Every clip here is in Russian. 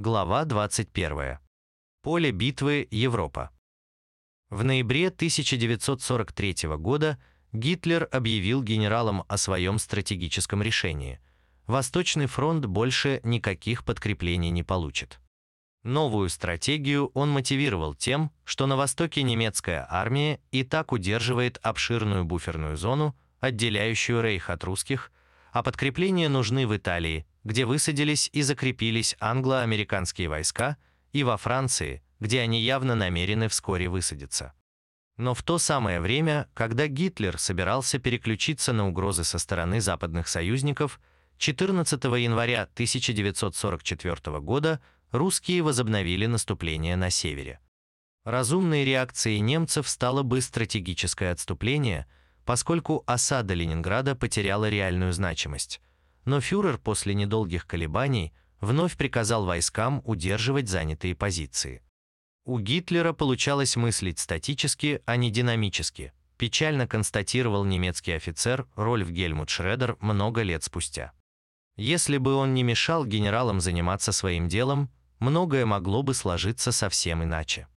Глава 21. Поле битвы Европа. В ноябре 1943 года Гитлер объявил генералам о своем стратегическом решении. Восточный фронт больше никаких подкреплений не получит. Новую стратегию он мотивировал тем, что на востоке немецкая армия и так удерживает обширную буферную зону, отделяющую Рейх от русских, а подкрепления нужны в Италии, где высадились и закрепились англо-американские войска, и во Франции, где они явно намерены вскоре высадиться. Но в то самое время, когда Гитлер собирался переключиться на угрозы со стороны западных союзников, 14 января 1944 года русские возобновили наступление на севере. Разумной реакцией немцев стало бы стратегическое отступление, поскольку осада Ленинграда потеряла реальную значимость. Но фюрер после недолгих колебаний вновь приказал войскам удерживать занятые позиции. У Гитлера получалось мыслить статически, а не динамически, печально констатировал немецкий офицер Рольф Гельмут Шредер много лет спустя. Если бы он не мешал генералам заниматься своим делом, многое могло бы сложиться совсем иначе.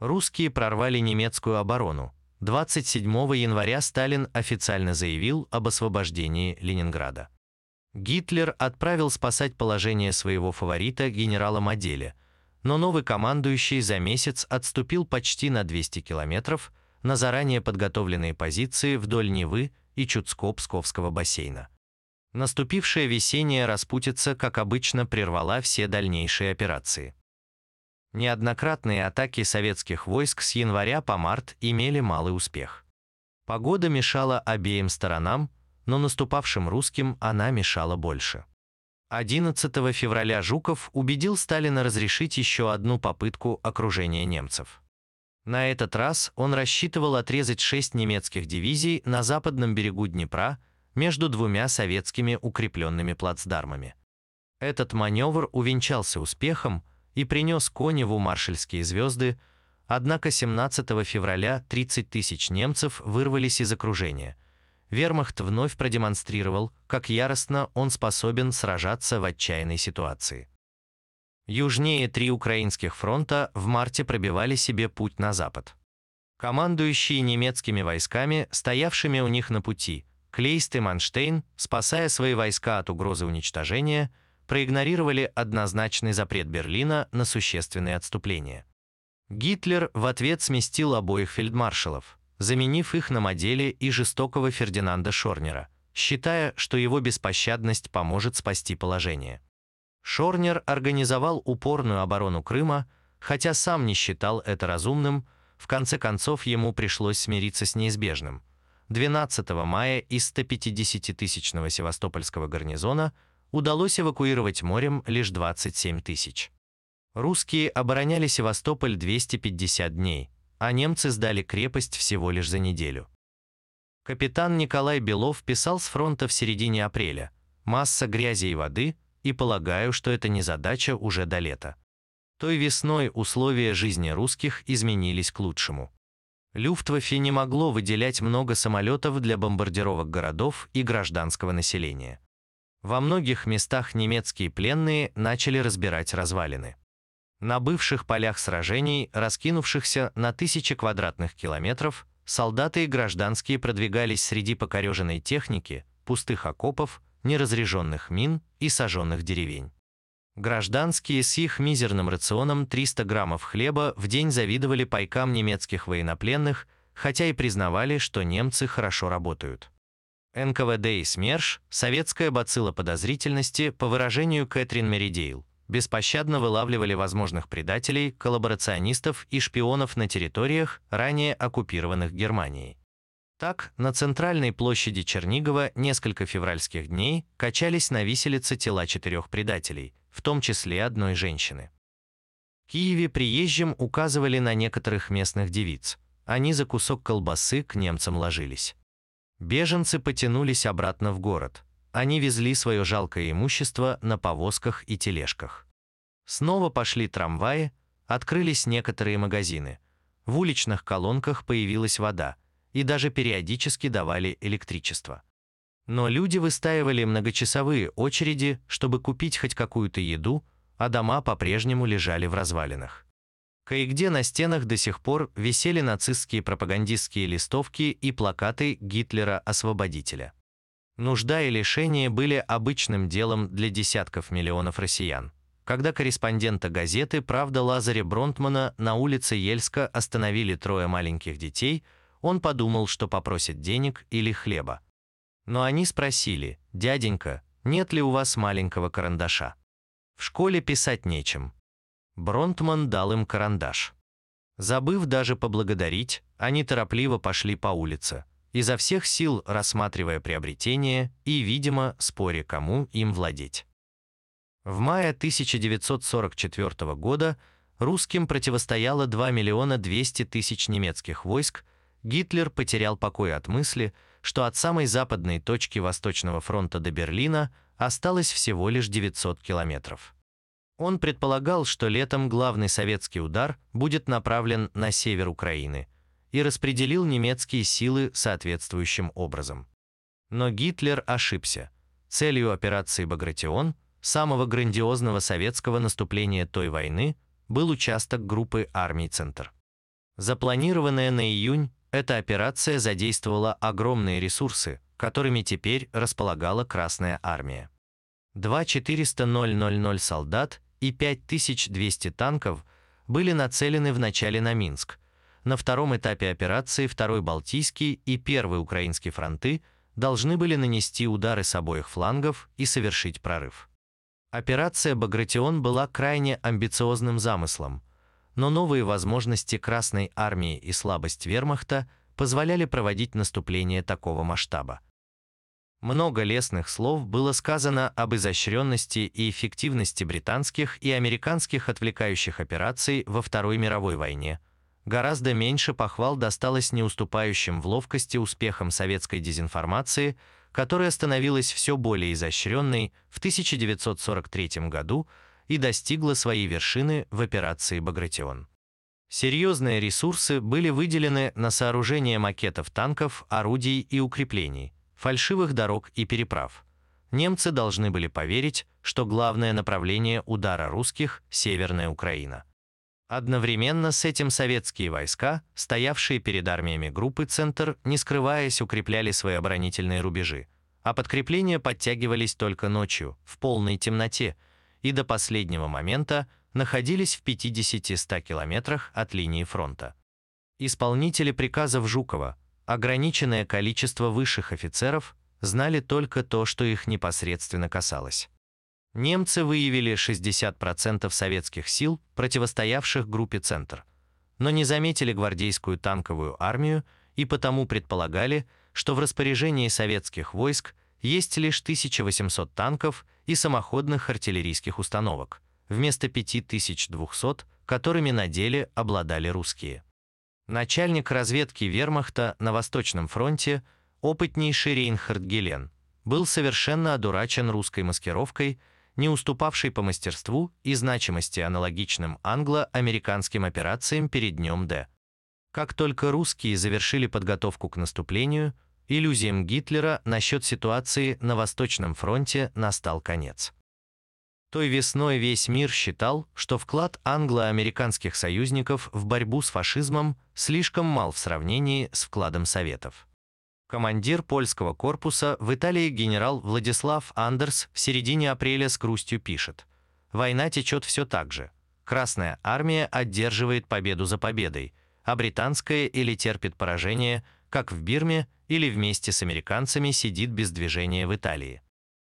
Русские прорвали немецкую оборону. 27 января Сталин официально заявил об освобождении Ленинграда. Гитлер отправил спасать положение своего фаворита генерала Маделя, но новый командующий за месяц отступил почти на 200 километров на заранее подготовленные позиции вдоль Невы и Чудско-Псковского бассейна. Наступившая весенняя распутица, как обычно, прервала все дальнейшие операции. Неоднократные атаки советских войск с января по март имели малый успех. Погода мешала обеим сторонам, но наступавшим русским она мешала больше. 11 февраля Жуков убедил Сталина разрешить еще одну попытку окружения немцев. На этот раз он рассчитывал отрезать шесть немецких дивизий на западном берегу Днепра между двумя советскими укрепленными плацдармами. Этот маневр увенчался успехом и принес Коневу маршальские звезды, однако 17 февраля 30 тысяч немцев вырвались из окружения. Вермахт вновь продемонстрировал, как яростно он способен сражаться в отчаянной ситуации. Южнее три украинских фронта в марте пробивали себе путь на запад. Командующие немецкими войсками, стоявшими у них на пути, Клейст и Манштейн, спасая свои войска от угрозы уничтожения, проигнорировали однозначный запрет Берлина на существенные отступления. Гитлер в ответ сместил обоих фельдмаршалов, заменив их на модели и жестокого Фердинанда Шорнера, считая, что его беспощадность поможет спасти положение. Шорнер организовал упорную оборону Крыма, хотя сам не считал это разумным, в конце концов ему пришлось смириться с неизбежным – 12 мая из 150-тысячного севастопольского гарнизона удалось эвакуировать морем лишь 27 тысяч. Русские обороняли Севастополь 250 дней, а немцы сдали крепость всего лишь за неделю. Капитан Николай Белов писал с фронта в середине апреля «Масса грязи и воды, и полагаю, что это не задача уже до лета». Той весной условия жизни русских изменились к лучшему. Люфтваффе не могло выделять много самолетов для бомбардировок городов и гражданского населения. Во многих местах немецкие пленные начали разбирать развалины. На бывших полях сражений, раскинувшихся на тысячи квадратных километров, солдаты и гражданские продвигались среди покореженной техники, пустых окопов, неразряженных мин и сожженных деревень. Гражданские с их мизерным рационом 300 граммов хлеба в день завидовали пайкам немецких военнопленных, хотя и признавали, что немцы хорошо работают. НКВД и СМЕРШ, советская бацилла подозрительности, по выражению Кэтрин Меридейл, беспощадно вылавливали возможных предателей, коллаборационистов и шпионов на территориях, ранее оккупированных Германией. Так, на центральной площади Чернигова несколько февральских дней качались на виселице тела четырех предателей – в том числе одной женщины. В Киеве приезжим указывали на некоторых местных девиц. Они за кусок колбасы к немцам ложились. Беженцы потянулись обратно в город. Они везли свое жалкое имущество на повозках и тележках. Снова пошли трамваи, открылись некоторые магазины. В уличных колонках появилась вода, и даже периодически давали электричество. Но люди выстаивали многочасовые очереди, чтобы купить хоть какую-то еду, а дома по-прежнему лежали в развалинах. Кое-где на стенах до сих пор висели нацистские пропагандистские листовки и плакаты Гитлера-освободителя. Нужда и лишение были обычным делом для десятков миллионов россиян. Когда корреспондента газеты «Правда» Лазаря Бронтмана на улице Ельска остановили трое маленьких детей, он подумал, что попросит денег или хлеба. Но они спросили, «Дяденька, нет ли у вас маленького карандаша?» В школе писать нечем. Бронтман дал им карандаш. Забыв даже поблагодарить, они торопливо пошли по улице, изо всех сил рассматривая приобретение и, видимо, споря, кому им владеть. В мае 1944 года русским противостояло 2 миллиона 200 тысяч немецких войск, Гитлер потерял покой от мысли, что от самой западной точки Восточного фронта до Берлина осталось всего лишь 900 километров. Он предполагал, что летом главный советский удар будет направлен на север Украины и распределил немецкие силы соответствующим образом. Но Гитлер ошибся. Целью операции «Багратион», самого грандиозного советского наступления той войны, был участок группы армий «Центр». Запланированная на июнь, эта операция задействовала огромные ресурсы, которыми теперь располагала Красная Армия. 2 солдат и 5200 танков были нацелены вначале на Минск. На втором этапе операции Второй Балтийский и Первый Украинский фронты должны были нанести удары с обоих флангов и совершить прорыв. Операция «Багратион» была крайне амбициозным замыслом, но новые возможности Красной Армии и слабость вермахта позволяли проводить наступление такого масштаба. Много лестных слов было сказано об изощренности и эффективности британских и американских отвлекающих операций во Второй мировой войне. Гораздо меньше похвал досталось неуступающим в ловкости успехам советской дезинформации, которая становилась все более изощренной в 1943 году и достигла своей вершины в операции «Багратион». Серьезные ресурсы были выделены на сооружение макетов танков, орудий и укреплений, фальшивых дорог и переправ. Немцы должны были поверить, что главное направление удара русских – Северная Украина. Одновременно с этим советские войска, стоявшие перед армиями группы «Центр», не скрываясь, укрепляли свои оборонительные рубежи, а подкрепления подтягивались только ночью, в полной темноте, и до последнего момента находились в 50-100 километрах от линии фронта. Исполнители приказов Жукова – ограниченное количество высших офицеров знали только то, что их непосредственно касалось. Немцы выявили 60% советских сил, противостоявших группе «Центр», но не заметили гвардейскую танковую армию и потому предполагали, что в распоряжении советских войск есть лишь 1800 танков и самоходных артиллерийских установок, вместо 5200, которыми на деле обладали русские. Начальник разведки вермахта на Восточном фронте, опытнейший Рейнхард Гелен, был совершенно одурачен русской маскировкой, не уступавшей по мастерству и значимости аналогичным англо-американским операциям перед днем Д. Как только русские завершили подготовку к наступлению, иллюзиям Гитлера насчет ситуации на Восточном фронте настал конец. Той весной весь мир считал, что вклад англо-американских союзников в борьбу с фашизмом слишком мал в сравнении с вкладом Советов. Командир польского корпуса в Италии генерал Владислав Андерс в середине апреля с грустью пишет «Война течет все так же. Красная армия одерживает победу за победой, а британская или терпит поражение, как в Бирме, или вместе с американцами сидит без движения в Италии.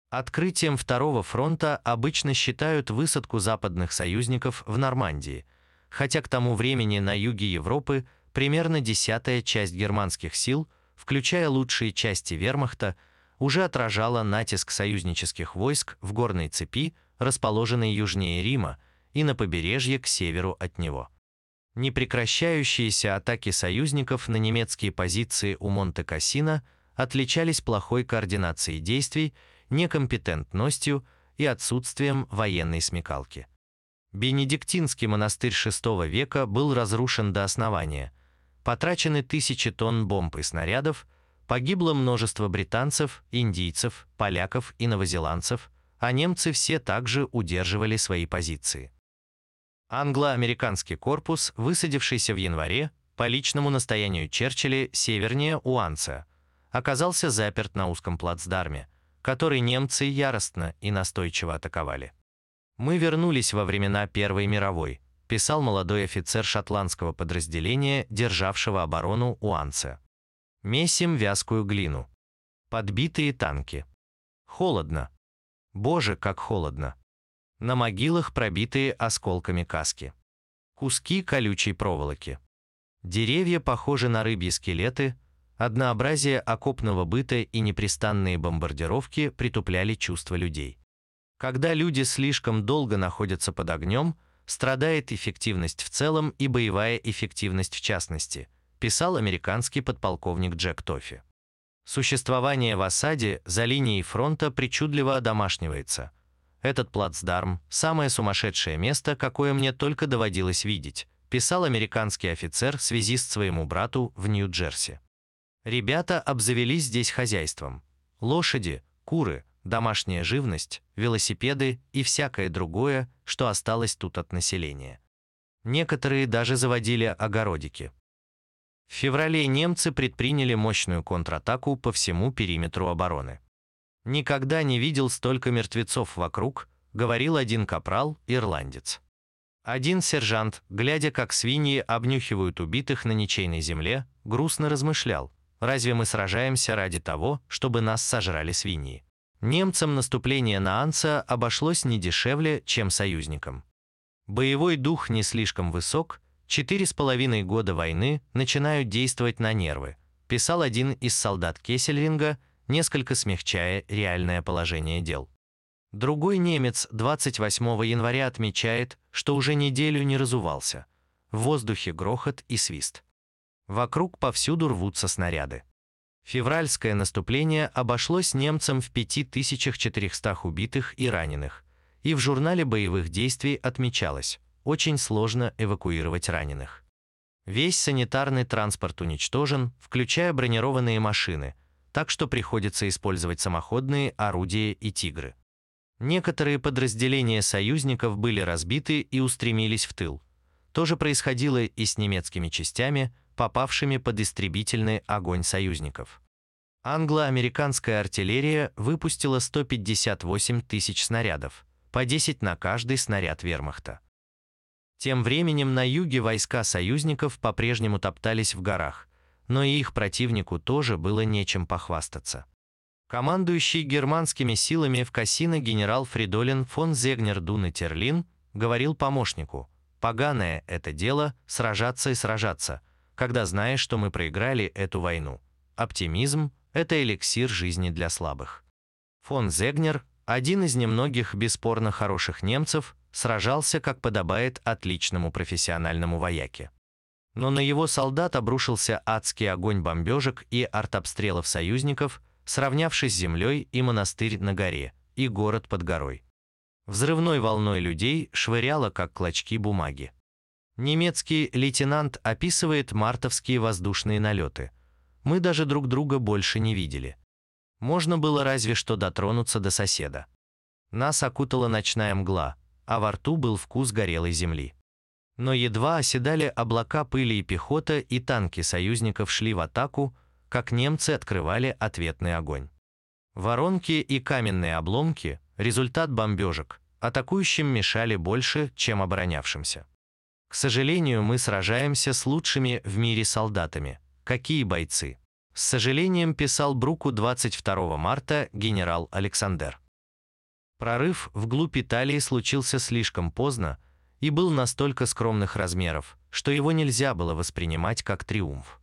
Открытием Второго фронта обычно считают высадку западных союзников в Нормандии, хотя к тому времени на юге Европы примерно десятая часть германских сил, включая лучшие части вермахта, уже отражала натиск союзнических войск в горной цепи, расположенной южнее Рима, и на побережье к северу от него. Непрекращающиеся атаки союзников на немецкие позиции у Монте-Кассино отличались плохой координацией действий некомпетентностью и отсутствием военной смекалки. Бенедиктинский монастырь VI века был разрушен до основания. Потрачены тысячи тонн бомб и снарядов, погибло множество британцев, индийцев, поляков и новозеландцев, а немцы все также удерживали свои позиции. Англо-американский корпус, высадившийся в январе, по личному настоянию Черчилля севернее Уанца, оказался заперт на узком плацдарме, который немцы яростно и настойчиво атаковали. «Мы вернулись во времена Первой мировой», писал молодой офицер шотландского подразделения, державшего оборону Уанце. «Месим вязкую глину. Подбитые танки. Холодно. Боже, как холодно. На могилах пробитые осколками каски. Куски колючей проволоки. Деревья похожи на рыбьи скелеты, однообразие окопного быта и непрестанные бомбардировки притупляли чувства людей. Когда люди слишком долго находятся под огнем, страдает эффективность в целом и боевая эффективность в частности, писал американский подполковник Джек Тоффи. Существование в осаде за линией фронта причудливо одомашнивается. Этот плацдарм – самое сумасшедшее место, какое мне только доводилось видеть, писал американский офицер связист своему брату в Нью-Джерси. Ребята обзавелись здесь хозяйством. Лошади, куры, домашняя живность, велосипеды и всякое другое, что осталось тут от населения. Некоторые даже заводили огородики. В феврале немцы предприняли мощную контратаку по всему периметру обороны. «Никогда не видел столько мертвецов вокруг», — говорил один капрал, ирландец. Один сержант, глядя, как свиньи обнюхивают убитых на ничейной земле, грустно размышлял, разве мы сражаемся ради того, чтобы нас сожрали свиньи? Немцам наступление на Анца обошлось не дешевле, чем союзникам. Боевой дух не слишком высок, Четыре с половиной года войны начинают действовать на нервы, писал один из солдат Кессельринга, несколько смягчая реальное положение дел. Другой немец 28 января отмечает, что уже неделю не разувался. В воздухе грохот и свист. Вокруг повсюду рвутся снаряды. Февральское наступление обошлось немцам в 5400 убитых и раненых, и в журнале боевых действий отмечалось – очень сложно эвакуировать раненых. Весь санитарный транспорт уничтожен, включая бронированные машины, так что приходится использовать самоходные орудия и «Тигры». Некоторые подразделения союзников были разбиты и устремились в тыл. То же происходило и с немецкими частями, попавшими под истребительный огонь союзников. Англо-американская артиллерия выпустила 158 тысяч снарядов, по 10 на каждый снаряд вермахта. Тем временем на юге войска союзников по-прежнему топтались в горах, но и их противнику тоже было нечем похвастаться. Командующий германскими силами в Кассино генерал Фридолин фон Зегнер Дуны Терлин говорил помощнику, «Поганое это дело – сражаться и сражаться, когда знаешь, что мы проиграли эту войну. Оптимизм – это эликсир жизни для слабых». Фон Зегнер, один из немногих бесспорно хороших немцев, сражался, как подобает отличному профессиональному вояке. Но на его солдат обрушился адский огонь бомбежек и артобстрелов союзников, сравнявшись с землей и монастырь на горе, и город под горой. Взрывной волной людей швыряло, как клочки бумаги. Немецкий лейтенант описывает мартовские воздушные налеты. Мы даже друг друга больше не видели. Можно было разве что дотронуться до соседа. Нас окутала ночная мгла, а во рту был вкус горелой земли. Но едва оседали облака пыли и пехота, и танки союзников шли в атаку, как немцы открывали ответный огонь. Воронки и каменные обломки – результат бомбежек, атакующим мешали больше, чем оборонявшимся. К сожалению, мы сражаемся с лучшими в мире солдатами. Какие бойцы! С сожалением писал Бруку 22 марта генерал Александр. Прорыв вглубь Италии случился слишком поздно и был настолько скромных размеров, что его нельзя было воспринимать как триумф.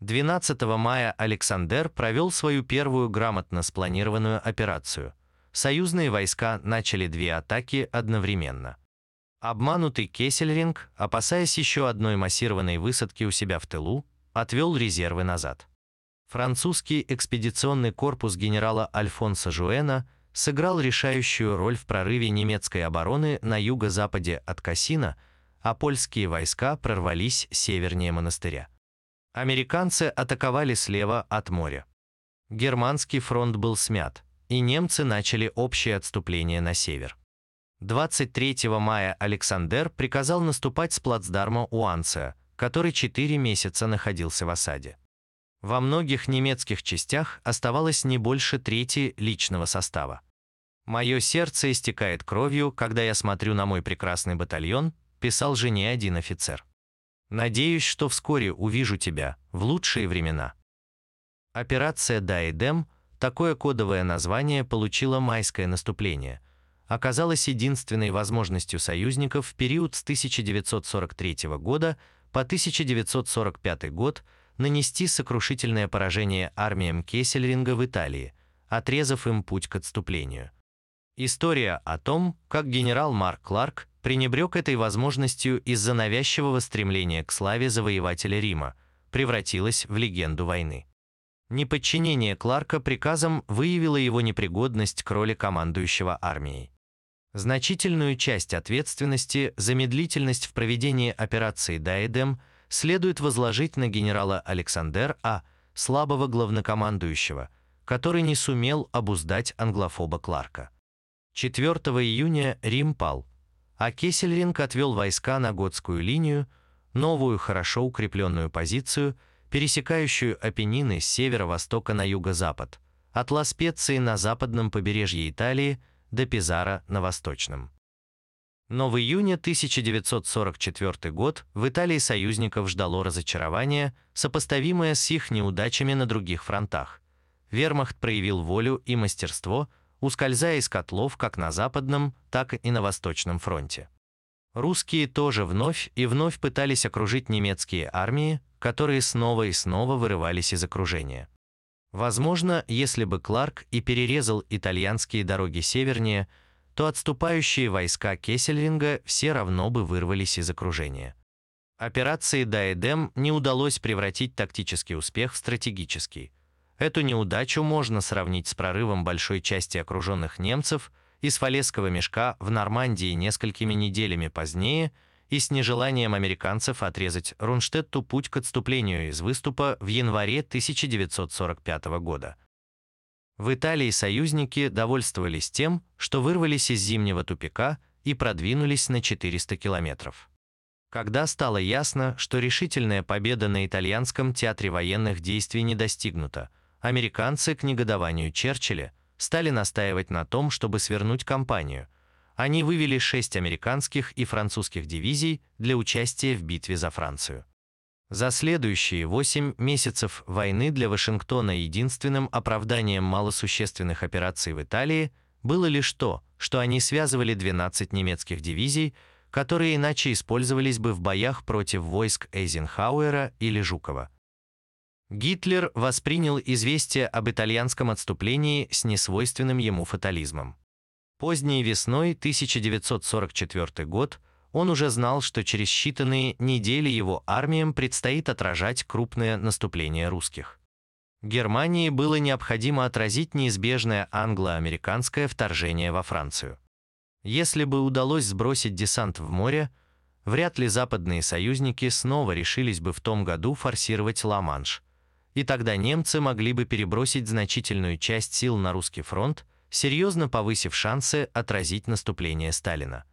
12 мая Александр провел свою первую грамотно спланированную операцию. Союзные войска начали две атаки одновременно. Обманутый Кессельринг, опасаясь еще одной массированной высадки у себя в тылу, отвел резервы назад. Французский экспедиционный корпус генерала Альфонса Жуэна – сыграл решающую роль в прорыве немецкой обороны на юго-западе от Кассина, а польские войска прорвались севернее монастыря. Американцы атаковали слева от моря. Германский фронт был смят, и немцы начали общее отступление на север. 23 мая Александр приказал наступать с плацдарма Уанция, который четыре месяца находился в осаде. Во многих немецких частях оставалось не больше трети личного состава. «Мое сердце истекает кровью, когда я смотрю на мой прекрасный батальон», писал жене один офицер. «Надеюсь, что вскоре увижу тебя, в лучшие времена». Операция «Дайдем» такое кодовое название получило майское наступление, оказалось единственной возможностью союзников в период с 1943 года по 1945 год нанести сокрушительное поражение армиям Кессельринга в Италии, отрезав им путь к отступлению. История о том, как генерал Марк Кларк пренебрег этой возможностью из-за навязчивого стремления к славе завоевателя Рима, превратилась в легенду войны. Неподчинение Кларка приказам выявило его непригодность к роли командующего армией. Значительную часть ответственности за медлительность в проведении операции «Дайдем» следует возложить на генерала Александр А., слабого главнокомандующего, который не сумел обуздать англофоба Кларка. 4 июня Рим пал, а Кессельринг отвел войска на Готскую линию, новую хорошо укрепленную позицию, пересекающую Апеннины с северо-востока на юго-запад, от Ла-Специи на западном побережье Италии до Пизара на восточном. Но в июне 1944 год в Италии союзников ждало разочарование, сопоставимое с их неудачами на других фронтах. Вермахт проявил волю и мастерство, ускользая из котлов как на Западном, так и на Восточном фронте. Русские тоже вновь и вновь пытались окружить немецкие армии, которые снова и снова вырывались из окружения. Возможно, если бы Кларк и перерезал итальянские дороги севернее, то отступающие войска Кессельринга все равно бы вырвались из окружения. Операции Дайдем не удалось превратить тактический успех в стратегический, Эту неудачу можно сравнить с прорывом большой части окруженных немцев из Фалесского мешка в Нормандии несколькими неделями позднее и с нежеланием американцев отрезать Рунштетту путь к отступлению из выступа в январе 1945 года. В Италии союзники довольствовались тем, что вырвались из зимнего тупика и продвинулись на 400 километров. Когда стало ясно, что решительная победа на итальянском театре военных действий не достигнута, американцы к негодованию Черчилля стали настаивать на том, чтобы свернуть кампанию. Они вывели шесть американских и французских дивизий для участия в битве за Францию. За следующие восемь месяцев войны для Вашингтона единственным оправданием малосущественных операций в Италии было лишь то, что они связывали 12 немецких дивизий, которые иначе использовались бы в боях против войск Эйзенхауэра или Жукова. Гитлер воспринял известие об итальянском отступлении с несвойственным ему фатализмом. Поздней весной 1944 год он уже знал, что через считанные недели его армиям предстоит отражать крупное наступление русских. Германии было необходимо отразить неизбежное англо-американское вторжение во Францию. Если бы удалось сбросить десант в море, вряд ли западные союзники снова решились бы в том году форсировать Ла-Манш – и тогда немцы могли бы перебросить значительную часть сил на русский фронт, серьезно повысив шансы отразить наступление Сталина.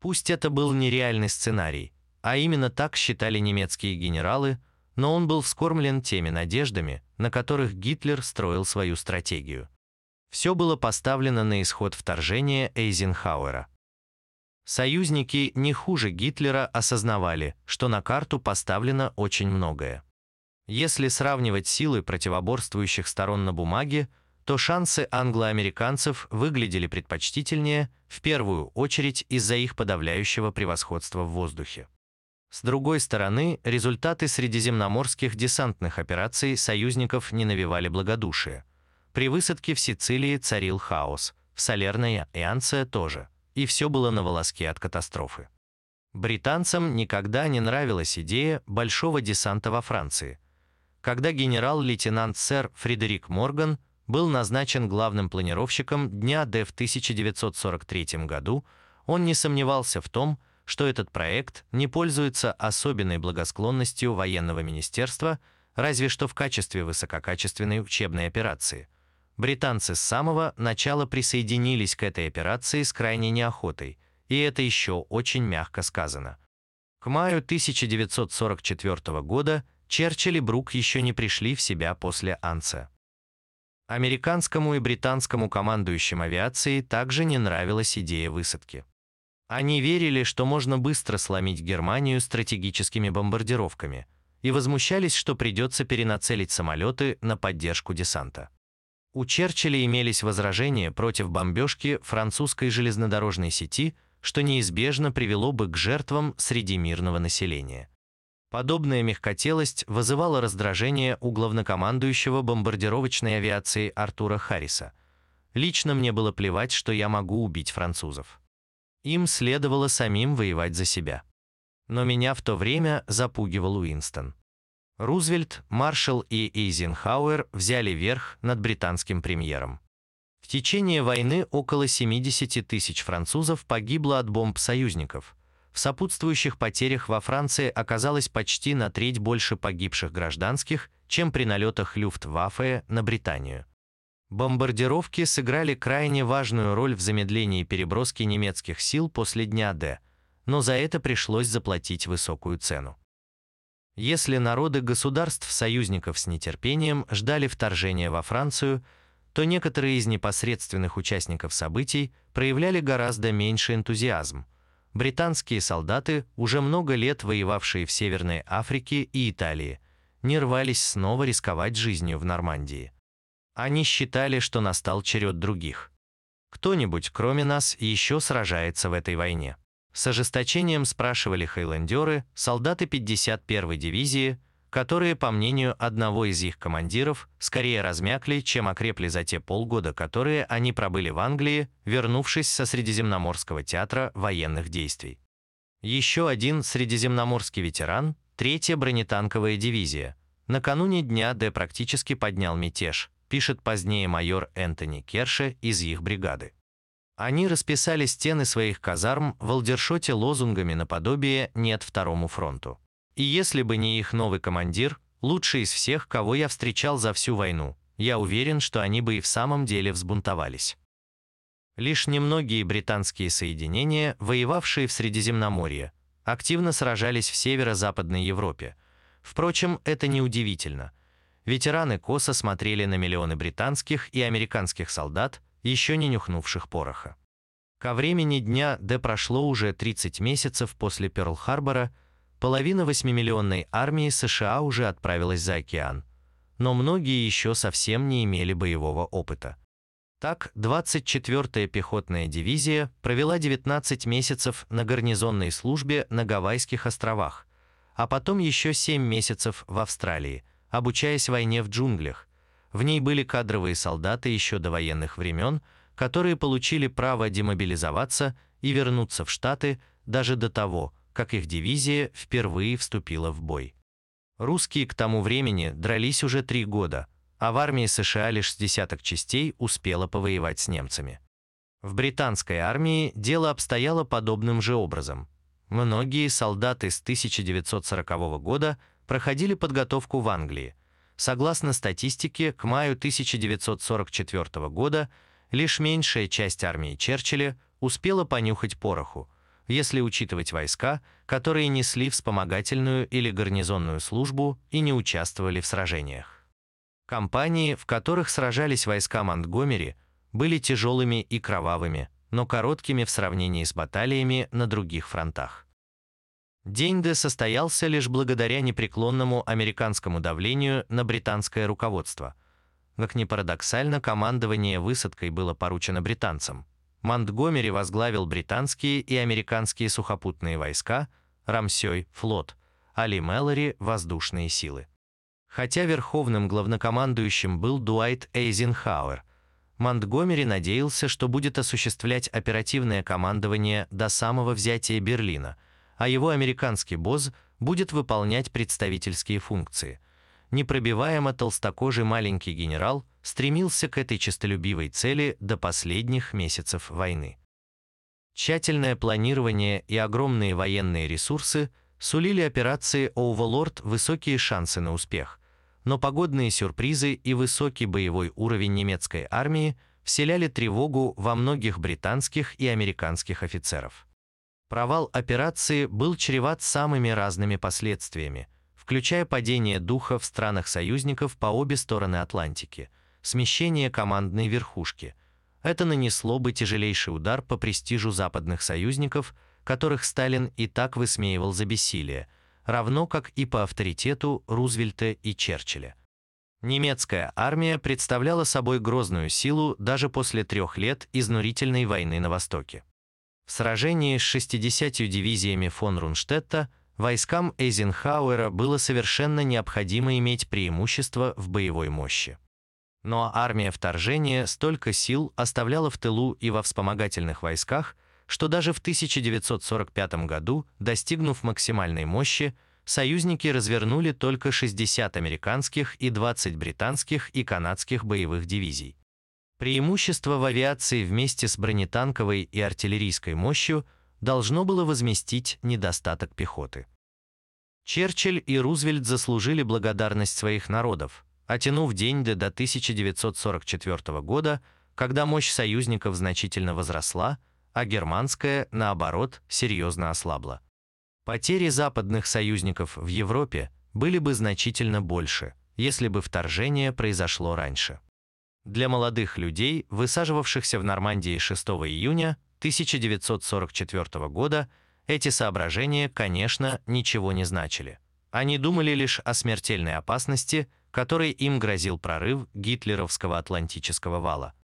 Пусть это был нереальный сценарий, а именно так считали немецкие генералы, но он был вскормлен теми надеждами, на которых Гитлер строил свою стратегию. Все было поставлено на исход вторжения Эйзенхауэра. Союзники не хуже Гитлера осознавали, что на карту поставлено очень многое. Если сравнивать силы противоборствующих сторон на бумаге, то шансы англоамериканцев выглядели предпочтительнее, в первую очередь из-за их подавляющего превосходства в воздухе. С другой стороны, результаты средиземноморских десантных операций союзников не навевали благодушие. При высадке в Сицилии царил хаос, в Салерное и Анция тоже, и все было на волоске от катастрофы. Британцам никогда не нравилась идея большого десанта во Франции – когда генерал-лейтенант сэр Фредерик Морган был назначен главным планировщиком Дня Д в 1943 году, он не сомневался в том, что этот проект не пользуется особенной благосклонностью военного министерства, разве что в качестве высококачественной учебной операции. Британцы с самого начала присоединились к этой операции с крайней неохотой, и это еще очень мягко сказано. К маю 1944 года Черчилль и Брук еще не пришли в себя после Анца. Американскому и британскому командующим авиацией также не нравилась идея высадки. Они верили, что можно быстро сломить Германию стратегическими бомбардировками, и возмущались, что придется перенацелить самолеты на поддержку десанта. У Черчилля имелись возражения против бомбежки французской железнодорожной сети, что неизбежно привело бы к жертвам среди мирного населения. Подобная мягкотелость вызывала раздражение у главнокомандующего бомбардировочной авиации Артура Харриса. Лично мне было плевать, что я могу убить французов. Им следовало самим воевать за себя. Но меня в то время запугивал Уинстон. Рузвельт, Маршалл и Эйзенхауэр взяли верх над британским премьером. В течение войны около 70 тысяч французов погибло от бомб союзников – в сопутствующих потерях во Франции оказалось почти на треть больше погибших гражданских, чем при налетах Люфтваффе на Британию. Бомбардировки сыграли крайне важную роль в замедлении переброски немецких сил после дня Д, но за это пришлось заплатить высокую цену. Если народы государств-союзников с нетерпением ждали вторжения во Францию, то некоторые из непосредственных участников событий проявляли гораздо меньше энтузиазм – британские солдаты, уже много лет воевавшие в Северной Африке и Италии, не рвались снова рисковать жизнью в Нормандии. Они считали, что настал черед других. Кто-нибудь, кроме нас, еще сражается в этой войне. С ожесточением спрашивали хейлендеры, солдаты 51-й дивизии, которые, по мнению одного из их командиров, скорее размякли, чем окрепли за те полгода, которые они пробыли в Англии, вернувшись со Средиземноморского театра военных действий. Еще один средиземноморский ветеран, третья бронетанковая дивизия, накануне дня Д практически поднял мятеж, пишет позднее майор Энтони Керше из их бригады. Они расписали стены своих казарм в Алдершоте лозунгами наподобие «Нет второму фронту». И если бы не их новый командир, лучший из всех, кого я встречал за всю войну, я уверен, что они бы и в самом деле взбунтовались. Лишь немногие британские соединения, воевавшие в Средиземноморье, активно сражались в северо-западной Европе. Впрочем, это неудивительно. Ветераны косо смотрели на миллионы британских и американских солдат, еще не нюхнувших пороха. Ко времени дня Д прошло уже 30 месяцев после Пёрл-Харбора, Половина восьмимиллионной армии США уже отправилась за океан, но многие еще совсем не имели боевого опыта. Так, 24-я пехотная дивизия провела 19 месяцев на гарнизонной службе на Гавайских островах, а потом еще 7 месяцев в Австралии, обучаясь войне в джунглях. В ней были кадровые солдаты еще до военных времен, которые получили право демобилизоваться и вернуться в Штаты даже до того, как их дивизия впервые вступила в бой. Русские к тому времени дрались уже три года, а в армии США лишь с десяток частей успела повоевать с немцами. В британской армии дело обстояло подобным же образом. Многие солдаты с 1940 года проходили подготовку в Англии. Согласно статистике, к маю 1944 года лишь меньшая часть армии Черчилля успела понюхать пороху – если учитывать войска, которые несли вспомогательную или гарнизонную службу и не участвовали в сражениях. Кампании, в которых сражались войска Монтгомери, были тяжелыми и кровавыми, но короткими в сравнении с баталиями на других фронтах. День Д состоялся лишь благодаря непреклонному американскому давлению на британское руководство. Как ни парадоксально, командование высадкой было поручено британцам, Монтгомери возглавил британские и американские сухопутные войска, Рамсей – флот, Али Мэллори – воздушные силы. Хотя верховным главнокомандующим был Дуайт Эйзенхауэр, Монтгомери надеялся, что будет осуществлять оперативное командование до самого взятия Берлина, а его американский босс будет выполнять представительские функции. Непробиваемо толстокожий маленький генерал стремился к этой честолюбивой цели до последних месяцев войны. Тщательное планирование и огромные военные ресурсы сулили операции Overlord высокие шансы на успех. но погодные сюрпризы и высокий боевой уровень немецкой армии вселяли тревогу во многих британских и американских офицеров. Провал операции был чреват самыми разными последствиями, включая падение духа в странах союзников по обе стороны Атлантики, смещение командной верхушки. Это нанесло бы тяжелейший удар по престижу западных союзников, которых Сталин и так высмеивал за бессилие, равно как и по авторитету Рузвельта и Черчилля. Немецкая армия представляла собой грозную силу даже после трех лет изнурительной войны на Востоке. В сражении с 60 дивизиями фон Рунштетта войскам Эйзенхауэра было совершенно необходимо иметь преимущество в боевой мощи. Но армия вторжения столько сил оставляла в тылу и во вспомогательных войсках, что даже в 1945 году, достигнув максимальной мощи, союзники развернули только 60 американских и 20 британских и канадских боевых дивизий. Преимущество в авиации вместе с бронетанковой и артиллерийской мощью должно было возместить недостаток пехоты. Черчилль и Рузвельт заслужили благодарность своих народов, оттянув день до 1944 года, когда мощь союзников значительно возросла, а германская, наоборот, серьезно ослабла. Потери западных союзников в Европе были бы значительно больше, если бы вторжение произошло раньше. Для молодых людей, высаживавшихся в Нормандии 6 июня 1944 года, эти соображения, конечно, ничего не значили. Они думали лишь о смертельной опасности, которой им грозил прорыв гитлеровского Атлантического вала.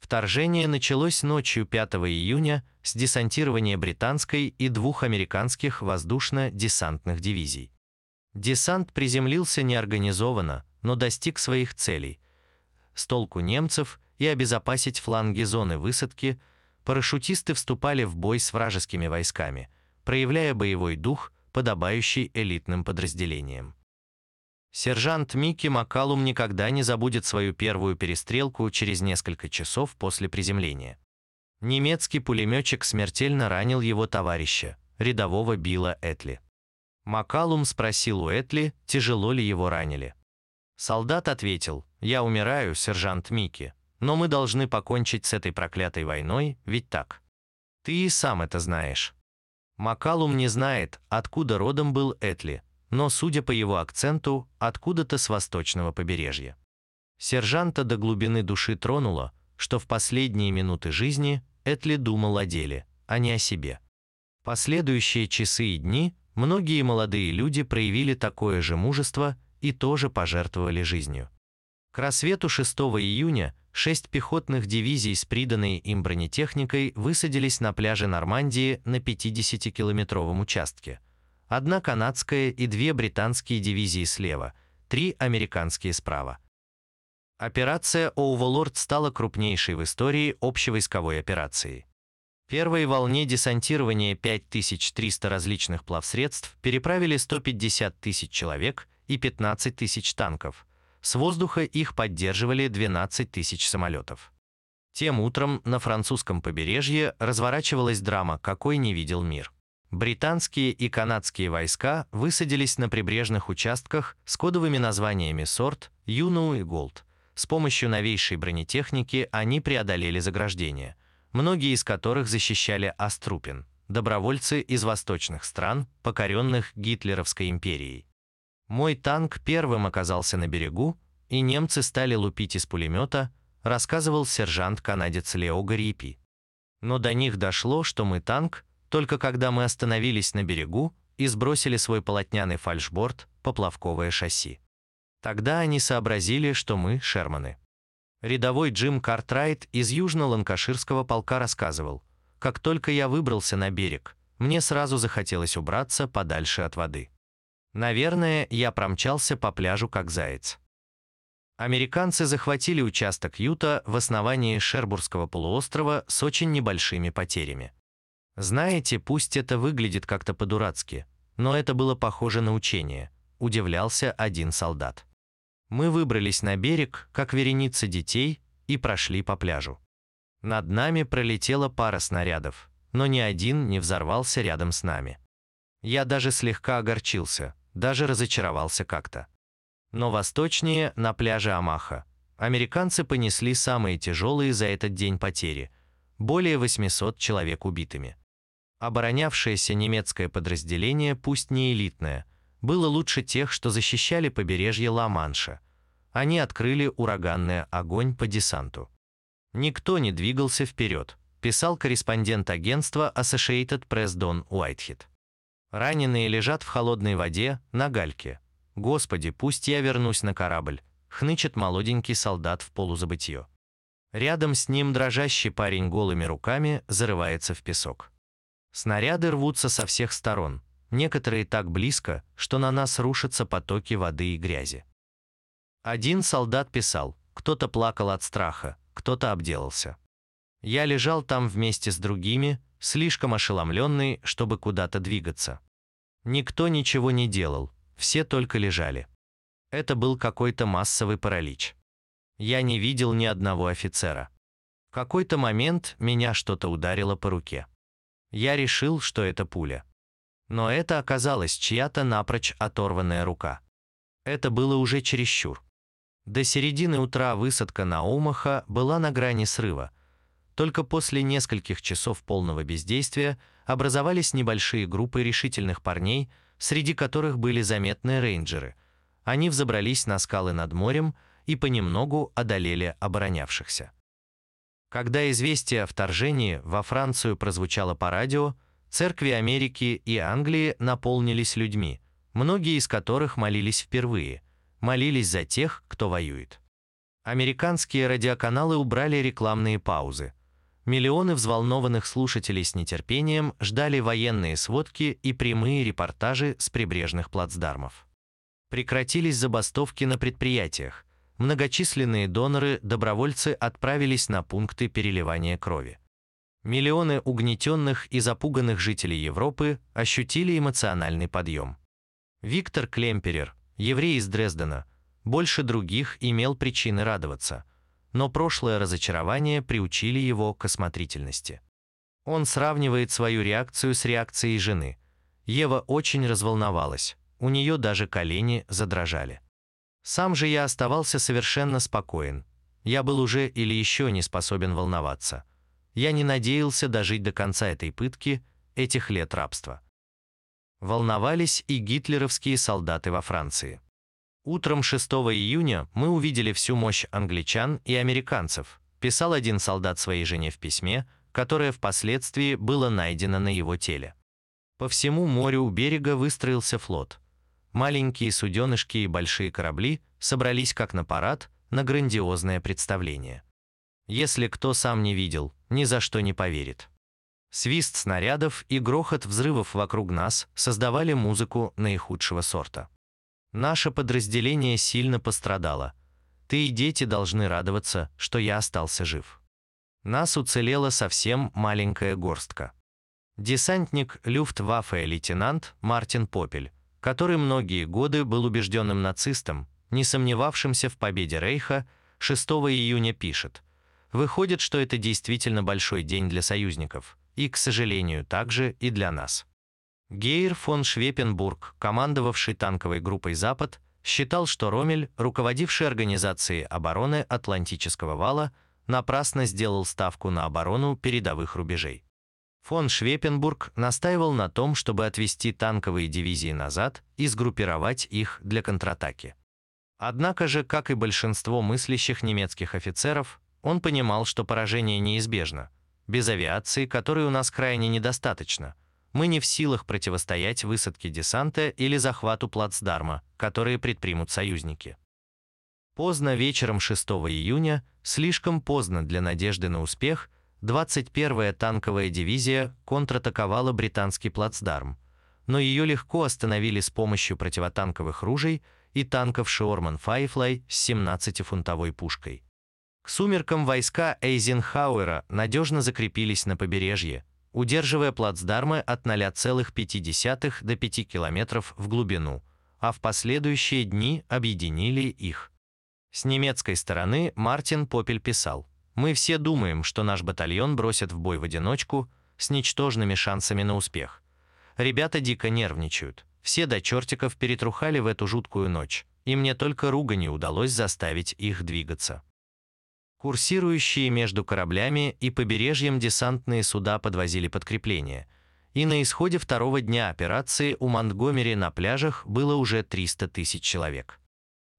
Вторжение началось ночью 5 июня с десантирования британской и двух американских воздушно-десантных дивизий. Десант приземлился неорганизованно, но достиг своих целей, с толку немцев и обезопасить фланги зоны высадки, парашютисты вступали в бой с вражескими войсками, проявляя боевой дух, подобающий элитным подразделениям. Сержант Микки Маккалум никогда не забудет свою первую перестрелку через несколько часов после приземления. Немецкий пулеметчик смертельно ранил его товарища, рядового Билла Этли. Маккалум спросил у Этли, тяжело ли его ранили. Солдат ответил, «Я умираю, сержант Микки, но мы должны покончить с этой проклятой войной, ведь так? Ты и сам это знаешь». Макалум не знает, откуда родом был Этли, но, судя по его акценту, откуда-то с восточного побережья. Сержанта до глубины души тронуло, что в последние минуты жизни Этли думал о деле, а не о себе. Последующие часы и дни многие молодые люди проявили такое же мужество и тоже пожертвовали жизнью. К рассвету 6 июня шесть пехотных дивизий с приданной им бронетехникой высадились на пляже Нормандии на 50-километровом участке. Одна канадская и две британские дивизии слева, три американские справа. Операция «Оуволорд» стала крупнейшей в истории общевойсковой операцией. В первой волне десантирования 5300 различных плавсредств переправили 150 тысяч человек – и 15 тысяч танков. С воздуха их поддерживали 12 тысяч самолетов. Тем утром на французском побережье разворачивалась драма, какой не видел мир. Британские и канадские войска высадились на прибрежных участках с кодовыми названиями «Сорт», «Юноу» и «Голд». С помощью новейшей бронетехники они преодолели заграждения, многие из которых защищали Аструпин, добровольцы из восточных стран, покоренных Гитлеровской империей. Мой танк первым оказался на берегу, и немцы стали лупить из пулемета, рассказывал сержант-канадец Лео Гарипи. Но до них дошло, что мы танк, только когда мы остановились на берегу и сбросили свой полотняный фальшборд, поплавковое шасси. Тогда они сообразили, что мы Шерманы. Рядовой Джим Картрайт из Южно-Ланкаширского полка рассказывал, как только я выбрался на берег, мне сразу захотелось убраться подальше от воды. Наверное, я промчался по пляжу как заяц. Американцы захватили участок Юта в основании Шербургского полуострова с очень небольшими потерями. Знаете, пусть это выглядит как-то по-дурацки, но это было похоже на учение, удивлялся один солдат. Мы выбрались на берег, как вереница детей, и прошли по пляжу. Над нами пролетела пара снарядов, но ни один не взорвался рядом с нами. Я даже слегка огорчился, даже разочаровался как-то. Но восточнее, на пляже Амаха, американцы понесли самые тяжелые за этот день потери – более 800 человек убитыми. Оборонявшееся немецкое подразделение, пусть не элитное, было лучше тех, что защищали побережье Ла-Манша. Они открыли ураганный огонь по десанту. Никто не двигался вперед, писал корреспондент агентства Associated Press Дон Уайтхед. Раненые лежат в холодной воде, на гальке. «Господи, пусть я вернусь на корабль», — хнычет молоденький солдат в полузабытье. Рядом с ним дрожащий парень голыми руками зарывается в песок. Снаряды рвутся со всех сторон, некоторые так близко, что на нас рушатся потоки воды и грязи. Один солдат писал, кто-то плакал от страха, кто-то обделался. Я лежал там вместе с другими, слишком ошеломленный, чтобы куда-то двигаться. Никто ничего не делал, все только лежали. Это был какой-то массовый паралич. Я не видел ни одного офицера. В какой-то момент меня что-то ударило по руке. Я решил, что это пуля. Но это оказалась чья-то напрочь оторванная рука. Это было уже чересчур. До середины утра высадка на Омаха была на грани срыва, только после нескольких часов полного бездействия образовались небольшие группы решительных парней, среди которых были заметные рейнджеры. Они взобрались на скалы над морем и понемногу одолели оборонявшихся. Когда известие о вторжении во Францию прозвучало по радио, церкви Америки и Англии наполнились людьми, многие из которых молились впервые, молились за тех, кто воюет. Американские радиоканалы убрали рекламные паузы – Миллионы взволнованных слушателей с нетерпением ждали военные сводки и прямые репортажи с прибрежных плацдармов. Прекратились забастовки на предприятиях. Многочисленные доноры-добровольцы отправились на пункты переливания крови. Миллионы угнетенных и запуганных жителей Европы ощутили эмоциональный подъем. Виктор Клемперер, еврей из Дрездена, больше других имел причины радоваться – но прошлое разочарование приучили его к осмотрительности. Он сравнивает свою реакцию с реакцией жены. Ева очень разволновалась, у нее даже колени задрожали. Сам же я оставался совершенно спокоен. Я был уже или еще не способен волноваться. Я не надеялся дожить до конца этой пытки, этих лет рабства. Волновались и гитлеровские солдаты во Франции. Утром 6 июня мы увидели всю мощь англичан и американцев, писал один солдат своей жене в письме, которое впоследствии было найдено на его теле. По всему морю у берега выстроился флот. Маленькие суденышки и большие корабли собрались как на парад, на грандиозное представление. Если кто сам не видел, ни за что не поверит. Свист снарядов и грохот взрывов вокруг нас создавали музыку наихудшего сорта. Наше подразделение сильно пострадало. Ты и дети должны радоваться, что я остался жив. Нас уцелела совсем маленькая горстка. Десантник Люфтваффе лейтенант Мартин Попель, который многие годы был убежденным нацистом, не сомневавшимся в победе Рейха, 6 июня пишет «Выходит, что это действительно большой день для союзников, и, к сожалению, также и для нас». Гейр фон Швепенбург, командовавший танковой группой «Запад», считал, что Ромель, руководивший организацией обороны Атлантического вала, напрасно сделал ставку на оборону передовых рубежей. Фон Швепенбург настаивал на том, чтобы отвести танковые дивизии назад и сгруппировать их для контратаки. Однако же, как и большинство мыслящих немецких офицеров, он понимал, что поражение неизбежно. Без авиации, которой у нас крайне недостаточно – мы не в силах противостоять высадке десанта или захвату плацдарма, которые предпримут союзники. Поздно вечером 6 июня, слишком поздно для надежды на успех, 21-я танковая дивизия контратаковала британский плацдарм, но ее легко остановили с помощью противотанковых ружей и танков Шиорман Файфлай с 17-фунтовой пушкой. К сумеркам войска Эйзенхауэра надежно закрепились на побережье, удерживая плацдармы от 0,5 до 5 километров в глубину, а в последующие дни объединили их. С немецкой стороны Мартин Попель писал, «Мы все думаем, что наш батальон бросят в бой в одиночку с ничтожными шансами на успех. Ребята дико нервничают, все до чертиков перетрухали в эту жуткую ночь, и мне только ругани удалось заставить их двигаться. Курсирующие между кораблями и побережьем десантные суда подвозили подкрепление, и на исходе второго дня операции у Монтгомери на пляжах было уже 300 тысяч человек.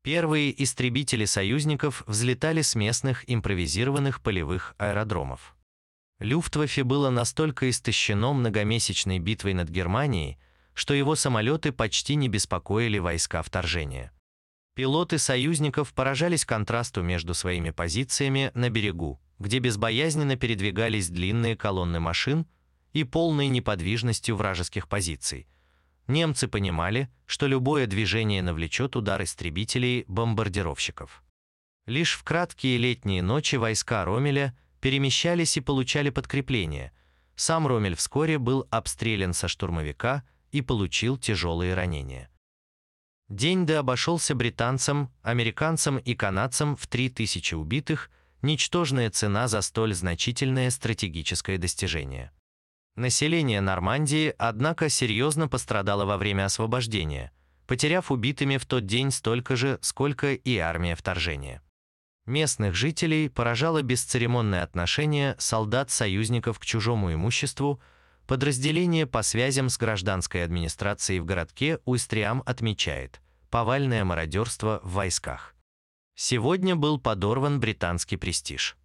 Первые истребители союзников взлетали с местных импровизированных полевых аэродромов. Люфтваффе было настолько истощено многомесячной битвой над Германией, что его самолеты почти не беспокоили войска вторжения. Пилоты союзников поражались контрасту между своими позициями на берегу, где безбоязненно передвигались длинные колонны машин, и полной неподвижностью вражеских позиций – Немцы понимали, что любое движение навлечет удар истребителей-бомбардировщиков. Лишь в краткие летние ночи войска Ромеля перемещались и получали подкрепление. Сам Ромель вскоре был обстрелян со штурмовика и получил тяжелые ранения. День Д обошелся британцам, американцам и канадцам в 3000 убитых, ничтожная цена за столь значительное стратегическое достижение. Население Нормандии, однако, серьезно пострадало во время освобождения, потеряв убитыми в тот день столько же, сколько и армия вторжения. Местных жителей поражало бесцеремонное отношение солдат-союзников к чужому имуществу, подразделение по связям с гражданской администрацией в городке Уйстриам отмечает повальное мародерство в войсках. Сегодня был подорван британский престиж.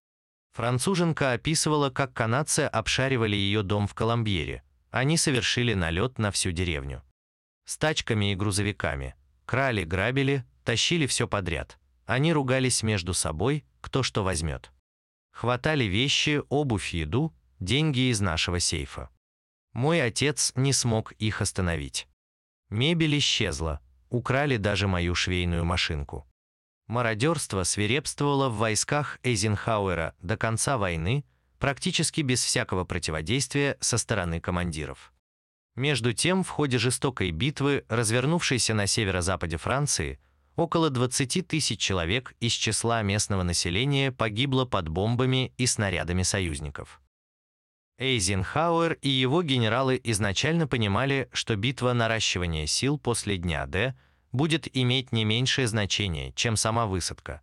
Француженка описывала, как канадцы обшаривали ее дом в Коломбьере. Они совершили налет на всю деревню. С тачками и грузовиками. Крали, грабили, тащили все подряд. Они ругались между собой, кто что возьмет. Хватали вещи, обувь, еду, деньги из нашего сейфа. Мой отец не смог их остановить. Мебель исчезла, украли даже мою швейную машинку. Мародерство свирепствовало в войсках Эйзенхауэра до конца войны, практически без всякого противодействия со стороны командиров. Между тем, в ходе жестокой битвы, развернувшейся на северо-западе Франции, около 20 тысяч человек из числа местного населения погибло под бомбами и снарядами союзников. Эйзенхауэр и его генералы изначально понимали, что битва наращивания сил после дня Д – будет иметь не меньшее значение, чем сама высадка.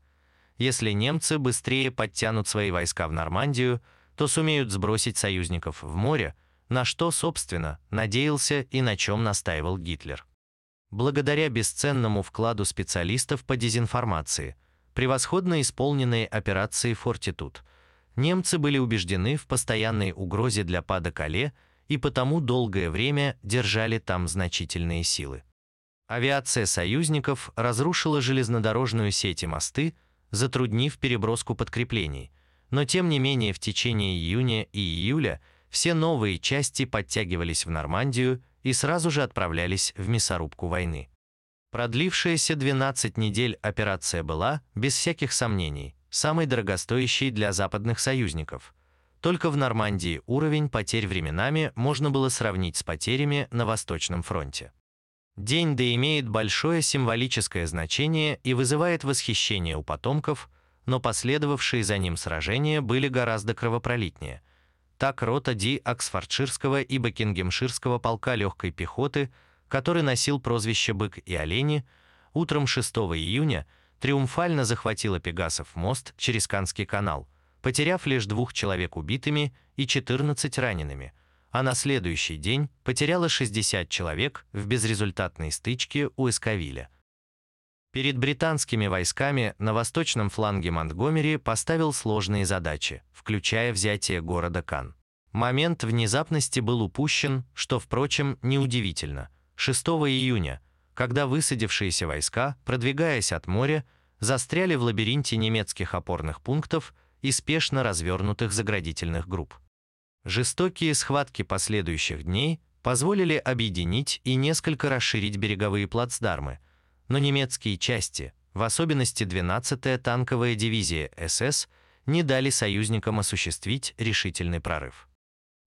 Если немцы быстрее подтянут свои войска в Нормандию, то сумеют сбросить союзников в море, на что, собственно, надеялся и на чем настаивал Гитлер. Благодаря бесценному вкладу специалистов по дезинформации, превосходно исполненной операции «Фортитут», немцы были убеждены в постоянной угрозе для пада Кале и потому долгое время держали там значительные силы. Авиация союзников разрушила железнодорожную сеть и мосты, затруднив переброску подкреплений, но тем не менее в течение июня и июля все новые части подтягивались в Нормандию и сразу же отправлялись в мясорубку войны. Продлившаяся 12 недель операция была, без всяких сомнений, самой дорогостоящей для западных союзников. Только в Нормандии уровень потерь временами можно было сравнить с потерями на Восточном фронте. День Д имеет большое символическое значение и вызывает восхищение у потомков, но последовавшие за ним сражения были гораздо кровопролитнее. Так рота Ди Оксфордширского и Бекингемширского полка легкой пехоты, который носил прозвище «Бык и олени», утром 6 июня триумфально захватила Пегасов мост через Канский канал, потеряв лишь двух человек убитыми и 14 ранеными – а на следующий день потеряла 60 человек в безрезультатной стычке у Эсковиля. Перед британскими войсками на восточном фланге Монтгомери поставил сложные задачи, включая взятие города Кан. Момент внезапности был упущен, что, впрочем, неудивительно. 6 июня, когда высадившиеся войска, продвигаясь от моря, застряли в лабиринте немецких опорных пунктов и спешно развернутых заградительных групп. Жестокие схватки последующих дней позволили объединить и несколько расширить береговые плацдармы, но немецкие части, в особенности 12-я танковая дивизия СС, не дали союзникам осуществить решительный прорыв.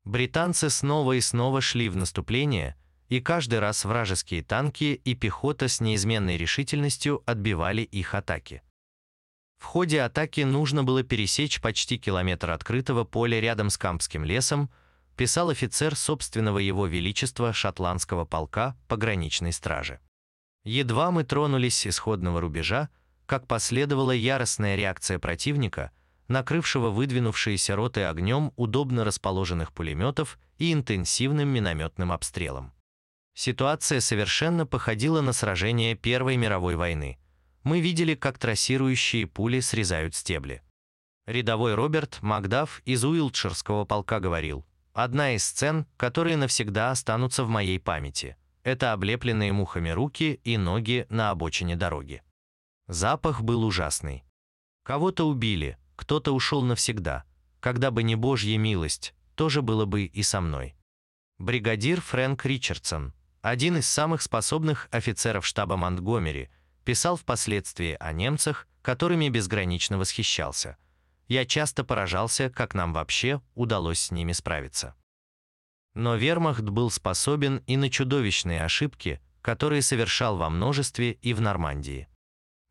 Британцы снова и снова шли в наступление, и каждый раз вражеские танки и пехота с неизменной решительностью отбивали их атаки. В ходе атаки нужно было пересечь почти километр открытого поля рядом с Кампским лесом, писал офицер собственного его величества шотландского полка пограничной стражи. Едва мы тронулись с исходного рубежа, как последовала яростная реакция противника, накрывшего выдвинувшиеся роты огнем удобно расположенных пулеметов и интенсивным минометным обстрелом. Ситуация совершенно походила на сражение Первой мировой войны. Мы видели, как трассирующие пули срезают стебли. Рядовой Роберт Макдаф из Уилтширского полка говорил, «Одна из сцен, которые навсегда останутся в моей памяти, это облепленные мухами руки и ноги на обочине дороги. Запах был ужасный. Кого-то убили, кто-то ушел навсегда. Когда бы не Божья милость, тоже было бы и со мной. Бригадир Фрэнк Ричардсон, один из самых способных офицеров штаба Монтгомери, писал впоследствии о немцах, которыми безгранично восхищался. Я часто поражался, как нам вообще удалось с ними справиться. Но вермахт был способен и на чудовищные ошибки, которые совершал во множестве и в Нормандии.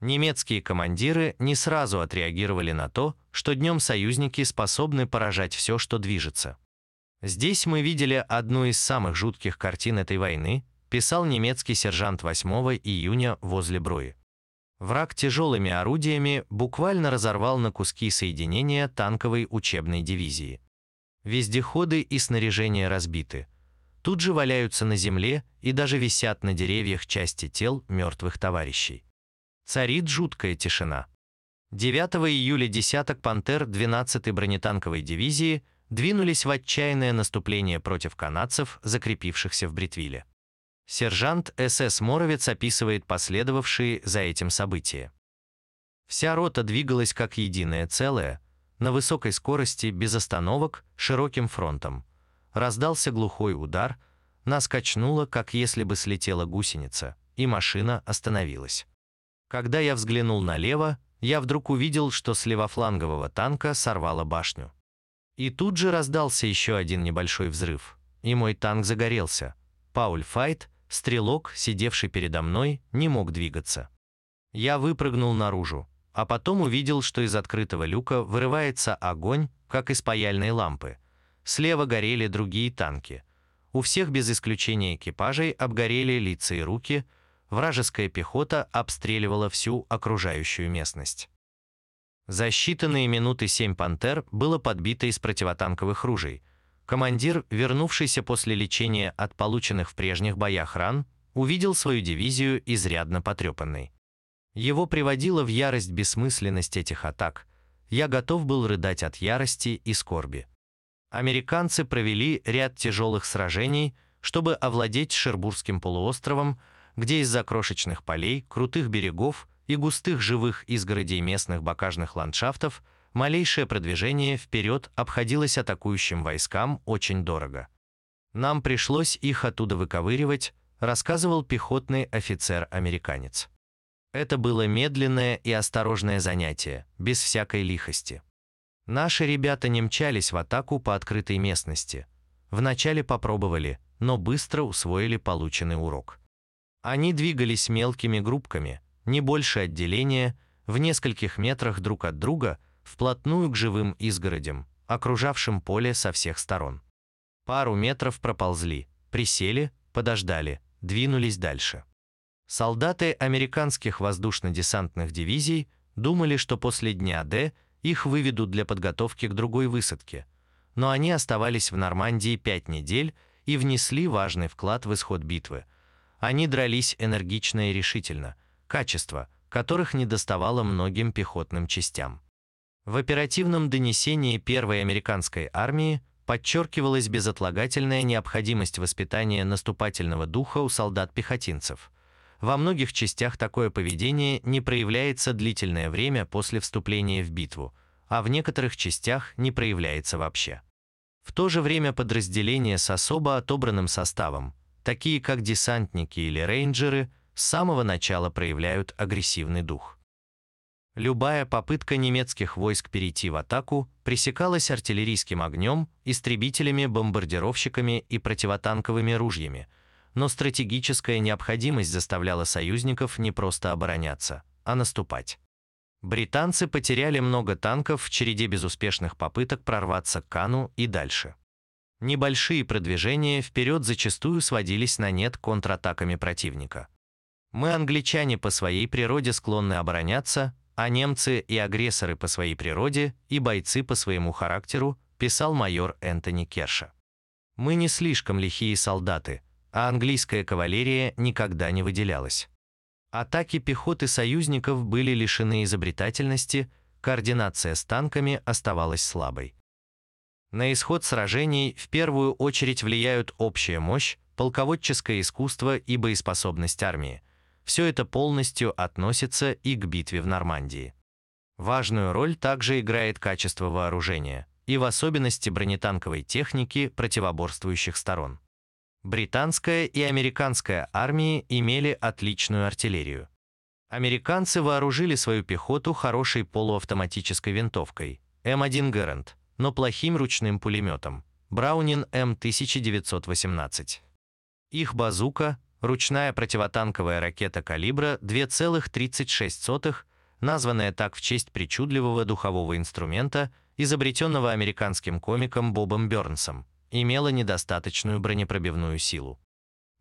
Немецкие командиры не сразу отреагировали на то, что днем союзники способны поражать все, что движется. Здесь мы видели одну из самых жутких картин этой войны, писал немецкий сержант 8 июня возле Бруи. Враг тяжелыми орудиями буквально разорвал на куски соединения танковой учебной дивизии. Вездеходы и снаряжение разбиты. Тут же валяются на земле и даже висят на деревьях части тел мертвых товарищей. Царит жуткая тишина. 9 июля десяток «Пантер» 12-й бронетанковой дивизии двинулись в отчаянное наступление против канадцев, закрепившихся в Бритвиле. Сержант СС Моровец описывает последовавшие за этим события. Вся рота двигалась как единое целое, на высокой скорости, без остановок, широким фронтом. Раздался глухой удар, нас качнуло, как если бы слетела гусеница, и машина остановилась. Когда я взглянул налево, я вдруг увидел, что с левофлангового танка сорвало башню. И тут же раздался еще один небольшой взрыв, и мой танк загорелся. Пауль Файт, стрелок, сидевший передо мной, не мог двигаться. Я выпрыгнул наружу, а потом увидел, что из открытого люка вырывается огонь, как из паяльной лампы. Слева горели другие танки. У всех без исключения экипажей обгорели лица и руки – вражеская пехота обстреливала всю окружающую местность. За считанные минуты семь «Пантер» было подбито из противотанковых ружей. Командир, вернувшийся после лечения от полученных в прежних боях ран, увидел свою дивизию изрядно потрепанной. Его приводила в ярость бессмысленность этих атак. Я готов был рыдать от ярости и скорби. Американцы провели ряд тяжелых сражений, чтобы овладеть Шербургским полуостровом, где из-за крошечных полей, крутых берегов и густых живых изгородей местных бокажных ландшафтов малейшее продвижение вперед обходилось атакующим войскам очень дорого. Нам пришлось их оттуда выковыривать, рассказывал пехотный офицер-американец. Это было медленное и осторожное занятие, без всякой лихости. Наши ребята не мчались в атаку по открытой местности. Вначале попробовали, но быстро усвоили полученный урок. Они двигались мелкими группками, не больше отделения, в нескольких метрах друг от друга, вплотную к живым изгородям, окружавшим поле со всех сторон. Пару метров проползли, присели, подождали, двинулись дальше. Солдаты американских воздушно-десантных дивизий думали, что после дня Д их выведут для подготовки к другой высадке, но они оставались в Нормандии пять недель и внесли важный вклад в исход битвы – они дрались энергично и решительно, качества, которых не доставало многим пехотным частям. В оперативном донесении первой американской армии подчеркивалась безотлагательная необходимость воспитания наступательного духа у солдат-пехотинцев. Во многих частях такое поведение не проявляется длительное время после вступления в битву, а в некоторых частях не проявляется вообще. В то же время подразделения с особо отобранным составом, такие как десантники или рейнджеры, с самого начала проявляют агрессивный дух. Любая попытка немецких войск перейти в атаку пресекалась артиллерийским огнем, истребителями, бомбардировщиками и противотанковыми ружьями, но стратегическая необходимость заставляла союзников не просто обороняться, а наступать. Британцы потеряли много танков в череде безуспешных попыток прорваться к Кану и дальше. Небольшие продвижения вперед зачастую сводились на нет контратаками противника. Мы, англичане, по своей природе склонны обороняться, а немцы и агрессоры по своей природе, и бойцы по своему характеру, писал майор Энтони Керша. Мы не слишком лихие солдаты, а английская кавалерия никогда не выделялась. Атаки пехоты союзников были лишены изобретательности, координация с танками оставалась слабой. На исход сражений в первую очередь влияют общая мощь, полководческое искусство и боеспособность армии. Все это полностью относится и к битве в Нормандии. Важную роль также играет качество вооружения, и в особенности бронетанковой техники противоборствующих сторон. Британская и американская армии имели отличную артиллерию. Американцы вооружили свою пехоту хорошей полуавтоматической винтовкой М1 Гарант, но плохим ручным пулеметом Браунин М1918. Их базука, ручная противотанковая ракета калибра 2,36, названная так в честь причудливого духового инструмента, изобретенного американским комиком Бобом Бёрнсом, имела недостаточную бронепробивную силу.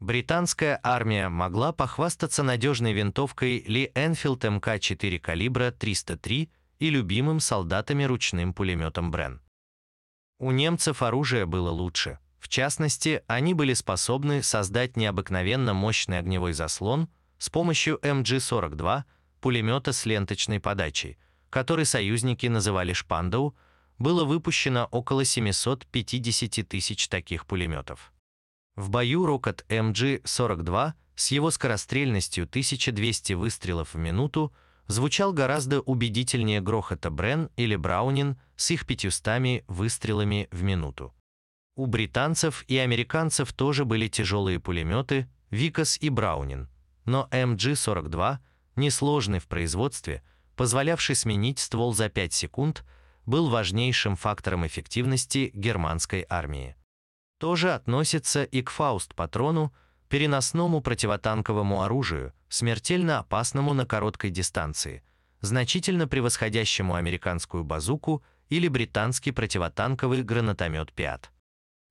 Британская армия могла похвастаться надежной винтовкой Ли Энфилд МК-4 калибра 303 и любимым солдатами ручным пулеметом Брен. У немцев оружие было лучше – в частности, они были способны создать необыкновенно мощный огневой заслон с помощью МГ-42, пулемета с ленточной подачей, который союзники называли «Шпандау», было выпущено около 750 тысяч таких пулеметов. В бою рокот МГ-42 с его скорострельностью 1200 выстрелов в минуту звучал гораздо убедительнее грохота Брен или Браунин с их 500 выстрелами в минуту. У британцев и американцев тоже были тяжелые пулеметы Викас и Браунин, но МГ-42, несложный в производстве, позволявший сменить ствол за 5 секунд, был важнейшим фактором эффективности германской армии. Тоже относится и к Фауст-патрону, переносному противотанковому оружию, смертельно опасному на короткой дистанции, значительно превосходящему американскую базуку или британский противотанковый гранатомет «Пиат».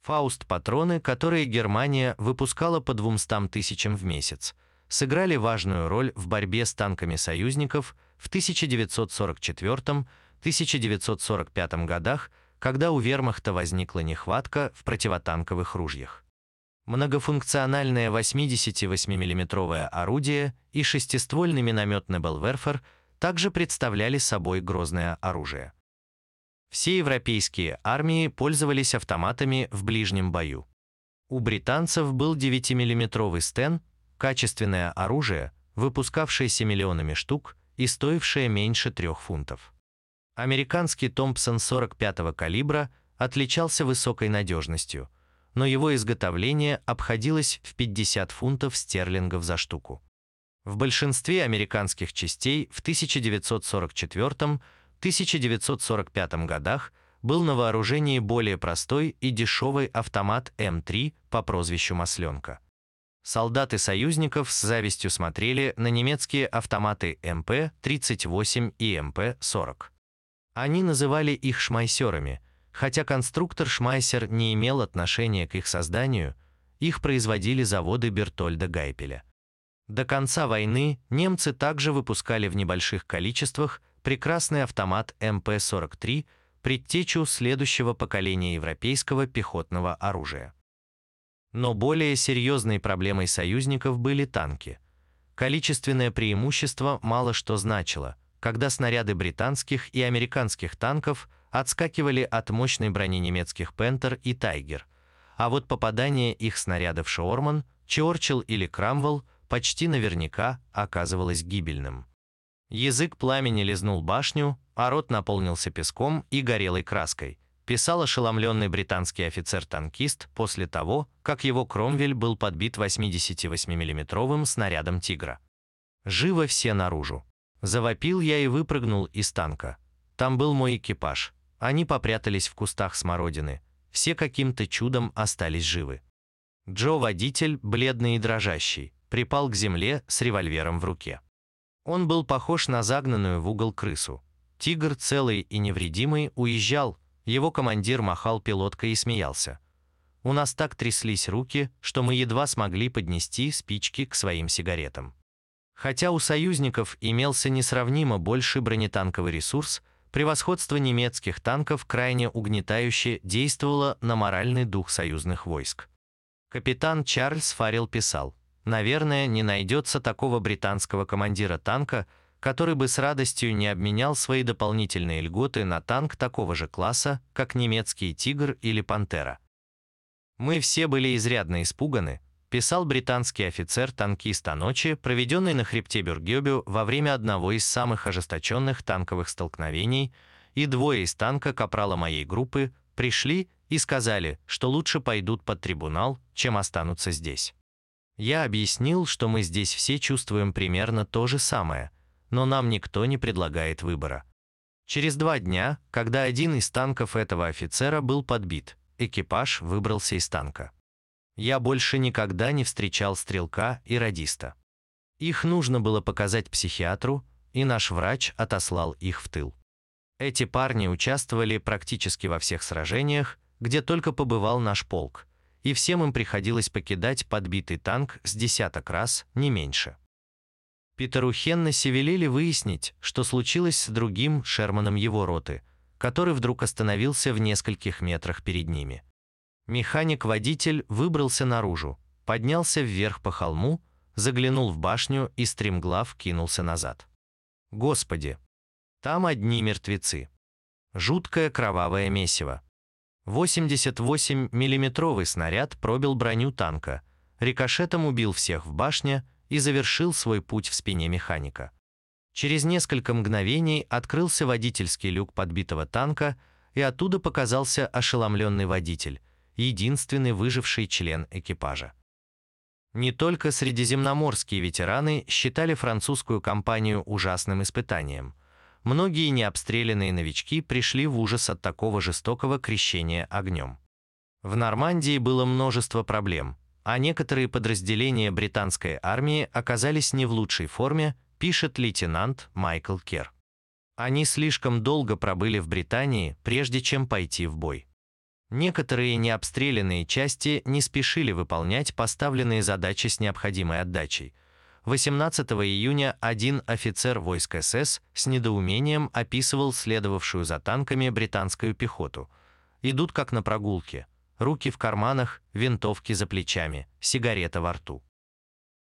Фауст-патроны, которые Германия выпускала по 200 тысячам в месяц, сыграли важную роль в борьбе с танками союзников в 1944-1945 годах, когда у вермахта возникла нехватка в противотанковых ружьях. Многофункциональное 88 миллиметровое орудие и шестиствольный миномет Небелверфер также представляли собой грозное оружие. Все европейские армии пользовались автоматами в ближнем бою. У британцев был 9-миллиметровый Стен, качественное оружие, выпускавшееся миллионами штук и стоившее меньше 3 фунтов. Американский Томпсон 45-го калибра отличался высокой надежностью, но его изготовление обходилось в 50 фунтов стерлингов за штуку. В большинстве американских частей в 1944 1945 годах был на вооружении более простой и дешевый автомат М3 по прозвищу «Масленка». Солдаты союзников с завистью смотрели на немецкие автоматы МП-38 и МП-40. Они называли их шмайсерами, хотя конструктор Шмайсер не имел отношения к их созданию, их производили заводы Бертольда Гайпеля. До конца войны немцы также выпускали в небольших количествах прекрасный автомат МП-43, предтечу следующего поколения европейского пехотного оружия. Но более серьезной проблемой союзников были танки. Количественное преимущество мало что значило, когда снаряды британских и американских танков отскакивали от мощной брони немецких «Пентер» и «Тайгер», а вот попадание их снарядов «Шоорман», «Чорчилл» или «Крамвелл» почти наверняка оказывалось гибельным. Язык пламени лизнул башню, а рот наполнился песком и горелой краской, писал ошеломленный британский офицер-танкист после того, как его Кромвель был подбит 88 миллиметровым снарядом «Тигра». «Живо все наружу!» Завопил я и выпрыгнул из танка. Там был мой экипаж. Они попрятались в кустах смородины. Все каким-то чудом остались живы. Джо, водитель, бледный и дрожащий, припал к земле с револьвером в руке. Он был похож на загнанную в угол крысу. Тигр, целый и невредимый, уезжал, его командир махал пилоткой и смеялся. У нас так тряслись руки, что мы едва смогли поднести спички к своим сигаретам. Хотя у союзников имелся несравнимо больший бронетанковый ресурс, превосходство немецких танков крайне угнетающе действовало на моральный дух союзных войск. Капитан Чарльз Фаррелл писал, «Наверное, не найдется такого британского командира танка, который бы с радостью не обменял свои дополнительные льготы на танк такого же класса, как немецкий «Тигр» или «Пантера». Мы все были изрядно испуганы, писал британский офицер-танкист о ночи, проведенной на хребте Бюргёбю во время одного из самых ожесточенных танковых столкновений, и двое из танка капрала моей группы пришли и сказали, что лучше пойдут под трибунал, чем останутся здесь. Я объяснил, что мы здесь все чувствуем примерно то же самое, но нам никто не предлагает выбора. Через два дня, когда один из танков этого офицера был подбит, экипаж выбрался из танка. Я больше никогда не встречал стрелка и радиста. Их нужно было показать психиатру, и наш врач отослал их в тыл. Эти парни участвовали практически во всех сражениях, где только побывал наш полк, и всем им приходилось покидать подбитый танк с десяток раз, не меньше. Питеру Хеннесси велели выяснить, что случилось с другим Шерманом его роты, который вдруг остановился в нескольких метрах перед ними. Механик-водитель выбрался наружу, поднялся вверх по холму, заглянул в башню и стремглав кинулся назад. Господи! Там одни мертвецы. Жуткое кровавое месиво. 88 миллиметровый снаряд пробил броню танка, рикошетом убил всех в башне и завершил свой путь в спине механика. Через несколько мгновений открылся водительский люк подбитого танка, и оттуда показался ошеломленный водитель, единственный выживший член экипажа. Не только средиземноморские ветераны считали французскую кампанию ужасным испытанием. Многие необстрелянные новички пришли в ужас от такого жестокого крещения огнем. В Нормандии было множество проблем, а некоторые подразделения британской армии оказались не в лучшей форме, пишет лейтенант Майкл Кер. Они слишком долго пробыли в Британии, прежде чем пойти в бой. Некоторые необстрелянные части не спешили выполнять поставленные задачи с необходимой отдачей. 18 июня один офицер войск СС с недоумением описывал следовавшую за танками британскую пехоту. Идут как на прогулке. Руки в карманах, винтовки за плечами, сигарета во рту.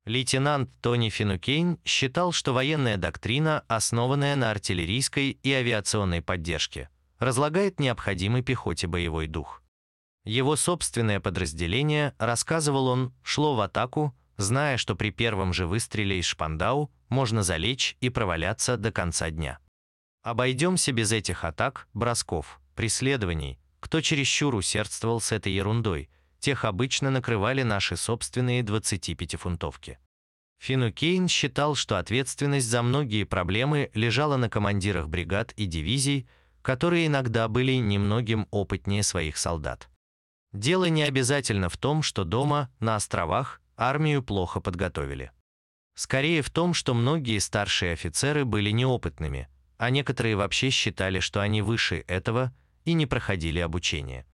Лейтенант Тони Финукейн считал, что военная доктрина, основанная на артиллерийской и авиационной поддержке, разлагает необходимый пехоте боевой дух. Его собственное подразделение, рассказывал он, шло в атаку, зная, что при первом же выстреле из шпандау можно залечь и проваляться до конца дня. Обойдемся без этих атак, бросков, преследований, кто чересчур усердствовал с этой ерундой, тех обычно накрывали наши собственные 25-фунтовки. Финукейн считал, что ответственность за многие проблемы лежала на командирах бригад и дивизий, которые иногда были немногим опытнее своих солдат. Дело не обязательно в том, что дома, на островах, армию плохо подготовили. Скорее в том, что многие старшие офицеры были неопытными, а некоторые вообще считали, что они выше этого и не проходили обучение.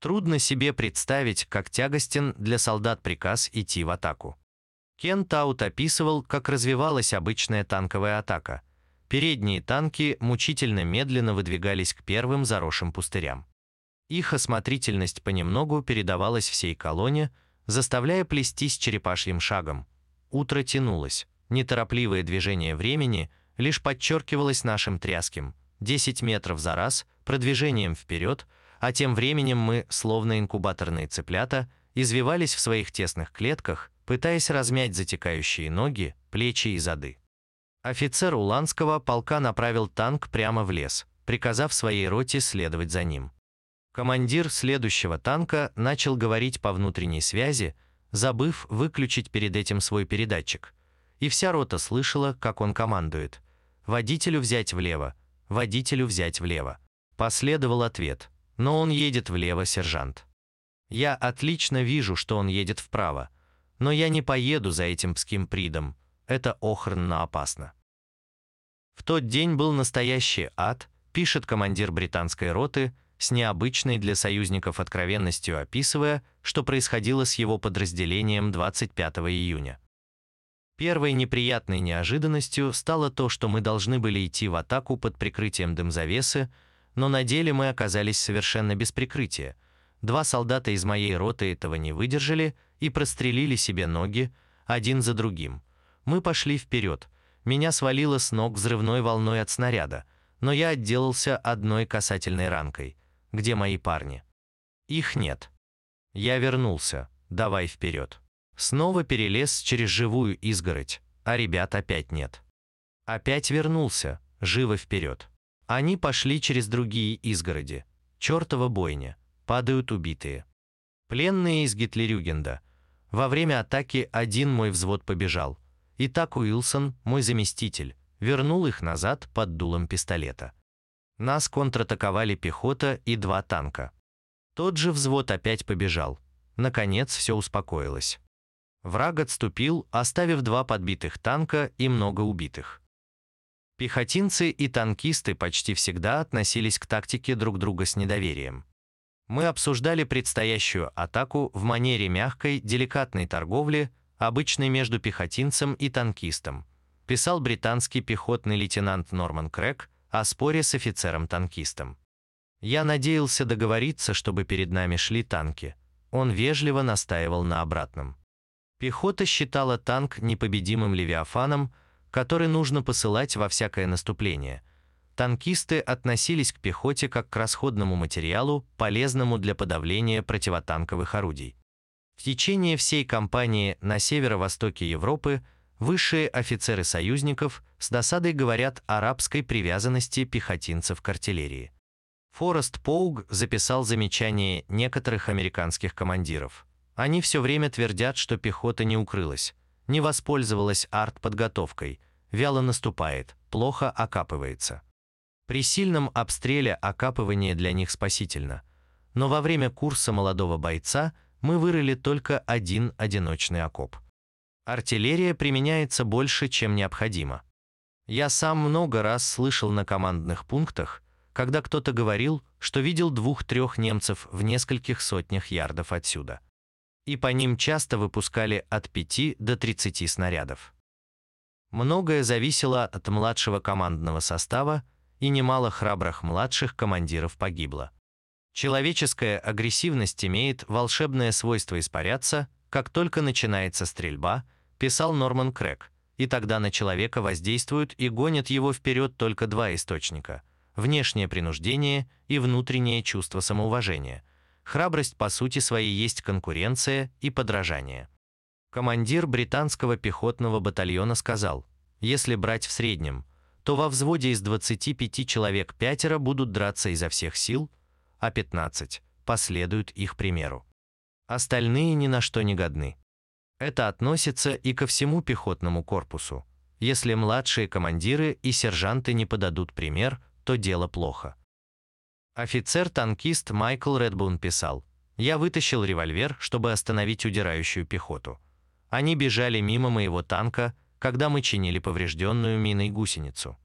Трудно себе представить, как тягостен для солдат приказ идти в атаку. Кен Таут описывал, как развивалась обычная танковая атака – Передние танки мучительно медленно выдвигались к первым заросшим пустырям. Их осмотрительность понемногу передавалась всей колонне, заставляя плестись черепашьим шагом. Утро тянулось, неторопливое движение времени лишь подчеркивалось нашим тряским, 10 метров за раз, продвижением вперед, а тем временем мы, словно инкубаторные цыплята, извивались в своих тесных клетках, пытаясь размять затекающие ноги, плечи и зады. Офицер Уланского полка направил танк прямо в лес, приказав своей роте следовать за ним. Командир следующего танка начал говорить по внутренней связи, забыв выключить перед этим свой передатчик. И вся рота слышала, как он командует. «Водителю взять влево, водителю взять влево». Последовал ответ. «Но он едет влево, сержант». «Я отлично вижу, что он едет вправо, но я не поеду за этим пским придом, это охренно опасно. В тот день был настоящий ад, пишет командир британской роты, с необычной для союзников откровенностью описывая, что происходило с его подразделением 25 июня. Первой неприятной неожиданностью стало то, что мы должны были идти в атаку под прикрытием дымзавесы, но на деле мы оказались совершенно без прикрытия. Два солдата из моей роты этого не выдержали и прострелили себе ноги, один за другим. Мы пошли вперед. Меня свалило с ног взрывной волной от снаряда, но я отделался одной касательной ранкой. Где мои парни? Их нет. Я вернулся. Давай вперед. Снова перелез через живую изгородь, а ребят опять нет. Опять вернулся, живо вперед. Они пошли через другие изгороди. Чёртова бойня. Падают убитые. Пленные из Гитлерюгенда. Во время атаки один мой взвод побежал. И так Уилсон, мой заместитель, вернул их назад под дулом пистолета. Нас контратаковали пехота и два танка. Тот же взвод опять побежал. Наконец все успокоилось. Враг отступил, оставив два подбитых танка и много убитых. Пехотинцы и танкисты почти всегда относились к тактике друг друга с недоверием. Мы обсуждали предстоящую атаку в манере мягкой, деликатной торговли, обычной между пехотинцем и танкистом, писал британский пехотный лейтенант Норман Крэк о споре с офицером-танкистом. Я надеялся договориться, чтобы перед нами шли танки. Он вежливо настаивал на обратном. Пехота считала танк непобедимым левиафаном, который нужно посылать во всякое наступление. Танкисты относились к пехоте как к расходному материалу, полезному для подавления противотанковых орудий. В течение всей кампании на северо-востоке Европы высшие офицеры союзников с досадой говорят о арабской привязанности пехотинцев к артиллерии. Форест Поуг записал замечание некоторых американских командиров. Они все время твердят, что пехота не укрылась, не воспользовалась артподготовкой, вяло наступает, плохо окапывается. При сильном обстреле окапывание для них спасительно. Но во время курса молодого бойца мы вырыли только один одиночный окоп. Артиллерия применяется больше, чем необходимо. Я сам много раз слышал на командных пунктах, когда кто-то говорил, что видел двух-трех немцев в нескольких сотнях ярдов отсюда. И по ним часто выпускали от 5 до 30 снарядов. Многое зависело от младшего командного состава, и немало храбрых младших командиров погибло. Человеческая агрессивность имеет волшебное свойство испаряться, как только начинается стрельба, писал Норман Крэк, и тогда на человека воздействуют и гонят его вперед только два источника – внешнее принуждение и внутреннее чувство самоуважения. Храбрость по сути своей есть конкуренция и подражание. Командир британского пехотного батальона сказал, если брать в среднем, то во взводе из 25 человек пятеро будут драться изо всех сил, а 15 последуют их примеру. Остальные ни на что не годны. Это относится и ко всему пехотному корпусу. Если младшие командиры и сержанты не подадут пример, то дело плохо. Офицер-танкист Майкл Редбун писал, «Я вытащил револьвер, чтобы остановить удирающую пехоту. Они бежали мимо моего танка, когда мы чинили поврежденную миной гусеницу.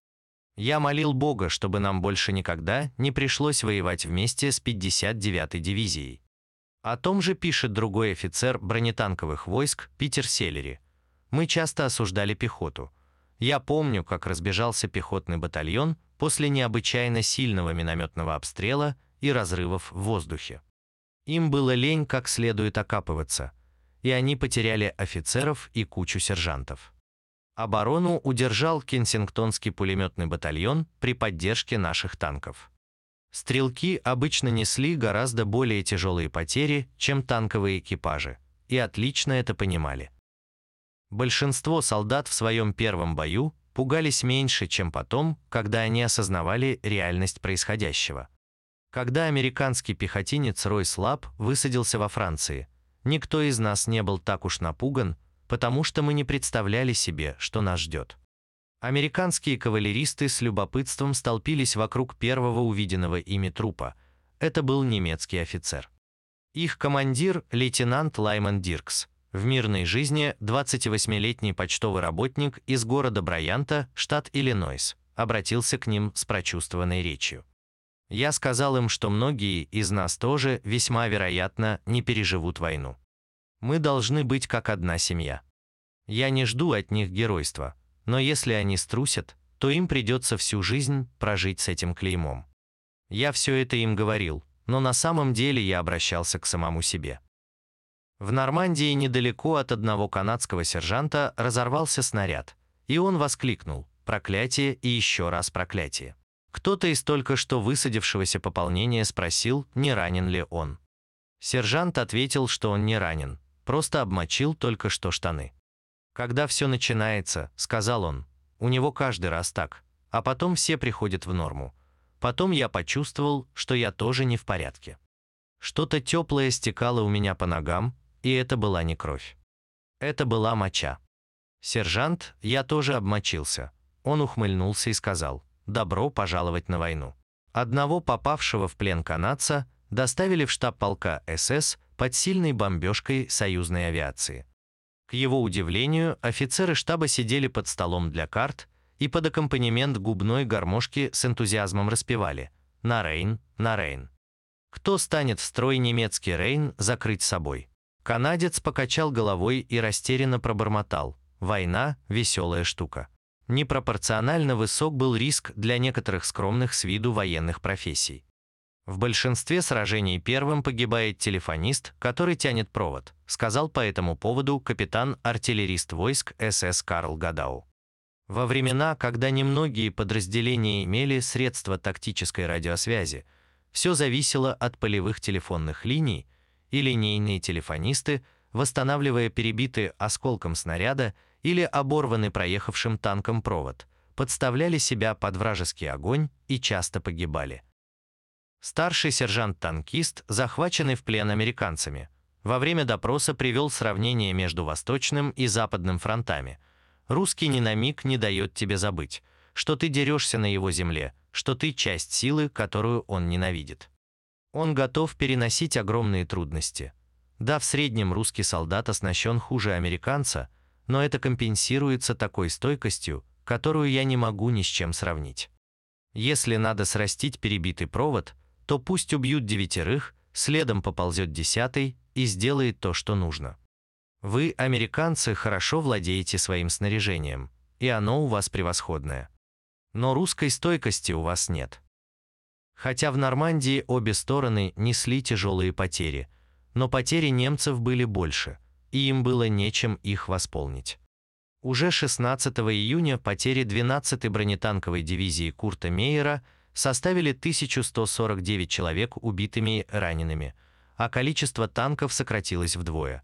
Я молил Бога, чтобы нам больше никогда не пришлось воевать вместе с 59-й дивизией. О том же пишет другой офицер бронетанковых войск Питер Селлери. Мы часто осуждали пехоту. Я помню, как разбежался пехотный батальон после необычайно сильного минометного обстрела и разрывов в воздухе. Им было лень как следует окапываться, и они потеряли офицеров и кучу сержантов. Оборону удержал Кенсингтонский пулеметный батальон при поддержке наших танков. Стрелки обычно несли гораздо более тяжелые потери, чем танковые экипажи, и отлично это понимали. Большинство солдат в своем первом бою пугались меньше, чем потом, когда они осознавали реальность происходящего. Когда американский пехотинец Рой Слаб высадился во Франции, никто из нас не был так уж напуган, потому что мы не представляли себе, что нас ждет. Американские кавалеристы с любопытством столпились вокруг первого увиденного ими трупа. Это был немецкий офицер. Их командир, лейтенант Лайман Диркс, в мирной жизни 28-летний почтовый работник из города Брайанта, штат Иллинойс, обратился к ним с прочувствованной речью. Я сказал им, что многие из нас тоже, весьма вероятно, не переживут войну. Мы должны быть как одна семья. Я не жду от них геройства, но если они струсят, то им придется всю жизнь прожить с этим клеймом. Я все это им говорил, но на самом деле я обращался к самому себе. В Нормандии недалеко от одного канадского сержанта разорвался снаряд, и он воскликнул «Проклятие и еще раз проклятие». Кто-то из только что высадившегося пополнения спросил, не ранен ли он. Сержант ответил, что он не ранен, просто обмочил только что штаны. «Когда все начинается», — сказал он, — «у него каждый раз так, а потом все приходят в норму. Потом я почувствовал, что я тоже не в порядке. Что-то теплое стекало у меня по ногам, и это была не кровь. Это была моча. Сержант, я тоже обмочился. Он ухмыльнулся и сказал, «Добро пожаловать на войну». Одного попавшего в плен канадца доставили в штаб полка СС под сильной бомбежкой союзной авиации. К его удивлению, офицеры штаба сидели под столом для карт и под аккомпанемент губной гармошки с энтузиазмом распевали «На Рейн, на Рейн». Кто станет в строй немецкий Рейн закрыть собой? Канадец покачал головой и растерянно пробормотал. Война – веселая штука. Непропорционально высок был риск для некоторых скромных с виду военных профессий. В большинстве сражений первым погибает телефонист, который тянет провод, сказал по этому поводу капитан-артиллерист войск СС Карл Гадау. Во времена, когда немногие подразделения имели средства тактической радиосвязи, все зависело от полевых телефонных линий, и линейные телефонисты, восстанавливая перебитый осколком снаряда или оборванный проехавшим танком провод, подставляли себя под вражеский огонь и часто погибали. Старший сержант-танкист, захваченный в плен американцами, во время допроса привел сравнение между Восточным и Западным фронтами. Русский ни на миг не дает тебе забыть, что ты дерешься на его земле, что ты часть силы, которую он ненавидит. Он готов переносить огромные трудности. Да, в среднем русский солдат оснащен хуже американца, но это компенсируется такой стойкостью, которую я не могу ни с чем сравнить. Если надо срастить перебитый провод, то пусть убьют девятерых, следом поползет десятый и сделает то, что нужно. Вы, американцы, хорошо владеете своим снаряжением, и оно у вас превосходное. Но русской стойкости у вас нет. Хотя в Нормандии обе стороны несли тяжелые потери, но потери немцев были больше, и им было нечем их восполнить. Уже 16 июня потери 12-й бронетанковой дивизии Курта Мейера составили 1149 человек убитыми и ранеными, а количество танков сократилось вдвое.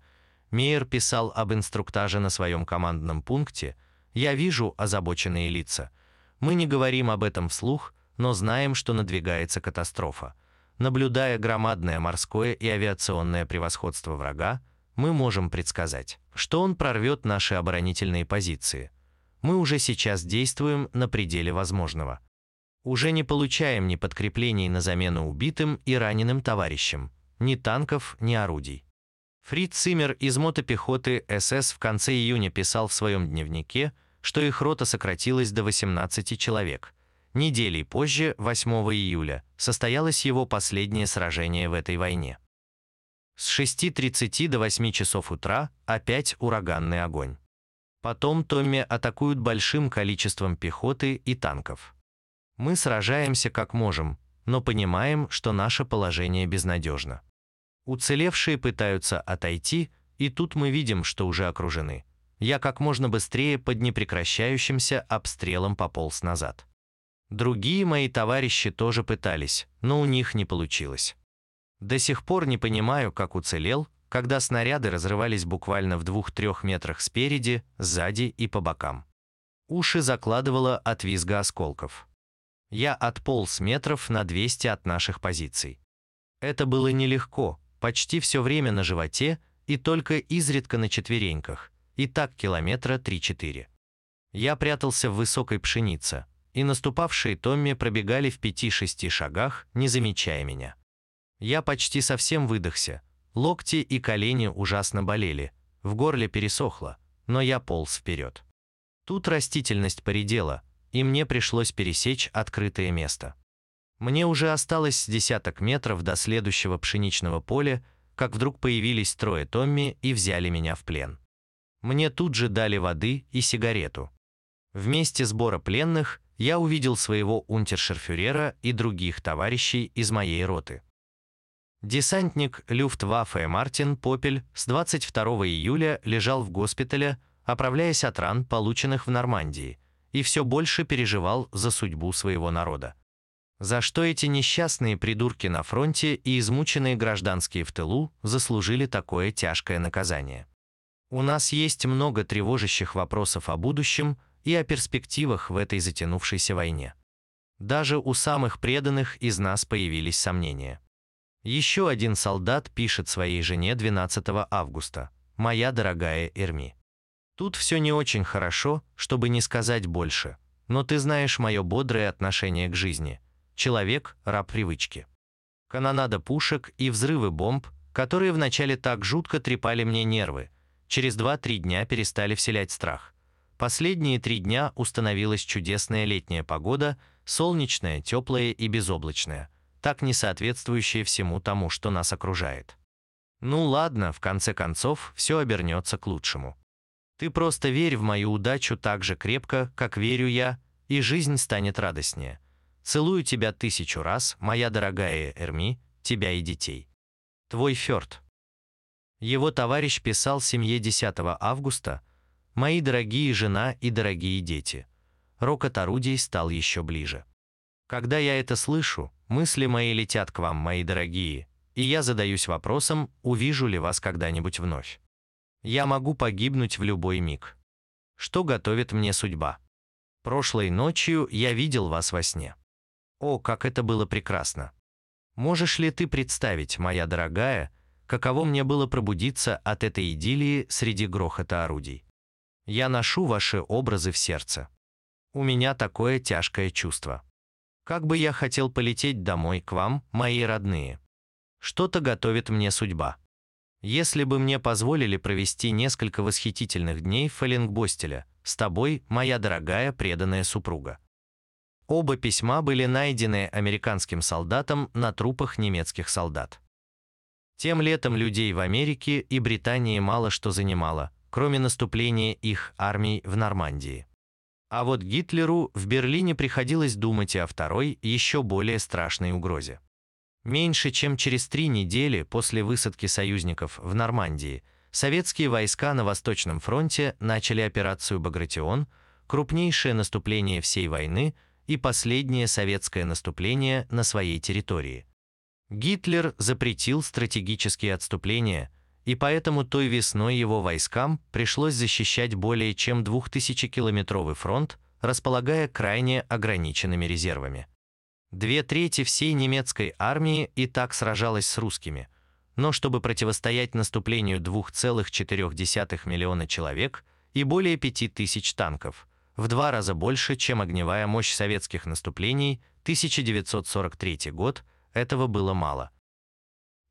Мейер писал об инструктаже на своем командном пункте «Я вижу озабоченные лица. Мы не говорим об этом вслух, но знаем, что надвигается катастрофа. Наблюдая громадное морское и авиационное превосходство врага, мы можем предсказать, что он прорвет наши оборонительные позиции. Мы уже сейчас действуем на пределе возможного. Уже не получаем ни подкреплений на замену убитым и раненым товарищам, ни танков, ни орудий. Фриц Циммер из мотопехоты СС в конце июня писал в своем дневнике, что их рота сократилась до 18 человек – Неделей позже, 8 июля, состоялось его последнее сражение в этой войне. С 6.30 до 8 часов утра опять ураганный огонь. Потом Томми атакуют большим количеством пехоты и танков. Мы сражаемся как можем, но понимаем, что наше положение безнадежно. Уцелевшие пытаются отойти, и тут мы видим, что уже окружены. Я как можно быстрее под непрекращающимся обстрелом пополз назад. Другие мои товарищи тоже пытались, но у них не получилось. До сих пор не понимаю, как уцелел, когда снаряды разрывались буквально в двух-трех метрах спереди, сзади и по бокам. Уши закладывало от визга осколков. Я отполз метров на 200 от наших позиций. Это было нелегко, почти все время на животе и только изредка на четвереньках, и так километра 3-4. Я прятался в высокой пшенице, и наступавшие Томми пробегали в пяти-шести шагах, не замечая меня. Я почти совсем выдохся, локти и колени ужасно болели, в горле пересохло, но я полз вперед. Тут растительность поредела, и мне пришлось пересечь открытое место. Мне уже осталось десяток метров до следующего пшеничного поля, как вдруг появились трое Томми и взяли меня в плен. Мне тут же дали воды и сигарету. Вместе сбора пленных я увидел своего унтершерфюрера и других товарищей из моей роты. Десантник Люфтваффе Мартин Попель с 22 июля лежал в госпитале, оправляясь от ран, полученных в Нормандии, и все больше переживал за судьбу своего народа. За что эти несчастные придурки на фронте и измученные гражданские в тылу заслужили такое тяжкое наказание? У нас есть много тревожащих вопросов о будущем и о перспективах в этой затянувшейся войне. Даже у самых преданных из нас появились сомнения. Еще один солдат пишет своей жене 12 августа «Моя дорогая Эрми». Тут все не очень хорошо, чтобы не сказать больше, но ты знаешь мое бодрое отношение к жизни. Человек – раб привычки. Канонада пушек и взрывы бомб, которые вначале так жутко трепали мне нервы, через 2-3 дня перестали вселять страх. Последние три дня установилась чудесная летняя погода, солнечная, теплая и безоблачная – так не соответствующие всему тому, что нас окружает. Ну ладно, в конце концов, все обернется к лучшему. Ты просто верь в мою удачу так же крепко, как верю я, и жизнь станет радостнее. Целую тебя тысячу раз, моя дорогая Эрми, тебя и детей. Твой Фёрд. Его товарищ писал семье 10 августа «Мои дорогие жена и дорогие дети». Рокот орудий стал еще ближе. Когда я это слышу, мысли мои летят к вам, мои дорогие, и я задаюсь вопросом, увижу ли вас когда-нибудь вновь. Я могу погибнуть в любой миг. Что готовит мне судьба? Прошлой ночью я видел вас во сне. О, как это было прекрасно! Можешь ли ты представить, моя дорогая, каково мне было пробудиться от этой идиллии среди грохота орудий? Я ношу ваши образы в сердце. У меня такое тяжкое чувство. Как бы я хотел полететь домой к вам, мои родные. Что-то готовит мне судьба. Если бы мне позволили провести несколько восхитительных дней в Фалингбостеля, с тобой, моя дорогая преданная супруга. Оба письма были найдены американским солдатом на трупах немецких солдат. Тем летом людей в Америке и Британии мало что занимало, кроме наступления их армий в Нормандии. А вот Гитлеру в Берлине приходилось думать и о второй, еще более страшной угрозе. Меньше чем через три недели после высадки союзников в Нормандии советские войска на Восточном фронте начали операцию «Багратион», крупнейшее наступление всей войны и последнее советское наступление на своей территории. Гитлер запретил стратегические отступления – и поэтому той весной его войскам пришлось защищать более чем 2000-километровый фронт, располагая крайне ограниченными резервами. Две трети всей немецкой армии и так сражалась с русскими, но чтобы противостоять наступлению 2,4 миллиона человек и более 5000 танков, в два раза больше, чем огневая мощь советских наступлений 1943 год, этого было мало –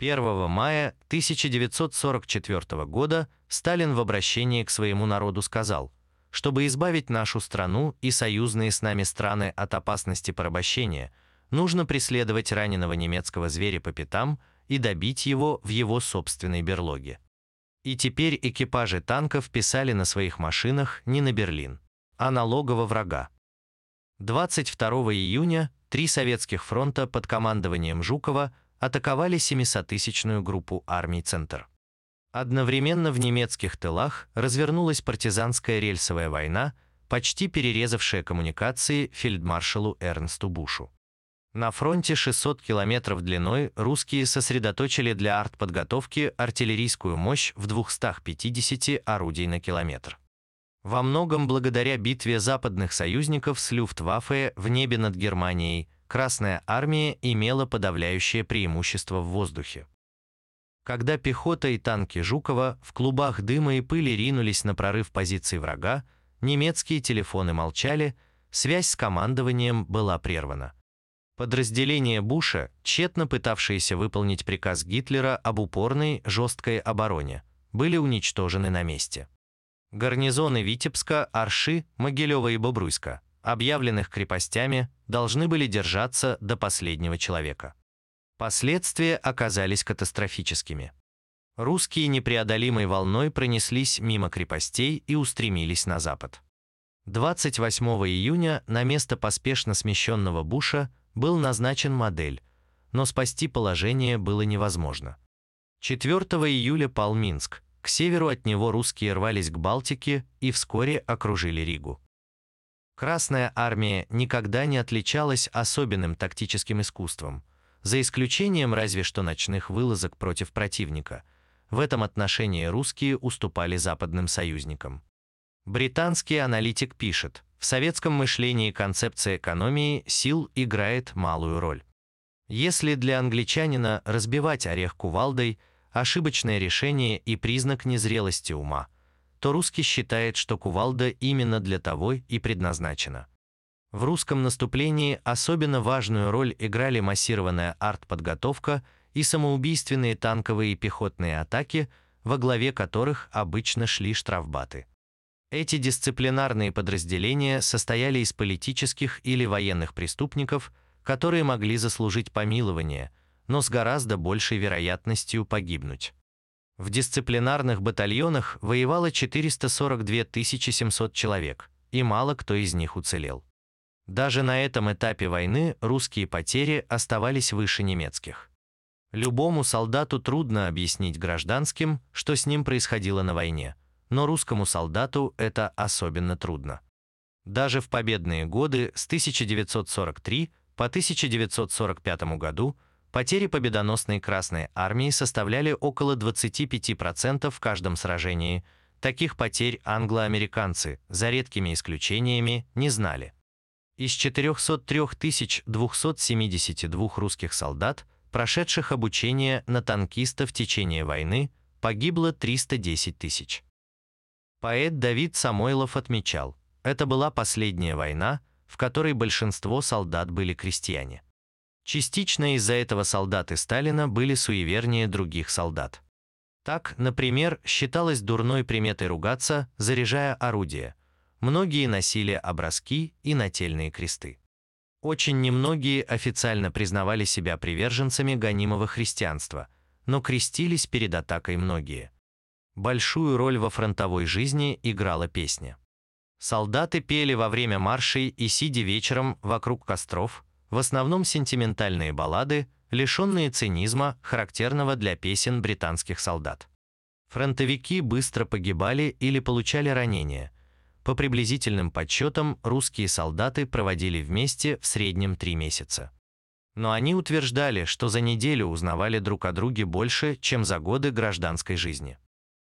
1 мая 1944 года Сталин в обращении к своему народу сказал, чтобы избавить нашу страну и союзные с нами страны от опасности порабощения, нужно преследовать раненого немецкого зверя по пятам и добить его в его собственной берлоге. И теперь экипажи танков писали на своих машинах не на Берлин, а на логово врага. 22 июня три советских фронта под командованием Жукова атаковали 700-тысячную группу армий «Центр». Одновременно в немецких тылах развернулась партизанская рельсовая война, почти перерезавшая коммуникации фельдмаршалу Эрнсту Бушу. На фронте 600 километров длиной русские сосредоточили для артподготовки артиллерийскую мощь в 250 орудий на километр. Во многом благодаря битве западных союзников с Люфтваффе в небе над Германией – Красная армия имела подавляющее преимущество в воздухе. Когда пехота и танки Жукова в клубах дыма и пыли ринулись на прорыв позиций врага, немецкие телефоны молчали, связь с командованием была прервана. Подразделения Буша, тщетно пытавшиеся выполнить приказ Гитлера об упорной, жесткой обороне, были уничтожены на месте. Гарнизоны Витебска, Арши, Могилева и Бобруйска объявленных крепостями, должны были держаться до последнего человека. Последствия оказались катастрофическими. Русские непреодолимой волной пронеслись мимо крепостей и устремились на запад. 28 июня на место поспешно смещенного Буша был назначен модель, но спасти положение было невозможно. 4 июля пал Минск, к северу от него русские рвались к Балтике и вскоре окружили Ригу. Красная армия никогда не отличалась особенным тактическим искусством, за исключением разве что ночных вылазок против противника. В этом отношении русские уступали западным союзникам. Британский аналитик пишет, в советском мышлении концепция экономии сил играет малую роль. Если для англичанина разбивать орех кувалдой – ошибочное решение и признак незрелости ума, то русский считает, что кувалда именно для того и предназначена. В русском наступлении особенно важную роль играли массированная артподготовка и самоубийственные танковые и пехотные атаки, во главе которых обычно шли штрафбаты. Эти дисциплинарные подразделения состояли из политических или военных преступников, которые могли заслужить помилование, но с гораздо большей вероятностью погибнуть. В дисциплинарных батальонах воевало 442 700 человек, и мало кто из них уцелел. Даже на этом этапе войны русские потери оставались выше немецких. Любому солдату трудно объяснить гражданским, что с ним происходило на войне, но русскому солдату это особенно трудно. Даже в победные годы с 1943 по 1945 году потери победоносной Красной армии составляли около 25% в каждом сражении. Таких потерь англо-американцы, за редкими исключениями, не знали. Из 403 272 русских солдат, прошедших обучение на танкиста в течение войны, погибло 310 тысяч. Поэт Давид Самойлов отмечал, это была последняя война, в которой большинство солдат были крестьяне. Частично из-за этого солдаты Сталина были суевернее других солдат. Так, например, считалось дурной приметой ругаться, заряжая орудие. Многие носили образки и нательные кресты. Очень немногие официально признавали себя приверженцами гонимого христианства, но крестились перед атакой многие – Большую роль во фронтовой жизни играла песня. Солдаты пели во время маршей и сидя вечером вокруг костров, в основном сентиментальные баллады, лишенные цинизма, характерного для песен британских солдат. Фронтовики быстро погибали или получали ранения. По приблизительным подсчетам, русские солдаты проводили вместе в среднем три месяца. Но они утверждали, что за неделю узнавали друг о друге больше, чем за годы гражданской жизни.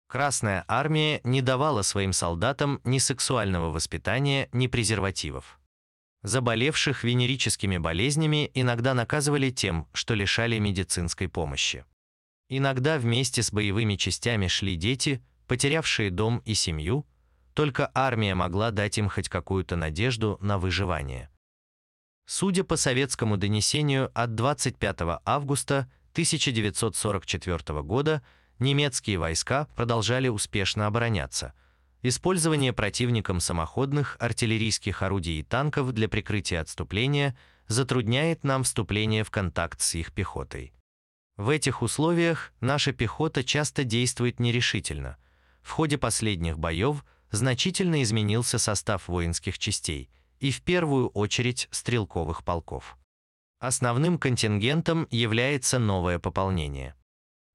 Красная армия не давала своим солдатам ни сексуального воспитания, ни презервативов. Заболевших венерическими болезнями иногда наказывали тем, что лишали медицинской помощи. Иногда вместе с боевыми частями шли дети, потерявшие дом и семью, только армия могла дать им хоть какую-то надежду на выживание. Судя по советскому донесению от 25 августа 1944 года, немецкие войска продолжали успешно обороняться. Использование противником самоходных артиллерийских орудий и танков для прикрытия отступления затрудняет нам вступление в контакт с их пехотой. В этих условиях наша пехота часто действует нерешительно. В ходе последних боев значительно изменился состав воинских частей и в первую очередь стрелковых полков. Основным контингентом является новое пополнение.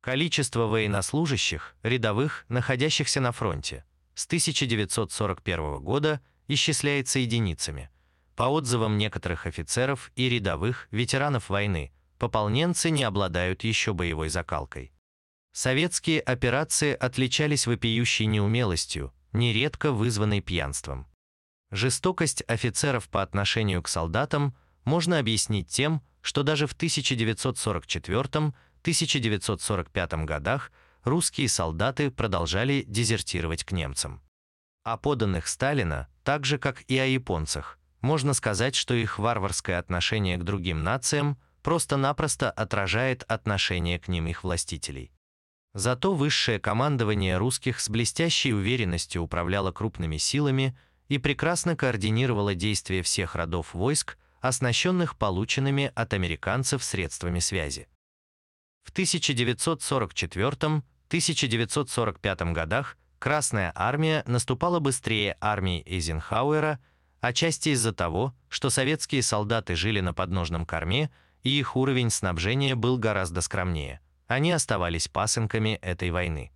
Количество военнослужащих, рядовых, находящихся на фронте, с 1941 года исчисляется единицами. По отзывам некоторых офицеров и рядовых ветеранов войны, пополненцы не обладают еще боевой закалкой. Советские операции отличались вопиющей неумелостью, нередко вызванной пьянством. Жестокость офицеров по отношению к солдатам можно объяснить тем, что даже в 1944 1945 годах русские солдаты продолжали дезертировать к немцам. О поданных Сталина, так же как и о японцах, можно сказать, что их варварское отношение к другим нациям просто-напросто отражает отношение к ним их властителей. Зато высшее командование русских с блестящей уверенностью управляло крупными силами и прекрасно координировало действия всех родов войск, оснащенных полученными от американцев средствами связи. В 1944 1945 годах Красная армия наступала быстрее армии Эйзенхауэра, отчасти из-за того, что советские солдаты жили на подножном корме, и их уровень снабжения был гораздо скромнее. Они оставались пасынками этой войны.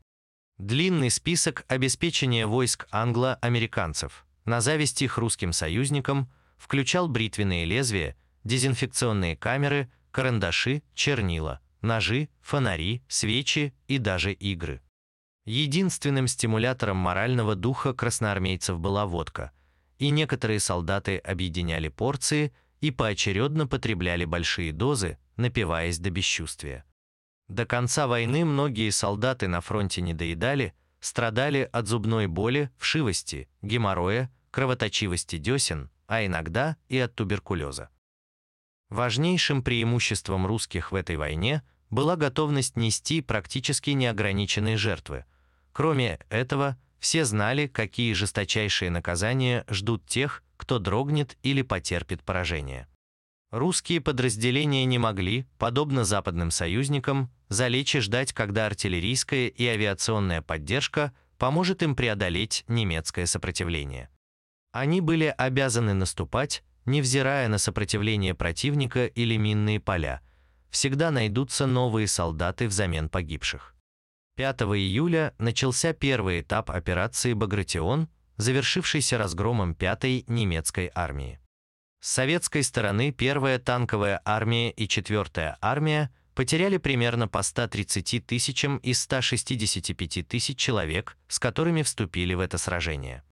Длинный список обеспечения войск англо-американцев на зависть их русским союзникам включал бритвенные лезвия, дезинфекционные камеры, карандаши, чернила, ножи, фонари, свечи и даже игры. Единственным стимулятором морального духа красноармейцев была водка, и некоторые солдаты объединяли порции и поочередно потребляли большие дозы, напиваясь до бесчувствия. До конца войны многие солдаты на фронте не доедали, страдали от зубной боли, вшивости, геморроя, кровоточивости десен, а иногда и от туберкулеза. Важнейшим преимуществом русских в этой войне была готовность нести практически неограниченные жертвы. Кроме этого, все знали, какие жесточайшие наказания ждут тех, кто дрогнет или потерпит поражение. Русские подразделения не могли, подобно западным союзникам, залечь и ждать, когда артиллерийская и авиационная поддержка поможет им преодолеть немецкое сопротивление. Они были обязаны наступать, невзирая на сопротивление противника или минные поля. Всегда найдутся новые солдаты взамен погибших. 5 июля начался первый этап операции «Багратион», завершившийся разгромом 5-й немецкой армии. С советской стороны первая танковая армия и четвертая армия потеряли примерно по 130 тысячам из 165 тысяч человек, с которыми вступили в это сражение.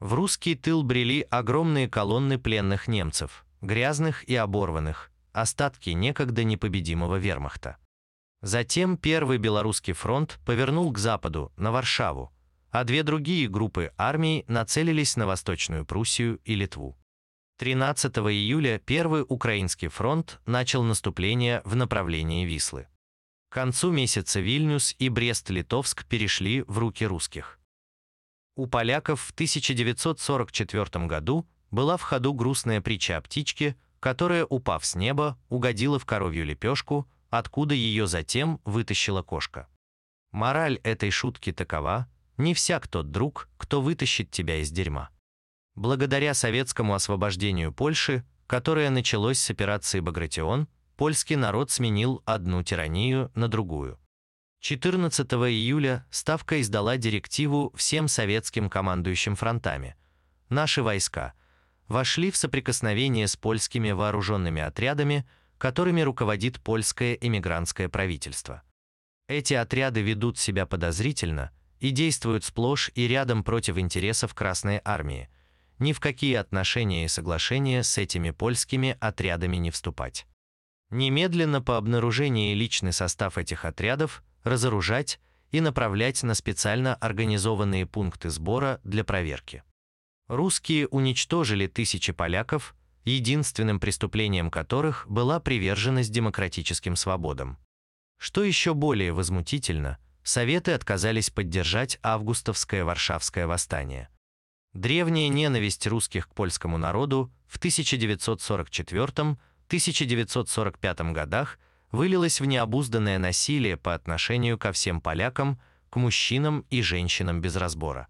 В русский тыл брели огромные колонны пленных немцев, грязных и оборванных, остатки некогда непобедимого вермахта. Затем Первый Белорусский фронт повернул к западу, на Варшаву, а две другие группы армий нацелились на Восточную Пруссию и Литву. 13 июля Первый Украинский фронт начал наступление в направлении Вислы. К концу месяца Вильнюс и Брест-Литовск перешли в руки русских. У поляков в 1944 году была в ходу грустная притча о птичке, которая, упав с неба, угодила в коровью лепешку, откуда ее затем вытащила кошка. Мораль этой шутки такова – не всяк тот друг, кто вытащит тебя из дерьма. Благодаря советскому освобождению Польши, которое началось с операции «Багратион», польский народ сменил одну тиранию на другую. 14 июля Ставка издала директиву всем советским командующим фронтами. Наши войска вошли в соприкосновение с польскими вооруженными отрядами, которыми руководит польское эмигрантское правительство. Эти отряды ведут себя подозрительно – и действуют сплошь и рядом против интересов Красной Армии. Ни в какие отношения и соглашения с этими польскими отрядами не вступать. Немедленно по обнаружении личный состав этих отрядов разоружать и направлять на специально организованные пункты сбора для проверки. Русские уничтожили тысячи поляков, единственным преступлением которых была приверженность демократическим свободам. Что еще более возмутительно – Советы отказались поддержать августовское Варшавское восстание. Древняя ненависть русских к польскому народу в 1944-1945 годах вылилась в необузданное насилие по отношению ко всем полякам, к мужчинам и женщинам без разбора.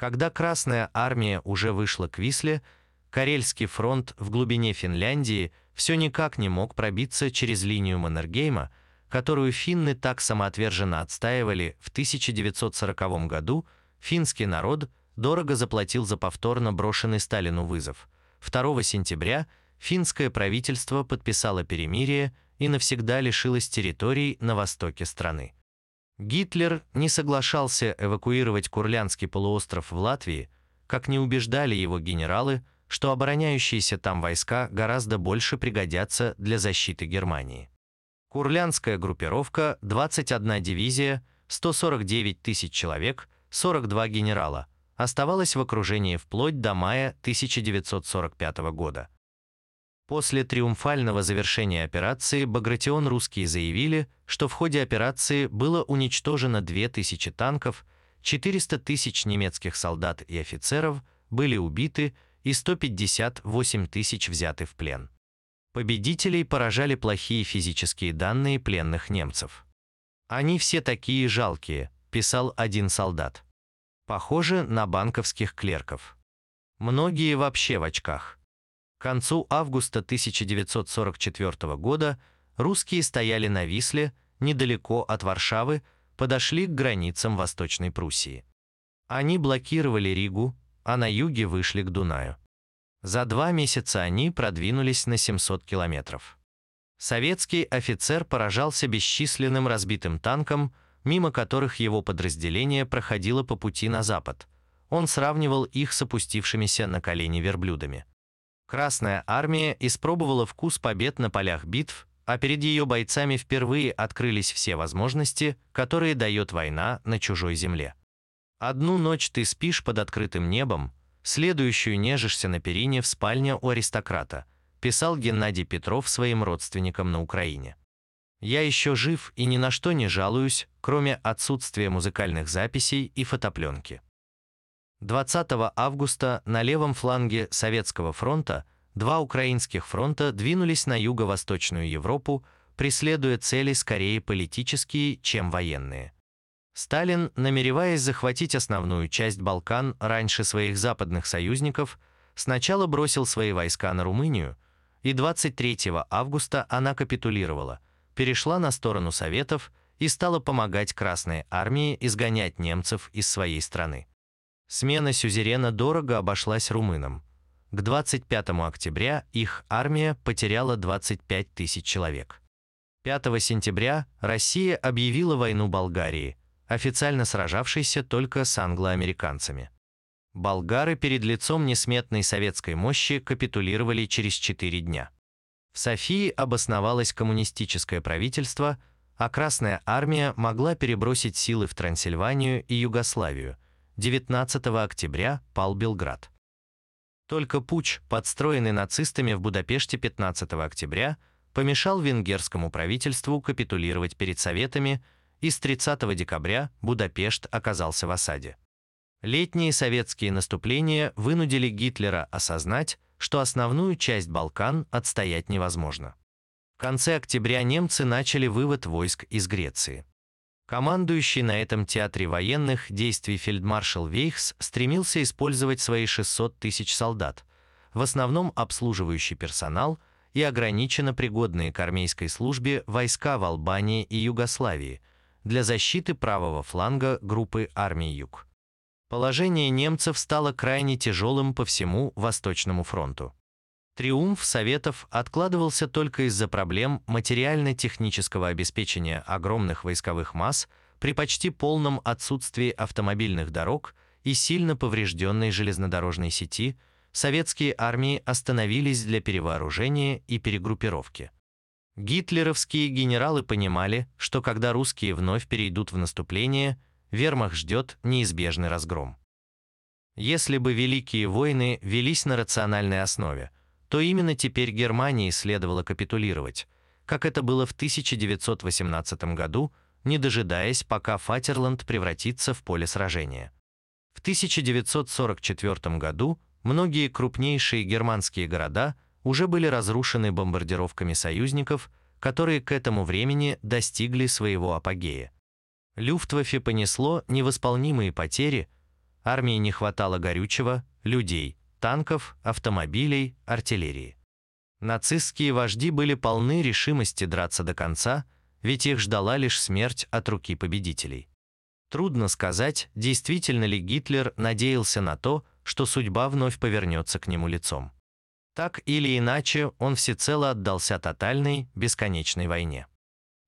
Когда Красная армия уже вышла к Висле, Карельский фронт в глубине Финляндии все никак не мог пробиться через линию Маннергейма, которую финны так самоотверженно отстаивали в 1940 году, финский народ дорого заплатил за повторно брошенный Сталину вызов. 2 сентября финское правительство подписало перемирие и навсегда лишилось территорий на востоке страны. Гитлер не соглашался эвакуировать Курлянский полуостров в Латвии, как не убеждали его генералы, что обороняющиеся там войска гораздо больше пригодятся для защиты Германии. Курлянская группировка, 21 дивизия, 149 тысяч человек, 42 генерала, оставалась в окружении вплоть до мая 1945 года. После триумфального завершения операции Багратион русские заявили, что в ходе операции было уничтожено 2000 танков, 400 тысяч немецких солдат и офицеров были убиты и 158 тысяч взяты в плен. Победителей поражали плохие физические данные пленных немцев. «Они все такие жалкие», – писал один солдат. «Похожи на банковских клерков. Многие вообще в очках». К концу августа 1944 года русские стояли на Висле, недалеко от Варшавы, подошли к границам Восточной Пруссии. Они блокировали Ригу, а на юге вышли к Дунаю. За два месяца они продвинулись на 700 километров. Советский офицер поражался бесчисленным разбитым танкам, мимо которых его подразделение проходило по пути на запад. Он сравнивал их с опустившимися на колени верблюдами. Красная армия испробовала вкус побед на полях битв, а перед ее бойцами впервые открылись все возможности, которые дает война на чужой земле. Одну ночь ты спишь под открытым небом, следующую нежишься на перине в спальне у аристократа, писал Геннадий Петров своим родственникам на Украине. Я еще жив и ни на что не жалуюсь, кроме отсутствия музыкальных записей и фотопленки. 20 августа на левом фланге Советского фронта два украинских фронта двинулись на юго-восточную Европу, преследуя цели скорее политические, чем военные. Сталин, намереваясь захватить основную часть Балкан раньше своих западных союзников, сначала бросил свои войска на Румынию, и 23 августа она капитулировала, перешла на сторону Советов и стала помогать Красной армии изгонять немцев из своей страны. Смена сюзерена дорого обошлась румынам. К 25 октября их армия потеряла 25 тысяч человек. 5 сентября Россия объявила войну Болгарии, официально сражавшейся только с англоамериканцами. Болгары перед лицом несметной советской мощи капитулировали через 4 дня. В Софии обосновалось коммунистическое правительство, а Красная армия могла перебросить силы в Трансильванию и Югославию – 19 октября пал Белград. Только путч, подстроенный нацистами в Будапеште 15 октября, помешал венгерскому правительству капитулировать перед Советами, и с 30 декабря Будапешт оказался в осаде. Летние советские наступления вынудили Гитлера осознать, что основную часть Балкан отстоять невозможно. В конце октября немцы начали вывод войск из Греции. Командующий на этом театре военных действий фельдмаршал Вейхс стремился использовать свои 600 тысяч солдат, в основном обслуживающий персонал и ограниченно пригодные к армейской службе войска в Албании и Югославии для защиты правого фланга группы армий Юг. Положение немцев стало крайне тяжелым по всему Восточному фронту. Триумф Советов откладывался только из-за проблем материально-технического обеспечения огромных войсковых масс при почти полном отсутствии автомобильных дорог и сильно поврежденной железнодорожной сети, советские армии остановились для перевооружения и перегруппировки. Гитлеровские генералы понимали, что когда русские вновь перейдут в наступление, вермах ждет неизбежный разгром. Если бы Великие войны велись на рациональной основе – то именно теперь Германии следовало капитулировать, как это было в 1918 году, не дожидаясь, пока Фатерланд превратится в поле сражения. В 1944 году многие крупнейшие германские города уже были разрушены бомбардировками союзников, которые к этому времени достигли своего апогея. Люфтваффе понесло невосполнимые потери, армии не хватало горючего, людей, танков, автомобилей, артиллерии. Нацистские вожди были полны решимости драться до конца, ведь их ждала лишь смерть от руки победителей. Трудно сказать, действительно ли Гитлер надеялся на то, что судьба вновь повернется к нему лицом. Так или иначе, он всецело отдался тотальной, бесконечной войне.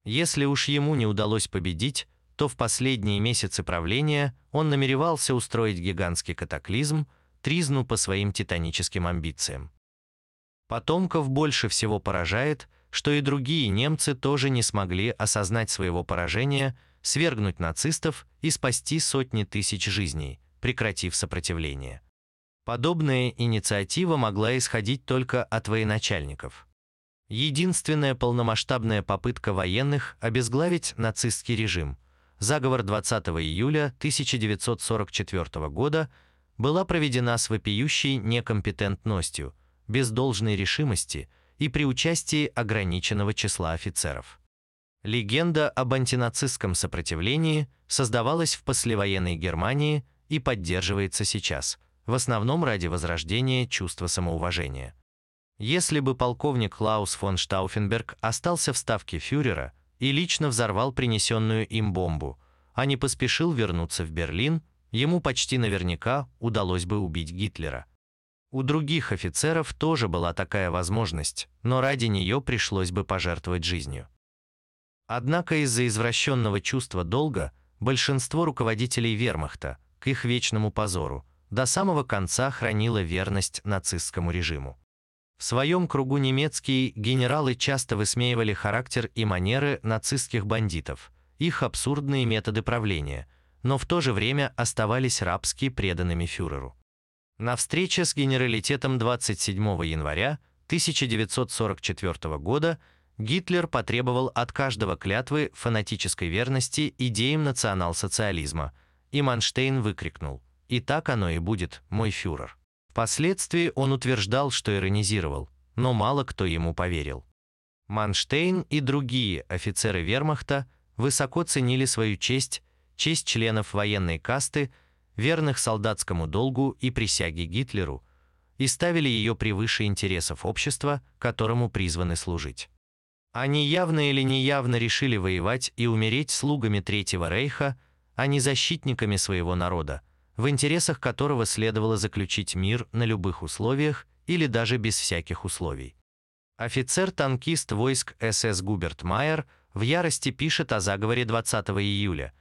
Если уж ему не удалось победить, то в последние месяцы правления он намеревался устроить гигантский катаклизм, тризну по своим титаническим амбициям. Потомков больше всего поражает, что и другие немцы тоже не смогли осознать своего поражения, свергнуть нацистов и спасти сотни тысяч жизней, прекратив сопротивление. Подобная инициатива могла исходить только от военачальников. Единственная полномасштабная попытка военных обезглавить нацистский режим, заговор 20 июля 1944 года – была проведена с вопиющей некомпетентностью, без должной решимости и при участии ограниченного числа офицеров. Легенда об антинацистском сопротивлении создавалась в послевоенной Германии и поддерживается сейчас, в основном ради возрождения чувства самоуважения. Если бы полковник Клаус фон Штауфенберг остался в ставке фюрера и лично взорвал принесенную им бомбу, а не поспешил вернуться в Берлин, ему почти наверняка удалось бы убить Гитлера. У других офицеров тоже была такая возможность, но ради нее пришлось бы пожертвовать жизнью. Однако из-за извращенного чувства долга большинство руководителей вермахта, к их вечному позору, до самого конца хранило верность нацистскому режиму. В своем кругу немецкие генералы часто высмеивали характер и манеры нацистских бандитов, их абсурдные методы правления, но в то же время оставались рабски преданными фюреру. На встрече с генералитетом 27 января 1944 года Гитлер потребовал от каждого клятвы фанатической верности идеям национал-социализма, и Манштейн выкрикнул «И так оно и будет, мой фюрер». Впоследствии он утверждал, что иронизировал, но мало кто ему поверил. Манштейн и другие офицеры вермахта высоко ценили свою честь, честь членов военной касты, верных солдатскому долгу и присяге Гитлеру, и ставили ее превыше интересов общества, которому призваны служить. Они явно или неявно решили воевать и умереть слугами Третьего Рейха, а не защитниками своего народа, в интересах которого следовало заключить мир на любых условиях или даже без всяких условий. Офицер-танкист войск СС Губерт Майер в ярости пишет о заговоре 20 июля.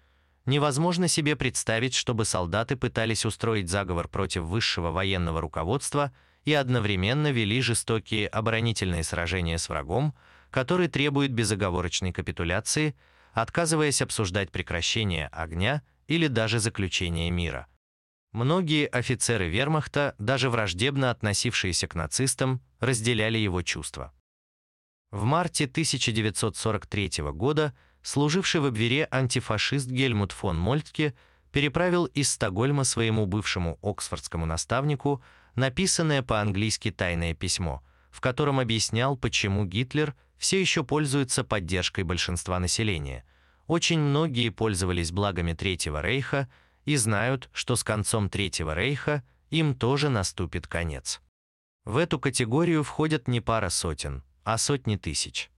Невозможно себе представить, чтобы солдаты пытались устроить заговор против высшего военного руководства и одновременно вели жестокие оборонительные сражения с врагом, который требует безоговорочной капитуляции, отказываясь обсуждать прекращение огня или даже заключение мира. Многие офицеры вермахта, даже враждебно относившиеся к нацистам, разделяли его чувства. В марте 1943 года служивший в Абвере антифашист Гельмут фон Мольтке переправил из Стокгольма своему бывшему оксфордскому наставнику написанное по-английски тайное письмо, в котором объяснял, почему Гитлер все еще пользуется поддержкой большинства населения. Очень многие пользовались благами Третьего Рейха и знают, что с концом Третьего Рейха им тоже наступит конец. В эту категорию входят не пара сотен, а сотни тысяч.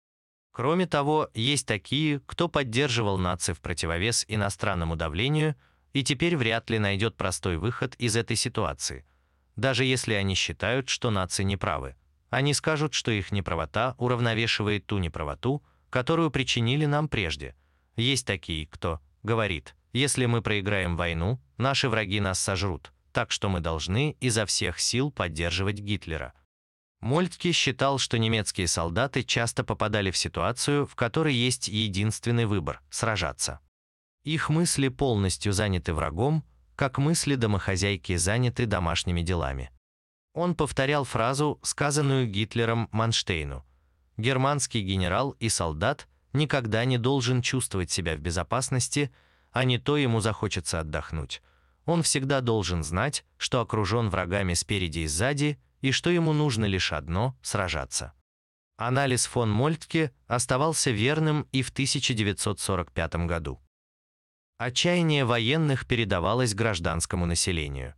Кроме того, есть такие, кто поддерживал нации в противовес иностранному давлению и теперь вряд ли найдет простой выход из этой ситуации, даже если они считают, что нации неправы. Они скажут, что их неправота уравновешивает ту неправоту, которую причинили нам прежде. Есть такие, кто говорит, если мы проиграем войну, наши враги нас сожрут, так что мы должны изо всех сил поддерживать Гитлера. Мольтке считал, что немецкие солдаты часто попадали в ситуацию, в которой есть единственный выбор – сражаться. Их мысли полностью заняты врагом, как мысли домохозяйки заняты домашними делами. Он повторял фразу, сказанную Гитлером Манштейну. «Германский генерал и солдат никогда не должен чувствовать себя в безопасности, а не то ему захочется отдохнуть. Он всегда должен знать, что окружен врагами спереди и сзади, и что ему нужно лишь одно – сражаться». Анализ фон Мольтке оставался верным и в 1945 году. Отчаяние военных передавалось гражданскому населению.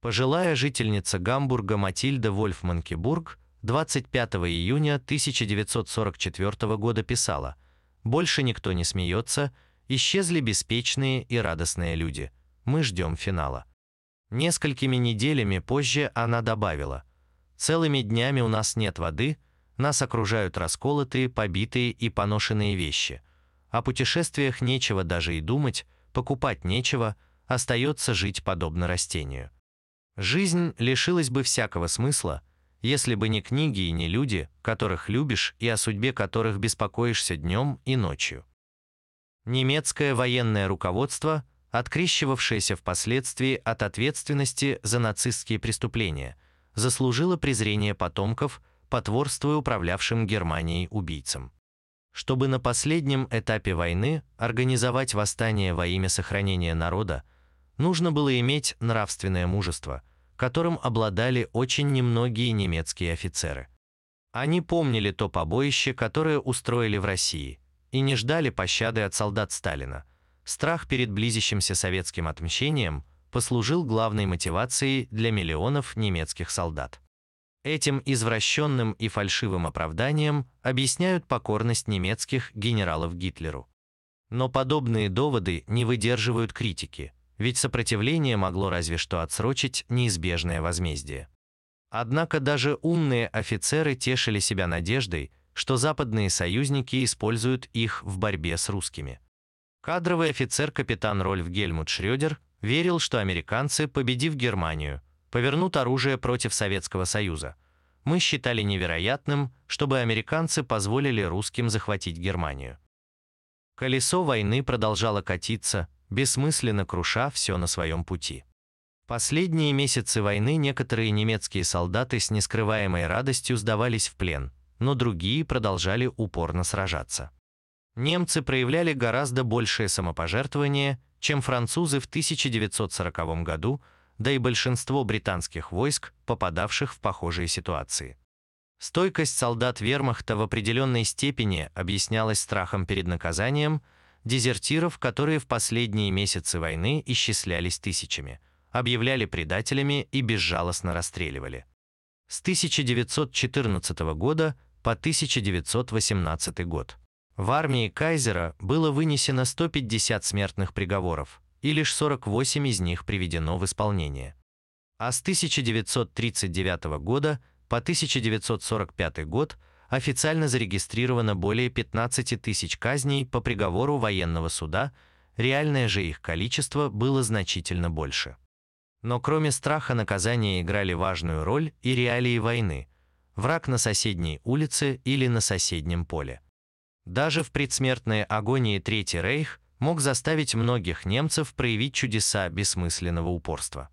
Пожилая жительница Гамбурга Матильда Вольфманкебург 25 июня 1944 года писала «Больше никто не смеется, исчезли беспечные и радостные люди. Мы ждем финала». Несколькими неделями позже она добавила «Целыми днями у нас нет воды, нас окружают расколотые, побитые и поношенные вещи. О путешествиях нечего даже и думать, покупать нечего, остается жить подобно растению». Жизнь лишилась бы всякого смысла, если бы не книги и не люди, которых любишь и о судьбе которых беспокоишься днем и ночью. Немецкое военное руководство, открещивавшееся впоследствии от ответственности за нацистские преступления, заслужило презрение потомков, потворствуя управлявшим Германией убийцам. Чтобы на последнем этапе войны организовать восстание во имя сохранения народа, нужно было иметь нравственное мужество, которым обладали очень немногие немецкие офицеры. Они помнили то побоище, которое устроили в России, и не ждали пощады от солдат Сталина. Страх перед близящимся советским отмщением послужил главной мотивацией для миллионов немецких солдат. Этим извращенным и фальшивым оправданием объясняют покорность немецких генералов Гитлеру. Но подобные доводы не выдерживают критики, ведь сопротивление могло разве что отсрочить неизбежное возмездие. Однако даже умные офицеры тешили себя надеждой, что западные союзники используют их в борьбе с русскими. Кадровый офицер-капитан Рольф Гельмут Шрёдер верил, что американцы, победив Германию, повернут оружие против Советского Союза. Мы считали невероятным, чтобы американцы позволили русским захватить Германию. Колесо войны продолжало катиться, бессмысленно круша все на своем пути. Последние месяцы войны некоторые немецкие солдаты с нескрываемой радостью сдавались в плен, но другие продолжали упорно сражаться. Немцы проявляли гораздо большее самопожертвование, чем французы в 1940 году, да и большинство британских войск, попадавших в похожие ситуации. Стойкость солдат вермахта в определенной степени объяснялась страхом перед наказанием, дезертиров, которые в последние месяцы войны исчислялись тысячами, объявляли предателями и безжалостно расстреливали. С 1914 года по 1918 год в армии Кайзера было вынесено 150 смертных приговоров, и лишь 48 из них приведено в исполнение. А с 1939 года по 1945 год официально зарегистрировано более 15 тысяч казней по приговору военного суда, реальное же их количество было значительно больше. Но кроме страха наказания играли важную роль и реалии войны – враг на соседней улице или на соседнем поле. Даже в предсмертной агонии Третий Рейх мог заставить многих немцев проявить чудеса бессмысленного упорства.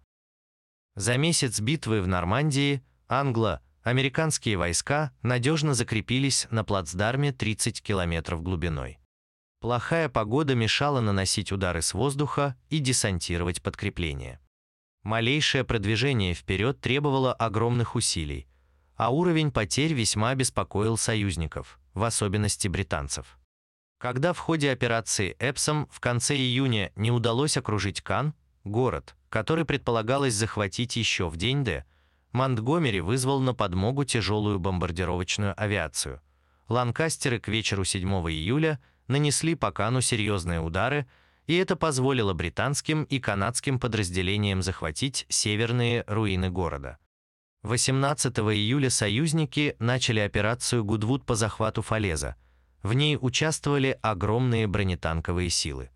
За месяц битвы в Нормандии англо-американские войска надежно закрепились на плацдарме 30 километров глубиной. Плохая погода мешала наносить удары с воздуха и десантировать подкрепления. Малейшее продвижение вперед требовало огромных усилий, а уровень потерь весьма беспокоил союзников – в особенности британцев. Когда в ходе операции «Эпсом» в конце июня не удалось окружить Кан, город, который предполагалось захватить еще в день Д, Монтгомери вызвал на подмогу тяжелую бомбардировочную авиацию. Ланкастеры к вечеру 7 июля нанесли по Кану серьезные удары, и это позволило британским и канадским подразделениям захватить северные руины города. 18 июля союзники начали операцию «Гудвуд» по захвату Фалеза. В ней участвовали огромные бронетанковые силы.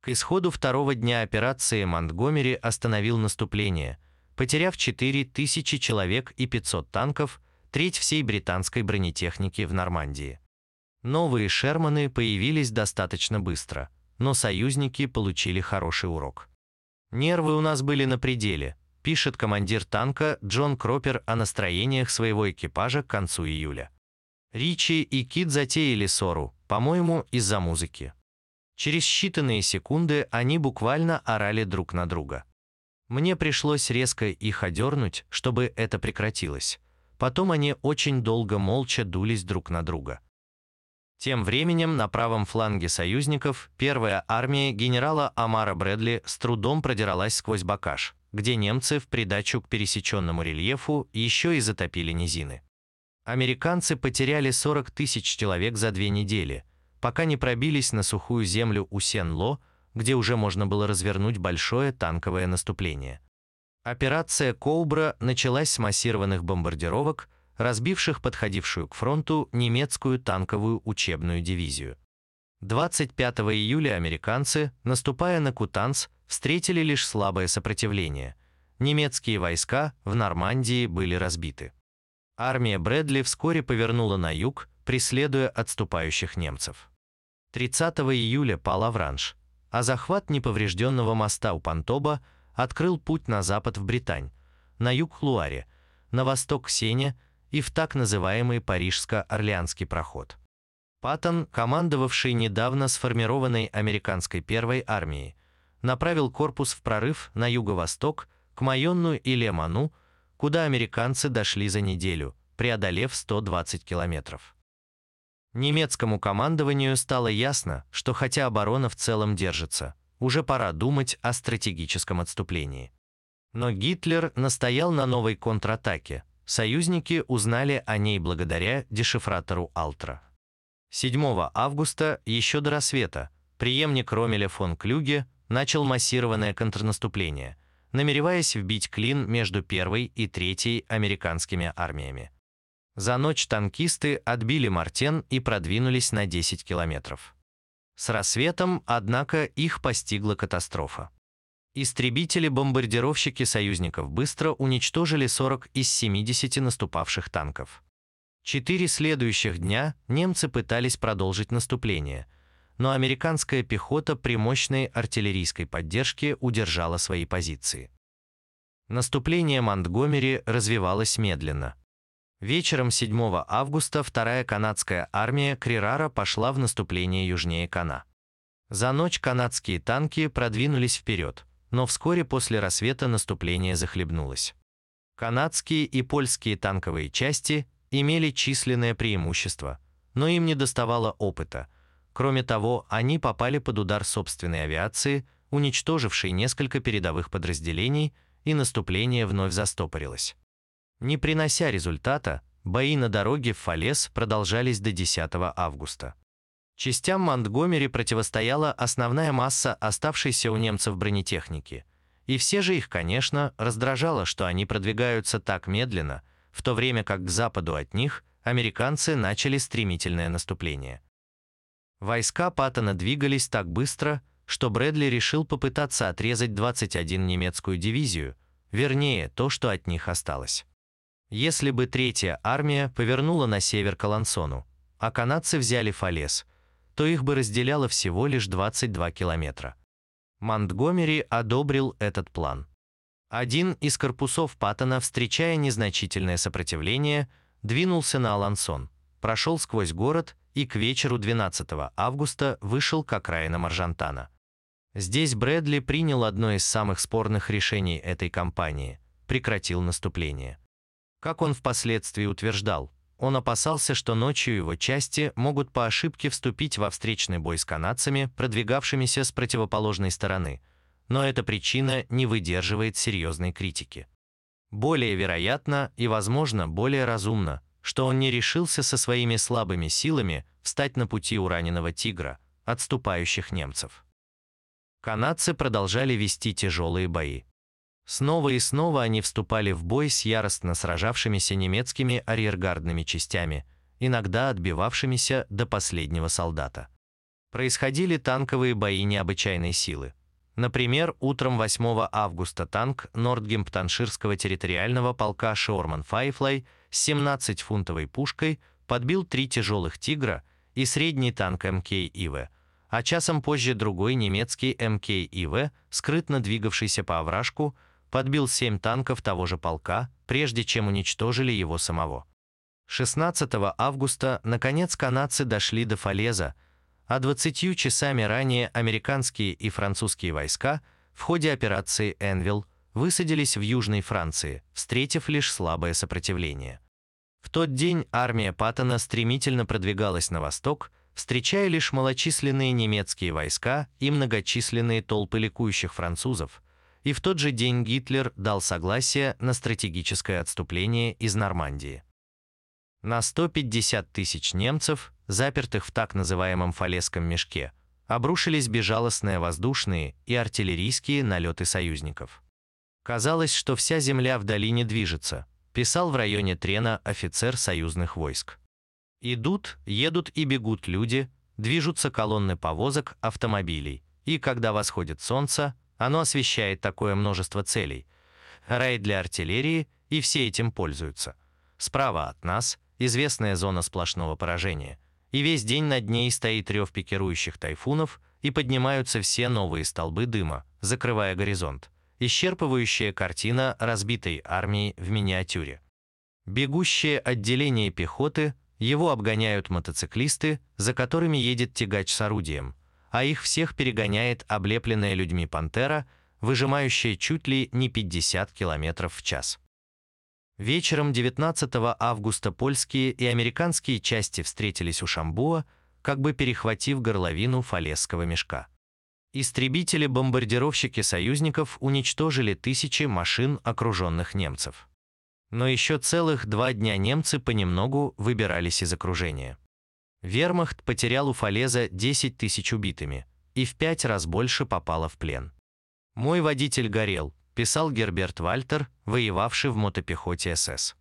К исходу второго дня операции Монтгомери остановил наступление, потеряв 4000 человек и 500 танков, треть всей британской бронетехники в Нормандии. Новые «Шерманы» появились достаточно быстро, но союзники получили хороший урок. Нервы у нас были на пределе – пишет командир танка Джон Кропер о настроениях своего экипажа к концу июля. Ричи и Кит затеяли ссору, по-моему, из-за музыки. Через считанные секунды они буквально орали друг на друга. Мне пришлось резко их одернуть, чтобы это прекратилось. Потом они очень долго молча дулись друг на друга. Тем временем на правом фланге союзников первая армия генерала Амара Брэдли с трудом продиралась сквозь Бакаш, где немцы в придачу к пересеченному рельефу еще и затопили низины. Американцы потеряли 40 тысяч человек за две недели, пока не пробились на сухую землю у Сен-Ло, где уже можно было развернуть большое танковое наступление. Операция «Коубра» началась с массированных бомбардировок, разбивших подходившую к фронту немецкую танковую учебную дивизию. 25 июля американцы, наступая на Кутанс, встретили лишь слабое сопротивление. Немецкие войска в Нормандии были разбиты. Армия Брэдли вскоре повернула на юг, преследуя отступающих немцев. 30 июля пал Авранж, а захват неповрежденного моста у Пантоба открыл путь на запад в Британь, на юг Хлуаре, на восток Сене и в так называемый Парижско-Орлеанский проход. Паттон, командовавший недавно сформированной американской первой армией, направил корпус в прорыв на юго-восток, к Майонну и Леману, куда американцы дошли за неделю, преодолев 120 километров. Немецкому командованию стало ясно, что хотя оборона в целом держится, уже пора думать о стратегическом отступлении. Но Гитлер настоял на новой контратаке. Союзники узнали о ней благодаря дешифратору Алтра. 7 августа, еще до рассвета, преемник Ромеля фон Клюге начал массированное контрнаступление, намереваясь вбить клин между первой и третьей американскими армиями. За ночь танкисты отбили Мартен и продвинулись на 10 километров. С рассветом, однако, их постигла катастрофа. Истребители-бомбардировщики союзников быстро уничтожили 40 из 70 наступавших танков. Четыре следующих дня немцы пытались продолжить наступление, но американская пехота при мощной артиллерийской поддержке удержала свои позиции. Наступление Монтгомери развивалось медленно – Вечером 7 августа вторая канадская армия Крирара пошла в наступление южнее Кана. За ночь канадские танки продвинулись вперед, но вскоре после рассвета наступление захлебнулось. Канадские и польские танковые части имели численное преимущество, но им не доставало опыта. Кроме того, они попали под удар собственной авиации, уничтожившей несколько передовых подразделений, и наступление вновь застопорилось. Не принося результата, бои на дороге в Фалес продолжались до 10 августа. Частям Монтгомери противостояла основная масса оставшейся у немцев бронетехники. И все же их, конечно, раздражало, что они продвигаются так медленно, в то время как к западу от них американцы начали стремительное наступление. Войска Паттона двигались так быстро, что Брэдли решил попытаться отрезать 21 немецкую дивизию, вернее, то, что от них осталось. Если бы третья армия повернула на север к Алансону, а канадцы взяли Фалес, то их бы разделяло всего лишь 22 километра. Монтгомери одобрил этот план. Один из корпусов Паттона, встречая незначительное сопротивление, двинулся на Алансон, прошел сквозь город и к вечеру 12 августа вышел к окраинам Аржантана. Здесь Брэдли принял одно из самых спорных решений этой кампании – прекратил наступление. Как он впоследствии утверждал, он опасался, что ночью его части могут по ошибке вступить во встречный бой с канадцами, продвигавшимися с противоположной стороны, но эта причина не выдерживает серьезной критики. Более вероятно и, возможно, более разумно, что он не решился со своими слабыми силами встать на пути у раненого тигра, отступающих немцев. Канадцы продолжали вести тяжелые бои. Снова и снова они вступали в бой с яростно сражавшимися немецкими арьергардными частями, иногда отбивавшимися до последнего солдата. Происходили танковые бои необычайной силы. Например, утром 8 августа танк Нортгемптонширского территориального полка Шорман Файфлай с 17-фунтовой пушкой подбил три тяжелых «Тигра» и средний танк МК ИВ, а часом позже другой немецкий МК ИВ, скрытно двигавшийся по овражку, подбил семь танков того же полка, прежде чем уничтожили его самого. 16 августа, наконец, канадцы дошли до Фалеза, а 20 часами ранее американские и французские войска в ходе операции «Энвилл» высадились в Южной Франции, встретив лишь слабое сопротивление. В тот день армия Паттона стремительно продвигалась на восток, встречая лишь малочисленные немецкие войска и многочисленные толпы ликующих французов, и в тот же день Гитлер дал согласие на стратегическое отступление из Нормандии. На 150 тысяч немцев, запертых в так называемом Фалесском мешке, обрушились безжалостные воздушные и артиллерийские налеты союзников. Казалось, что вся земля в долине движется, писал в районе Трена офицер союзных войск. Идут, едут и бегут люди, движутся колонны повозок, автомобилей, и когда восходит солнце, оно освещает такое множество целей. Рай для артиллерии, и все этим пользуются. Справа от нас известная зона сплошного поражения, и весь день над ней стоит рев пикирующих тайфунов, и поднимаются все новые столбы дыма, закрывая горизонт. Исчерпывающая картина разбитой армии в миниатюре. Бегущее отделение пехоты, его обгоняют мотоциклисты, за которыми едет тягач с орудием – а их всех перегоняет облепленная людьми пантера, выжимающая чуть ли не 50 км в час. Вечером 19 августа польские и американские части встретились у Шамбуа, как бы перехватив горловину фалесского мешка. Истребители-бомбардировщики союзников уничтожили тысячи машин окруженных немцев. Но еще целых два дня немцы понемногу выбирались из окружения. Вермахт потерял у Фалеза 10 тысяч убитыми и в пять раз больше попало в плен. «Мой водитель горел», писал Герберт Вальтер, воевавший в мотопехоте СС.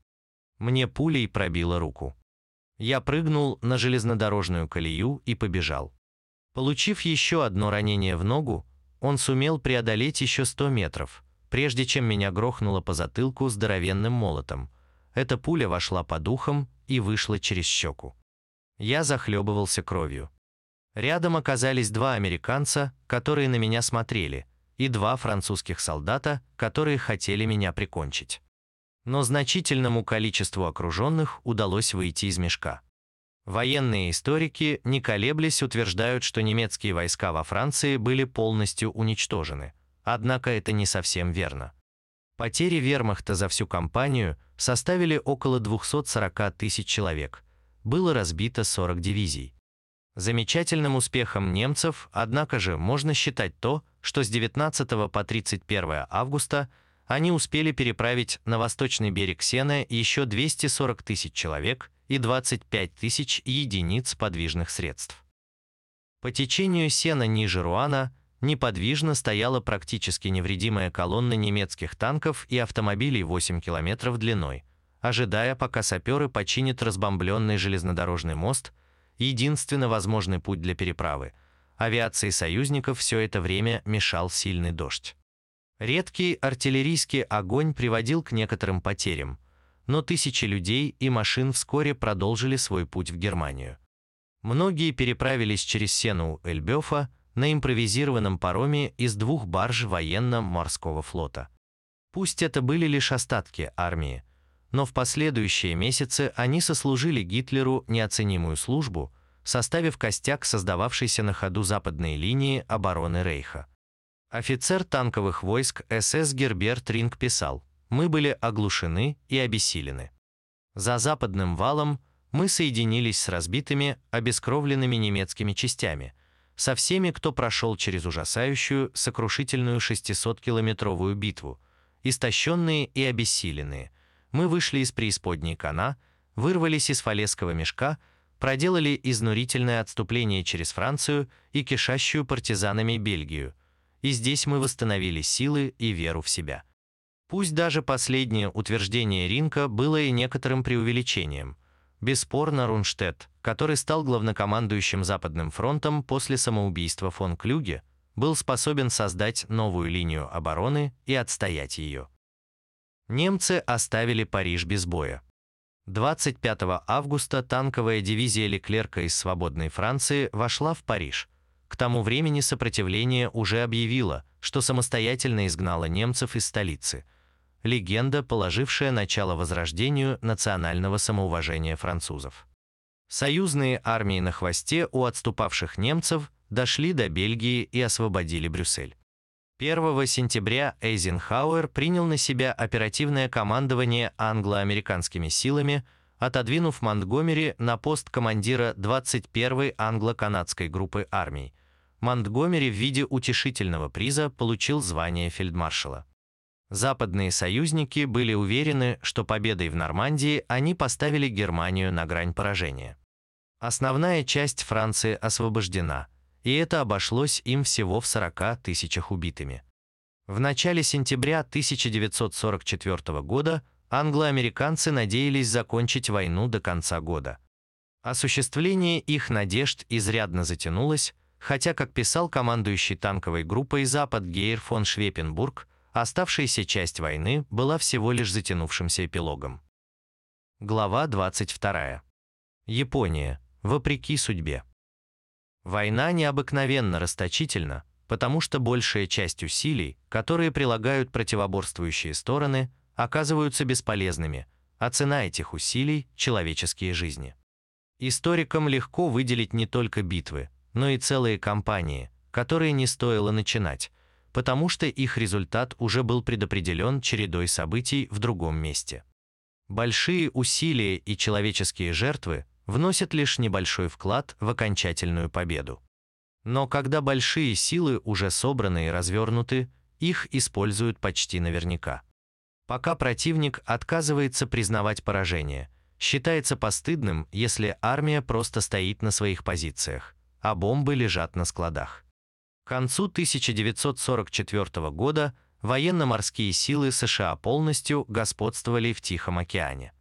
«Мне пулей пробило руку. Я прыгнул на железнодорожную колею и побежал. Получив еще одно ранение в ногу, он сумел преодолеть еще 100 метров, прежде чем меня грохнуло по затылку здоровенным молотом. Эта пуля вошла по духам и вышла через щеку. Я захлебывался кровью. Рядом оказались два американца, которые на меня смотрели, и два французских солдата, которые хотели меня прикончить. Но значительному количеству окруженных удалось выйти из мешка. Военные историки, не колеблясь, утверждают, что немецкие войска во Франции были полностью уничтожены. Однако это не совсем верно. Потери вермахта за всю кампанию составили около 240 тысяч человек. Было разбито 40 дивизий. Замечательным успехом немцев, однако же, можно считать то, что с 19 по 31 августа они успели переправить на восточный берег Сены еще 240 тысяч человек и 25 тысяч единиц подвижных средств. По течению Сена ниже Руана неподвижно стояла практически невредимая колонна немецких танков и автомобилей 8 километров длиной, ожидая, пока саперы починят разбомбленный железнодорожный мост, единственно возможный путь для переправы. Авиации союзников все это время мешал сильный дождь. Редкий артиллерийский огонь приводил к некоторым потерям – но тысячи людей и машин вскоре продолжили свой путь в Германию. Многие переправились через Сену Эльбёфа на импровизированном пароме из двух барж военно-морского флота. Пусть это были лишь остатки армии, но в последующие месяцы они сослужили Гитлеру неоценимую службу, составив костяк создававшейся на ходу западной линии обороны Рейха. Офицер танковых войск СС Герберт Ринг писал – мы были оглушены и обессилены. За западным валом мы соединились с разбитыми, обескровленными немецкими частями, со всеми, кто прошел через ужасающую, сокрушительную 600-километровую битву, истощенные и обессиленные. Мы вышли из преисподней Кана, вырвались из фалесского мешка, проделали изнурительное отступление через Францию и кишащую партизанами Бельгию, и здесь мы восстановили силы и веру в себя. Пусть даже последнее утверждение Ринка было и некоторым преувеличением. Бесспорно, Рунштедт, который стал главнокомандующим Западным фронтом после самоубийства фон Клюге, был способен создать новую линию обороны и отстоять ее. Немцы оставили Париж без боя. 25 августа танковая дивизия Леклерка из свободной Франции вошла в Париж. К тому времени сопротивление уже объявило, что самостоятельно изгнало немцев из столицы – легенда, положившая начало возрождению национального самоуважения французов. Союзные армии на хвосте у отступавших немцев дошли до Бельгии и освободили Брюссель. 1 сентября Эйзенхауэр принял на себя оперативное командование англо-американскими силами, отодвинув Монтгомери на пост командира 21-й англо-канадской группы армий. Монтгомери в виде утешительного приза получил звание фельдмаршала. Западные союзники были уверены, что победой в Нормандии они поставили Германию на грань поражения. Основная часть Франции освобождена, и это обошлось им всего в 40 тысячах убитыми. В начале сентября 1944 года англо-американцы надеялись закончить войну до конца года. Осуществление их надежд изрядно затянулось, хотя, как писал командующий танковой группой «Запад» Гейр фон Швепенбург, Оставшаяся часть войны была всего лишь затянувшимся эпилогом. Глава 22. Япония. Вопреки судьбе. Война необыкновенно расточительна, потому что большая часть усилий, которые прилагают противоборствующие стороны, оказываются бесполезными, а цена этих усилий – человеческие жизни. Историкам легко выделить не только битвы, но и целые кампании, которые не стоило начинать, потому что их результат уже был предопределен чередой событий в другом месте. Большие усилия и человеческие жертвы вносят лишь небольшой вклад в окончательную победу. Но когда большие силы уже собраны и развернуты, их используют почти наверняка. Пока противник отказывается признавать поражение, считается постыдным, если армия просто стоит на своих позициях, а бомбы лежат на складах. К концу 1944 года военно-морские силы США полностью господствовали в Тихом океане.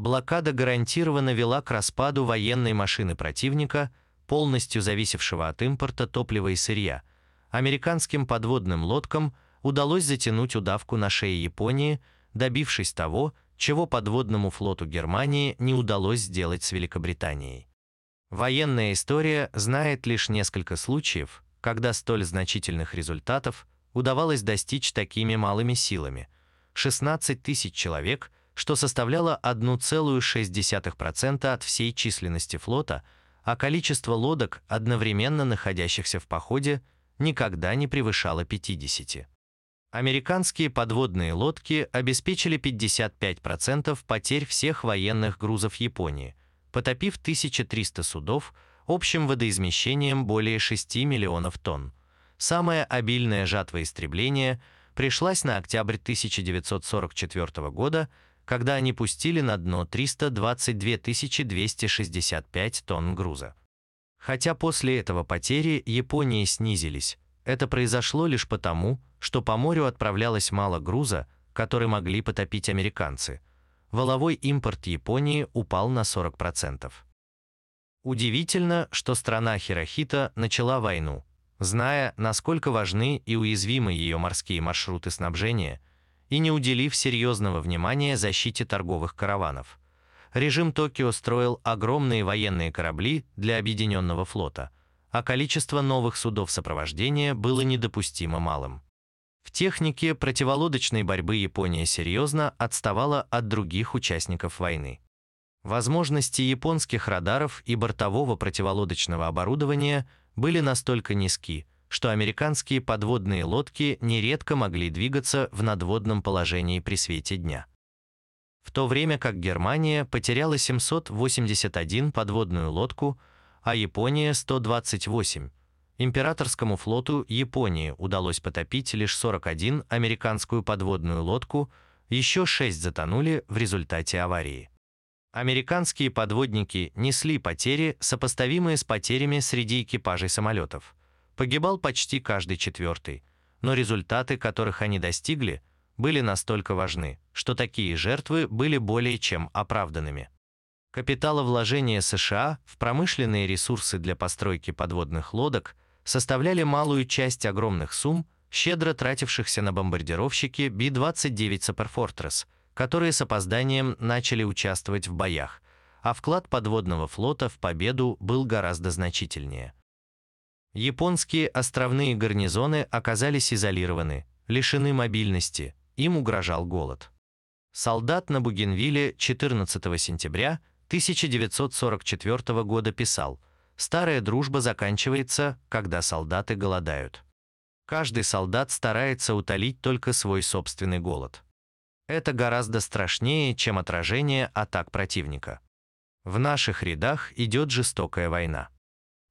Блокада гарантированно вела к распаду военной машины противника, полностью зависевшего от импорта топлива и сырья. Американским подводным лодкам удалось затянуть удавку на шее Японии, добившись того, чего подводному флоту Германии не удалось сделать с Великобританией. Военная история знает лишь несколько случаев, когда столь значительных результатов удавалось достичь такими малыми силами. 16 тысяч человек, что составляло 1,6% от всей численности флота, а количество лодок, одновременно находящихся в походе, никогда не превышало 50. Американские подводные лодки обеспечили 55% потерь всех военных грузов Японии, потопив 1300 судов общим водоизмещением более 6 миллионов тонн. Самая обильная жатва истребления пришлась на октябрь 1944 года, когда они пустили на дно 322 265 тонн груза. Хотя после этого потери Японии снизились, это произошло лишь потому, что по морю отправлялось мало груза, который могли потопить американцы. Воловой импорт Японии упал на 40%. Удивительно, что страна Хирохита начала войну, зная, насколько важны и уязвимы ее морские маршруты снабжения, и не уделив серьезного внимания защите торговых караванов. Режим Токио строил огромные военные корабли для объединенного флота, а количество новых судов сопровождения было недопустимо малым. В технике противолодочной борьбы Япония серьезно отставала от других участников войны. Возможности японских радаров и бортового противолодочного оборудования были настолько низки, что американские подводные лодки нередко могли двигаться в надводном положении при свете дня. В то время как Германия потеряла 781 подводную лодку, а Япония 128, императорскому флоту Японии удалось потопить лишь 41 американскую подводную лодку, еще 6 затонули в результате аварии. Американские подводники несли потери, сопоставимые с потерями среди экипажей самолетов. Погибал почти каждый четвертый, но результаты, которых они достигли, были настолько важны, что такие жертвы были более чем оправданными. Капиталовложения США в промышленные ресурсы для постройки подводных лодок составляли малую часть огромных сумм, щедро тратившихся на бомбардировщики B-29 Superfortress – которые с опозданием начали участвовать в боях, а вклад подводного флота в победу был гораздо значительнее. Японские островные гарнизоны оказались изолированы, лишены мобильности, им угрожал голод. Солдат на Бугенвилле 14 сентября 1944 года писал «Старая дружба заканчивается, когда солдаты голодают». Каждый солдат старается утолить только свой собственный голод это гораздо страшнее, чем отражение атак противника. В наших рядах идет жестокая война.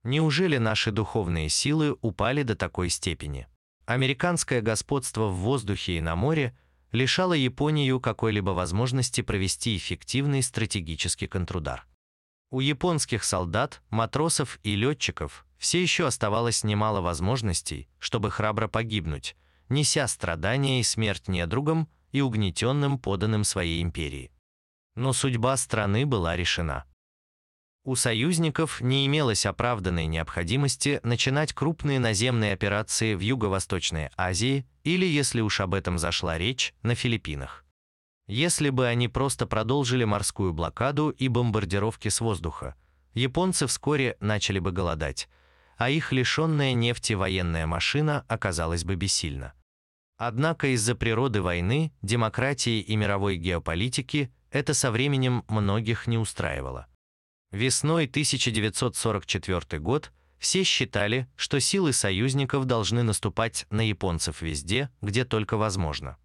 Неужели наши духовные силы упали до такой степени? Американское господство в воздухе и на море лишало Японию какой-либо возможности провести эффективный стратегический контрудар. У японских солдат, матросов и летчиков все еще оставалось немало возможностей, чтобы храбро погибнуть, неся страдания и смерть недругам, и угнетенным поданным своей империи. Но судьба страны была решена. У союзников не имелось оправданной необходимости начинать крупные наземные операции в Юго-Восточной Азии или, если уж об этом зашла речь, на Филиппинах. Если бы они просто продолжили морскую блокаду и бомбардировки с воздуха, японцы вскоре начали бы голодать, а их лишенная нефти военная машина оказалась бы бессильна. Однако из-за природы войны, демократии и мировой геополитики это со временем многих не устраивало. Весной 1944 год все считали, что силы союзников должны наступать на японцев везде, где только возможно.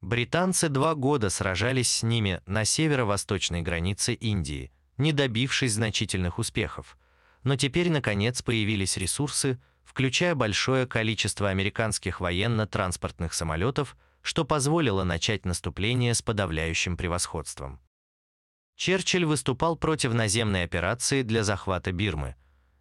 Британцы два года сражались с ними на северо-восточной границе Индии, не добившись значительных успехов. Но теперь, наконец, появились ресурсы, включая большое количество американских военно-транспортных самолетов, что позволило начать наступление с подавляющим превосходством. Черчилль выступал против наземной операции для захвата Бирмы.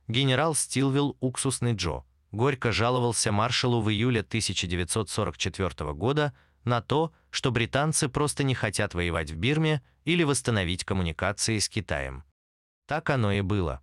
Генерал Стилвилл «Уксусный Джо» горько жаловался маршалу в июле 1944 года на то, что британцы просто не хотят воевать в Бирме или восстановить коммуникации с Китаем. Так оно и было.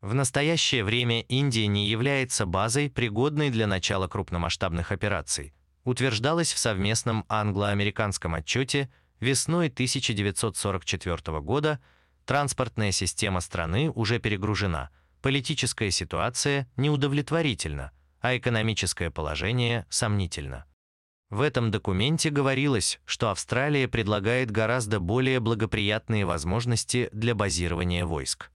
В настоящее время Индия не является базой, пригодной для начала крупномасштабных операций, утверждалось в совместном англо-американском отчете весной 1944 года, транспортная система страны уже перегружена, политическая ситуация неудовлетворительна, а экономическое положение сомнительно. В этом документе говорилось, что Австралия предлагает гораздо более благоприятные возможности для базирования войск.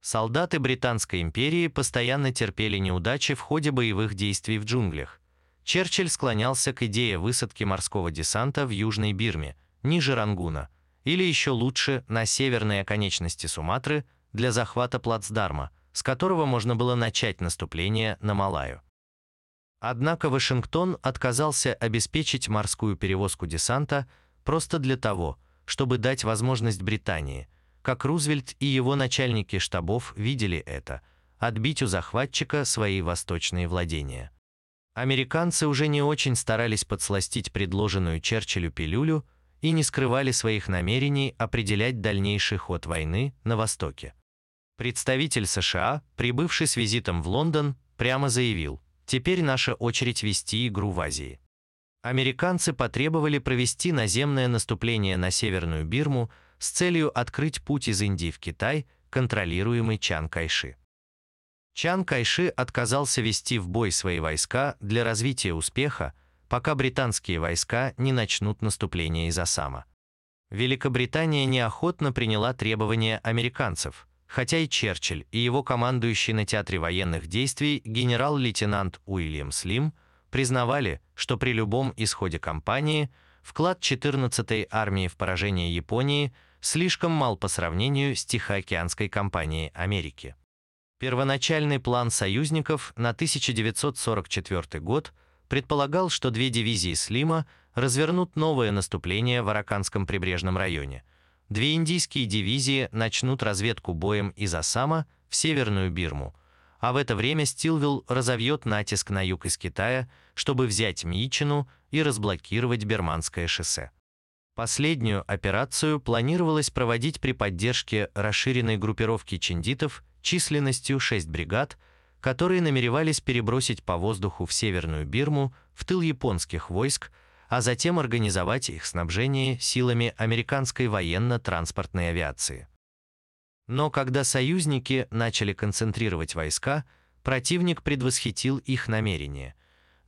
Солдаты Британской империи постоянно терпели неудачи в ходе боевых действий в джунглях. Черчилль склонялся к идее высадки морского десанта в Южной Бирме, ниже Рангуна, или еще лучше на северной оконечности Суматры для захвата плацдарма, с которого можно было начать наступление на Малаю. Однако Вашингтон отказался обеспечить морскую перевозку десанта просто для того, чтобы дать возможность Британии, как Рузвельт и его начальники штабов видели это, отбить у захватчика свои восточные владения. Американцы уже не очень старались подсластить предложенную Черчиллю пилюлю и не скрывали своих намерений определять дальнейший ход войны на Востоке. Представитель США, прибывший с визитом в Лондон, прямо заявил, Теперь наша очередь вести игру в Азии. Американцы потребовали провести наземное наступление на Северную Бирму с целью открыть путь из Индии в Китай, контролируемый Чан Кайши. Чан Кайши отказался вести в бой свои войска для развития успеха, пока британские войска не начнут наступление из Осама. Великобритания неохотно приняла требования американцев – хотя и Черчилль, и его командующий на театре военных действий генерал-лейтенант Уильям Слим признавали, что при любом исходе кампании вклад 14-й армии в поражение Японии слишком мал по сравнению с Тихоокеанской кампанией Америки. Первоначальный план союзников на 1944 год предполагал, что две дивизии Слима развернут новое наступление в Араканском прибрежном районе – Две индийские дивизии начнут разведку боем из Осама в Северную Бирму, а в это время Стилвилл разовьет натиск на юг из Китая, чтобы взять Мьичину и разблокировать Берманское шоссе. Последнюю операцию планировалось проводить при поддержке расширенной группировки чиндитов численностью 6 бригад, которые намеревались перебросить по воздуху в Северную Бирму в тыл японских войск а затем организовать их снабжение силами американской военно-транспортной авиации. Но когда союзники начали концентрировать войска, противник предвосхитил их намерения.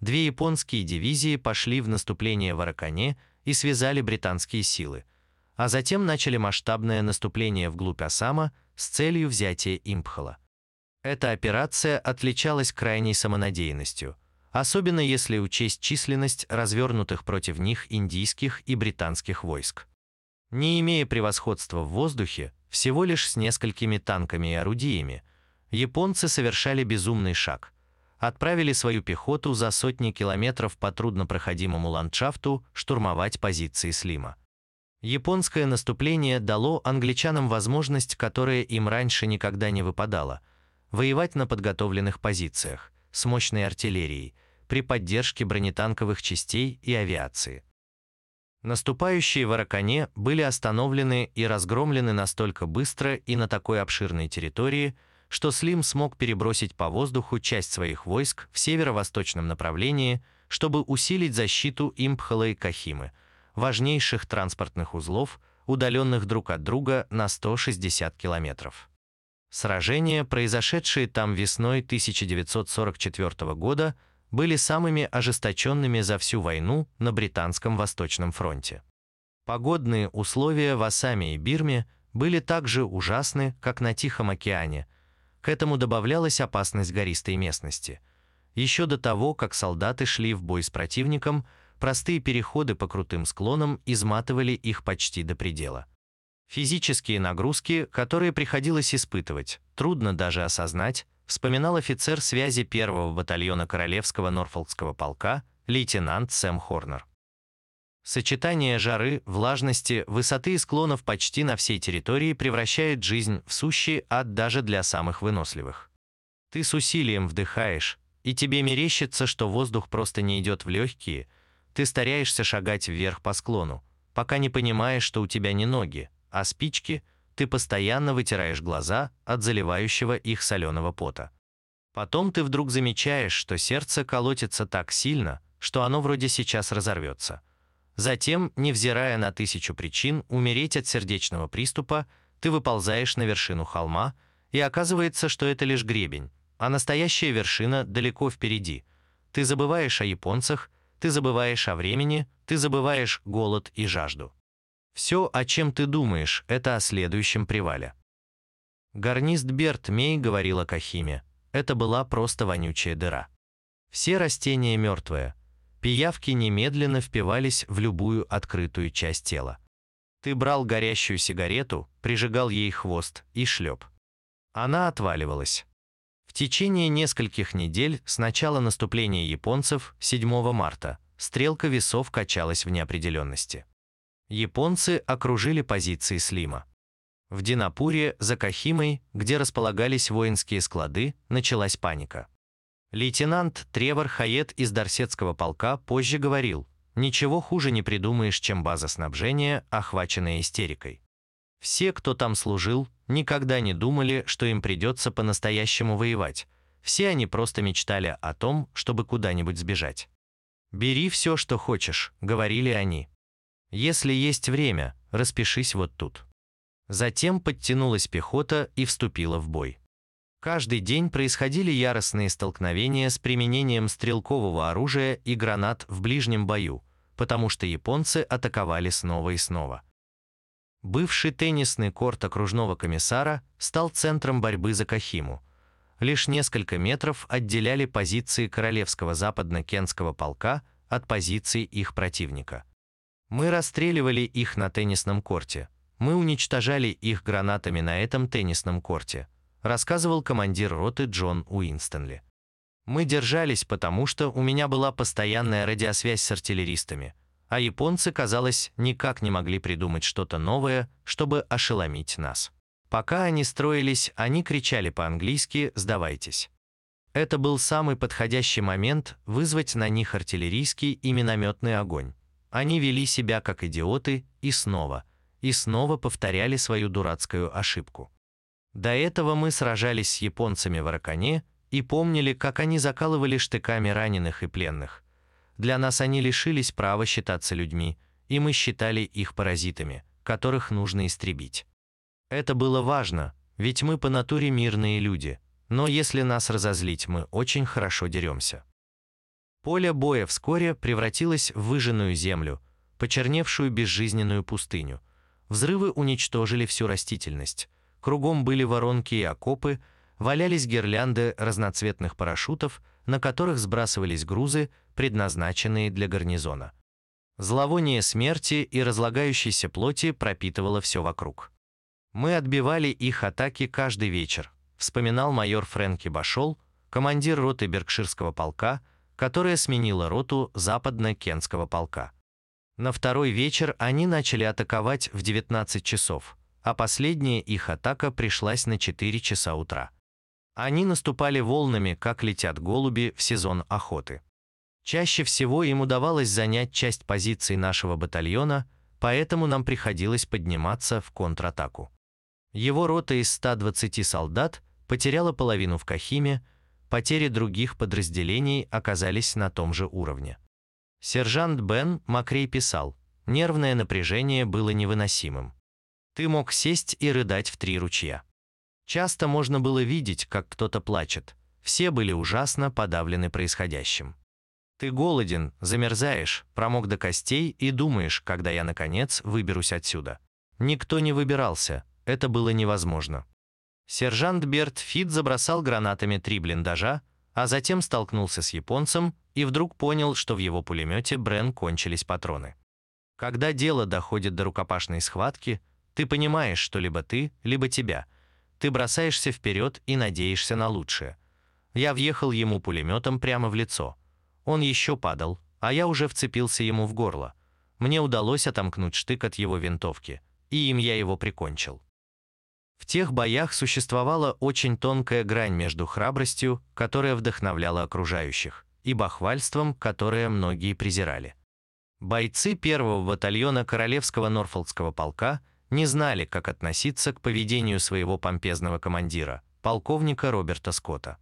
Две японские дивизии пошли в наступление в Аракане и связали британские силы, а затем начали масштабное наступление вглубь Осама с целью взятия Импхала. Эта операция отличалась крайней самонадеянностью – особенно если учесть численность развернутых против них индийских и британских войск. Не имея превосходства в воздухе, всего лишь с несколькими танками и орудиями, японцы совершали безумный шаг. Отправили свою пехоту за сотни километров по труднопроходимому ландшафту штурмовать позиции Слима. Японское наступление дало англичанам возможность, которая им раньше никогда не выпадала – воевать на подготовленных позициях, с мощной артиллерией – при поддержке бронетанковых частей и авиации. Наступающие в Аракане были остановлены и разгромлены настолько быстро и на такой обширной территории, что Слим смог перебросить по воздуху часть своих войск в северо-восточном направлении, чтобы усилить защиту Импхала и Кахимы, важнейших транспортных узлов, удаленных друг от друга на 160 километров. Сражения, произошедшие там весной 1944 года, были самыми ожесточенными за всю войну на Британском Восточном фронте. Погодные условия в Ассаме и Бирме были так же ужасны, как на Тихом океане. К этому добавлялась опасность гористой местности. Еще до того, как солдаты шли в бой с противником, простые переходы по крутым склонам изматывали их почти до предела. Физические нагрузки, которые приходилось испытывать, трудно даже осознать, вспоминал офицер связи первого батальона Королевского Норфолкского полка лейтенант Сэм Хорнер. Сочетание жары, влажности, высоты и склонов почти на всей территории превращает жизнь в сущий ад даже для самых выносливых. Ты с усилием вдыхаешь, и тебе мерещится, что воздух просто не идет в легкие, ты стараешься шагать вверх по склону, пока не понимаешь, что у тебя не ноги, а спички, ты постоянно вытираешь глаза от заливающего их соленого пота. Потом ты вдруг замечаешь, что сердце колотится так сильно, что оно вроде сейчас разорвется. Затем, невзирая на тысячу причин умереть от сердечного приступа, ты выползаешь на вершину холма, и оказывается, что это лишь гребень, а настоящая вершина далеко впереди. Ты забываешь о японцах, ты забываешь о времени, ты забываешь голод и жажду. Все, о чем ты думаешь, это о следующем привале. Гарнист Берт Мей говорил о Кахиме. Это была просто вонючая дыра. Все растения мертвые. Пиявки немедленно впивались в любую открытую часть тела. Ты брал горящую сигарету, прижигал ей хвост и шлеп. Она отваливалась. В течение нескольких недель с начала наступления японцев 7 марта стрелка весов качалась в неопределенности. Японцы окружили позиции Слима. В Динапуре, за Кахимой, где располагались воинские склады, началась паника. Лейтенант Тревор Хайет из Дорсетского полка позже говорил, «Ничего хуже не придумаешь, чем база снабжения, охваченная истерикой. Все, кто там служил, никогда не думали, что им придется по-настоящему воевать. Все они просто мечтали о том, чтобы куда-нибудь сбежать. «Бери все, что хочешь», — говорили они. Если есть время, распишись вот тут. Затем подтянулась пехота и вступила в бой. Каждый день происходили яростные столкновения с применением стрелкового оружия и гранат в ближнем бою, потому что японцы атаковали снова и снова. Бывший теннисный корт окружного комиссара стал центром борьбы за Кахиму. Лишь несколько метров отделяли позиции Королевского западно-кенского полка от позиций их противника. Мы расстреливали их на теннисном корте. Мы уничтожали их гранатами на этом теннисном корте, рассказывал командир роты Джон Уинстонли. Мы держались, потому что у меня была постоянная радиосвязь с артиллеристами, а японцы, казалось, никак не могли придумать что-то новое, чтобы ошеломить нас. Пока они строились, они кричали по-английски «сдавайтесь». Это был самый подходящий момент вызвать на них артиллерийский и минометный огонь. Они вели себя как идиоты и снова, и снова повторяли свою дурацкую ошибку. До этого мы сражались с японцами в Аракане и помнили, как они закалывали штыками раненых и пленных. Для нас они лишились права считаться людьми, и мы считали их паразитами, которых нужно истребить. Это было важно, ведь мы по натуре мирные люди, но если нас разозлить, мы очень хорошо деремся. Поле боя вскоре превратилось в выжженную землю, почерневшую безжизненную пустыню. Взрывы уничтожили всю растительность. Кругом были воронки и окопы, валялись гирлянды разноцветных парашютов, на которых сбрасывались грузы, предназначенные для гарнизона. Зловоние смерти и разлагающейся плоти пропитывало все вокруг. Мы отбивали их атаки каждый вечер, вспоминал майор Фрэнки Башол, командир роты Беркширского полка, которая сменила роту западно-кентского полка. На второй вечер они начали атаковать в 19 часов, а последняя их атака пришлась на 4 часа утра. Они наступали волнами, как летят голуби в сезон охоты. Чаще всего им удавалось занять часть позиций нашего батальона, поэтому нам приходилось подниматься в контратаку. Его рота из 120 солдат потеряла половину в Кахиме, потери других подразделений оказались на том же уровне. Сержант Бен Макрей писал, нервное напряжение было невыносимым. Ты мог сесть и рыдать в три ручья. Часто можно было видеть, как кто-то плачет. Все были ужасно подавлены происходящим. Ты голоден, замерзаешь, промок до костей и думаешь, когда я, наконец, выберусь отсюда. Никто не выбирался, это было невозможно. Сержант Берт Фит забросал гранатами три блиндажа, а затем столкнулся с японцем и вдруг понял, что в его пулемете Брен кончились патроны. Когда дело доходит до рукопашной схватки, ты понимаешь, что либо ты, либо тебя. Ты бросаешься вперед и надеешься на лучшее. Я въехал ему пулеметом прямо в лицо. Он еще падал, а я уже вцепился ему в горло. Мне удалось отомкнуть штык от его винтовки, и им я его прикончил. В тех боях существовала очень тонкая грань между храбростью, которая вдохновляла окружающих, и бахвальством, которое многие презирали. Бойцы первого батальона Королевского Норфолкского полка не знали, как относиться к поведению своего помпезного командира, полковника Роберта Скотта.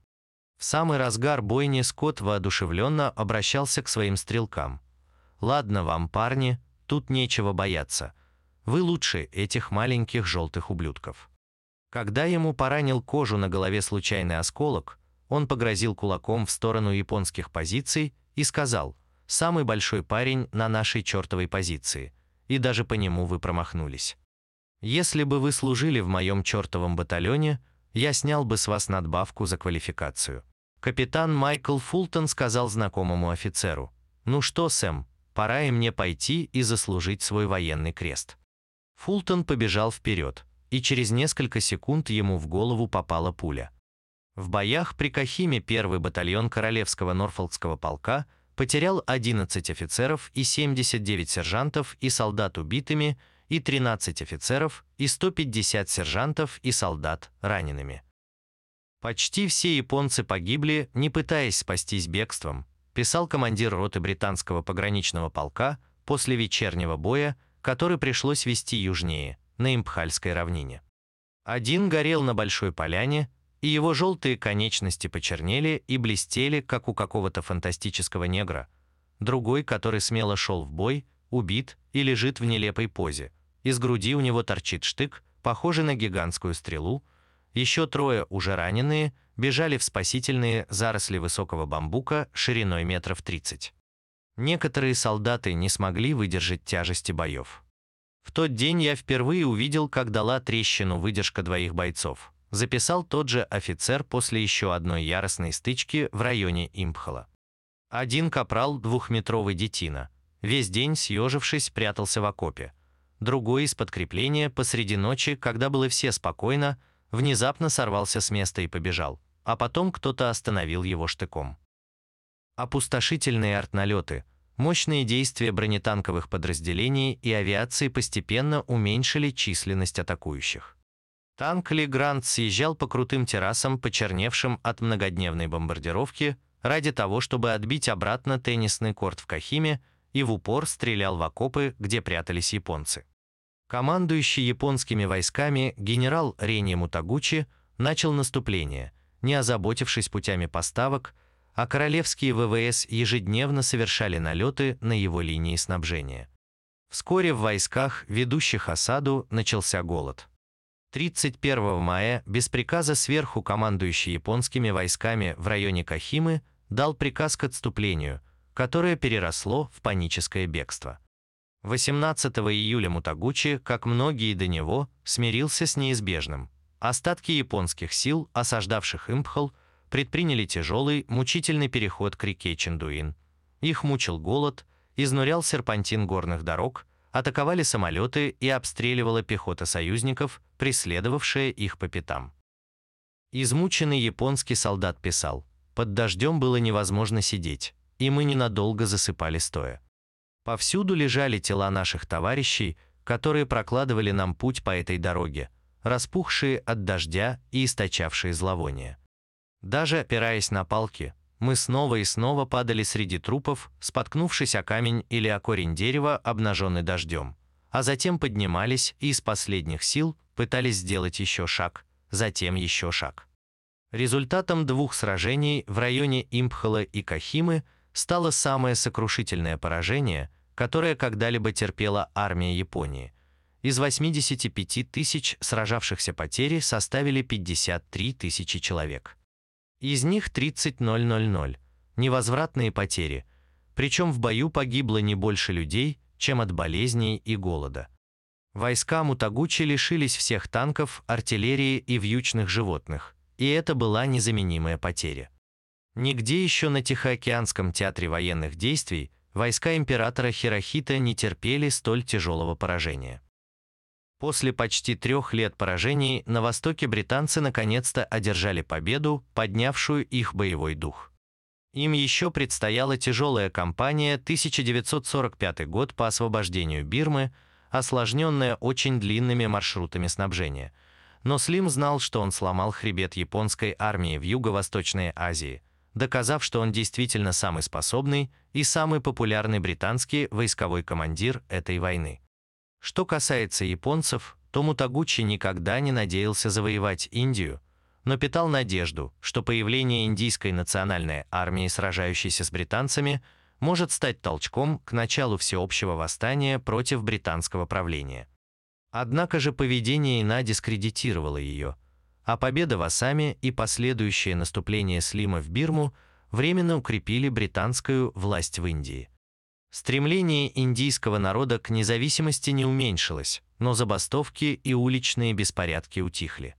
В самый разгар бойни Скотт воодушевленно обращался к своим стрелкам. «Ладно вам, парни, тут нечего бояться. Вы лучше этих маленьких желтых ублюдков». Когда ему поранил кожу на голове случайный осколок, он погрозил кулаком в сторону японских позиций и сказал «Самый большой парень на нашей чертовой позиции, и даже по нему вы промахнулись. Если бы вы служили в моем чертовом батальоне, я снял бы с вас надбавку за квалификацию». Капитан Майкл Фултон сказал знакомому офицеру «Ну что, Сэм, пора и мне пойти и заслужить свой военный крест». Фултон побежал вперед и через несколько секунд ему в голову попала пуля. В боях при Кахиме первый батальон Королевского Норфолкского полка потерял 11 офицеров и 79 сержантов и солдат убитыми и 13 офицеров и 150 сержантов и солдат ранеными. Почти все японцы погибли, не пытаясь спастись бегством, писал командир роты британского пограничного полка после вечернего боя, который пришлось вести южнее – на Импхальской равнине. Один горел на большой поляне, и его желтые конечности почернели и блестели, как у какого-то фантастического негра. Другой, который смело шел в бой, убит и лежит в нелепой позе. Из груди у него торчит штык, похожий на гигантскую стрелу. Еще трое, уже раненые, бежали в спасительные заросли высокого бамбука шириной метров 30. Некоторые солдаты не смогли выдержать тяжести боев. В тот день я впервые увидел, как дала трещину выдержка двоих бойцов. Записал тот же офицер после еще одной яростной стычки в районе Импхала. Один капрал двухметровый детина. Весь день, съежившись, прятался в окопе. Другой из подкрепления посреди ночи, когда было все спокойно, внезапно сорвался с места и побежал, а потом кто-то остановил его штыком. Опустошительные артналеты – Мощные действия бронетанковых подразделений и авиации постепенно уменьшили численность атакующих. Танк Ли Грант съезжал по крутым террасам, почерневшим от многодневной бомбардировки, ради того, чтобы отбить обратно теннисный корт в Кахиме и в упор стрелял в окопы, где прятались японцы. Командующий японскими войсками генерал Рени Мутагучи начал наступление, не озаботившись путями поставок, а королевские ВВС ежедневно совершали налеты на его линии снабжения. Вскоре в войсках, ведущих осаду, начался голод. 31 мая без приказа сверху командующий японскими войсками в районе Кахимы дал приказ к отступлению, которое переросло в паническое бегство. 18 июля Мутагучи, как многие до него, смирился с неизбежным. Остатки японских сил, осаждавших Импхал, предприняли тяжелый, мучительный переход к реке Чендуин. Их мучил голод, изнурял серпантин горных дорог, атаковали самолеты и обстреливала пехота союзников, преследовавшая их по пятам. Измученный японский солдат писал, «Под дождем было невозможно сидеть, и мы ненадолго засыпали стоя. Повсюду лежали тела наших товарищей, которые прокладывали нам путь по этой дороге, распухшие от дождя и источавшие зловоние. Даже опираясь на палки, мы снова и снова падали среди трупов, споткнувшись о камень или о корень дерева, обнаженный дождем, а затем поднимались и из последних сил пытались сделать еще шаг, затем еще шаг. Результатом двух сражений в районе Импхала и Кахимы стало самое сокрушительное поражение, которое когда-либо терпела армия Японии. Из 85 тысяч сражавшихся потери составили 53 тысячи человек. Из них 30 000. Невозвратные потери. Причем в бою погибло не больше людей, чем от болезней и голода. Войска Мутагучи лишились всех танков, артиллерии и вьючных животных, и это была незаменимая потеря. Нигде еще на Тихоокеанском театре военных действий войска императора Хирохита не терпели столь тяжелого поражения. После почти трех лет поражений на Востоке британцы наконец-то одержали победу, поднявшую их боевой дух. Им еще предстояла тяжелая кампания 1945 год по освобождению Бирмы, осложненная очень длинными маршрутами снабжения. Но Слим знал, что он сломал хребет японской армии в Юго-Восточной Азии, доказав, что он действительно самый способный и самый популярный британский войсковой командир этой войны. Что касается японцев, то Мутагучи никогда не надеялся завоевать Индию, но питал надежду, что появление индийской национальной армии, сражающейся с британцами, может стать толчком к началу всеобщего восстания против британского правления. Однако же поведение Ина дискредитировало ее, а победа в Ассаме и последующее наступление Слима в Бирму временно укрепили британскую власть в Индии. Стремление индийского народа к независимости не уменьшилось, но забастовки и уличные беспорядки утихли.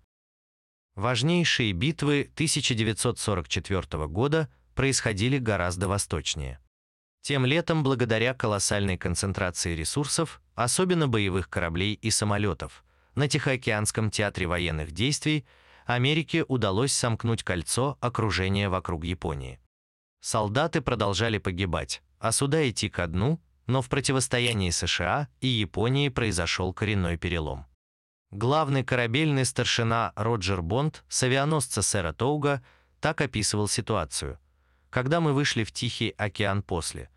Важнейшие битвы 1944 года происходили гораздо восточнее. Тем летом, благодаря колоссальной концентрации ресурсов, особенно боевых кораблей и самолетов, на Тихоокеанском театре военных действий Америке удалось сомкнуть кольцо окружения вокруг Японии. Солдаты продолжали погибать, а суда идти ко дну, но в противостоянии США и Японии произошел коренной перелом. Главный корабельный старшина Роджер Бонд с авианосца сэра Тоуга так описывал ситуацию. Когда мы вышли в Тихий океан после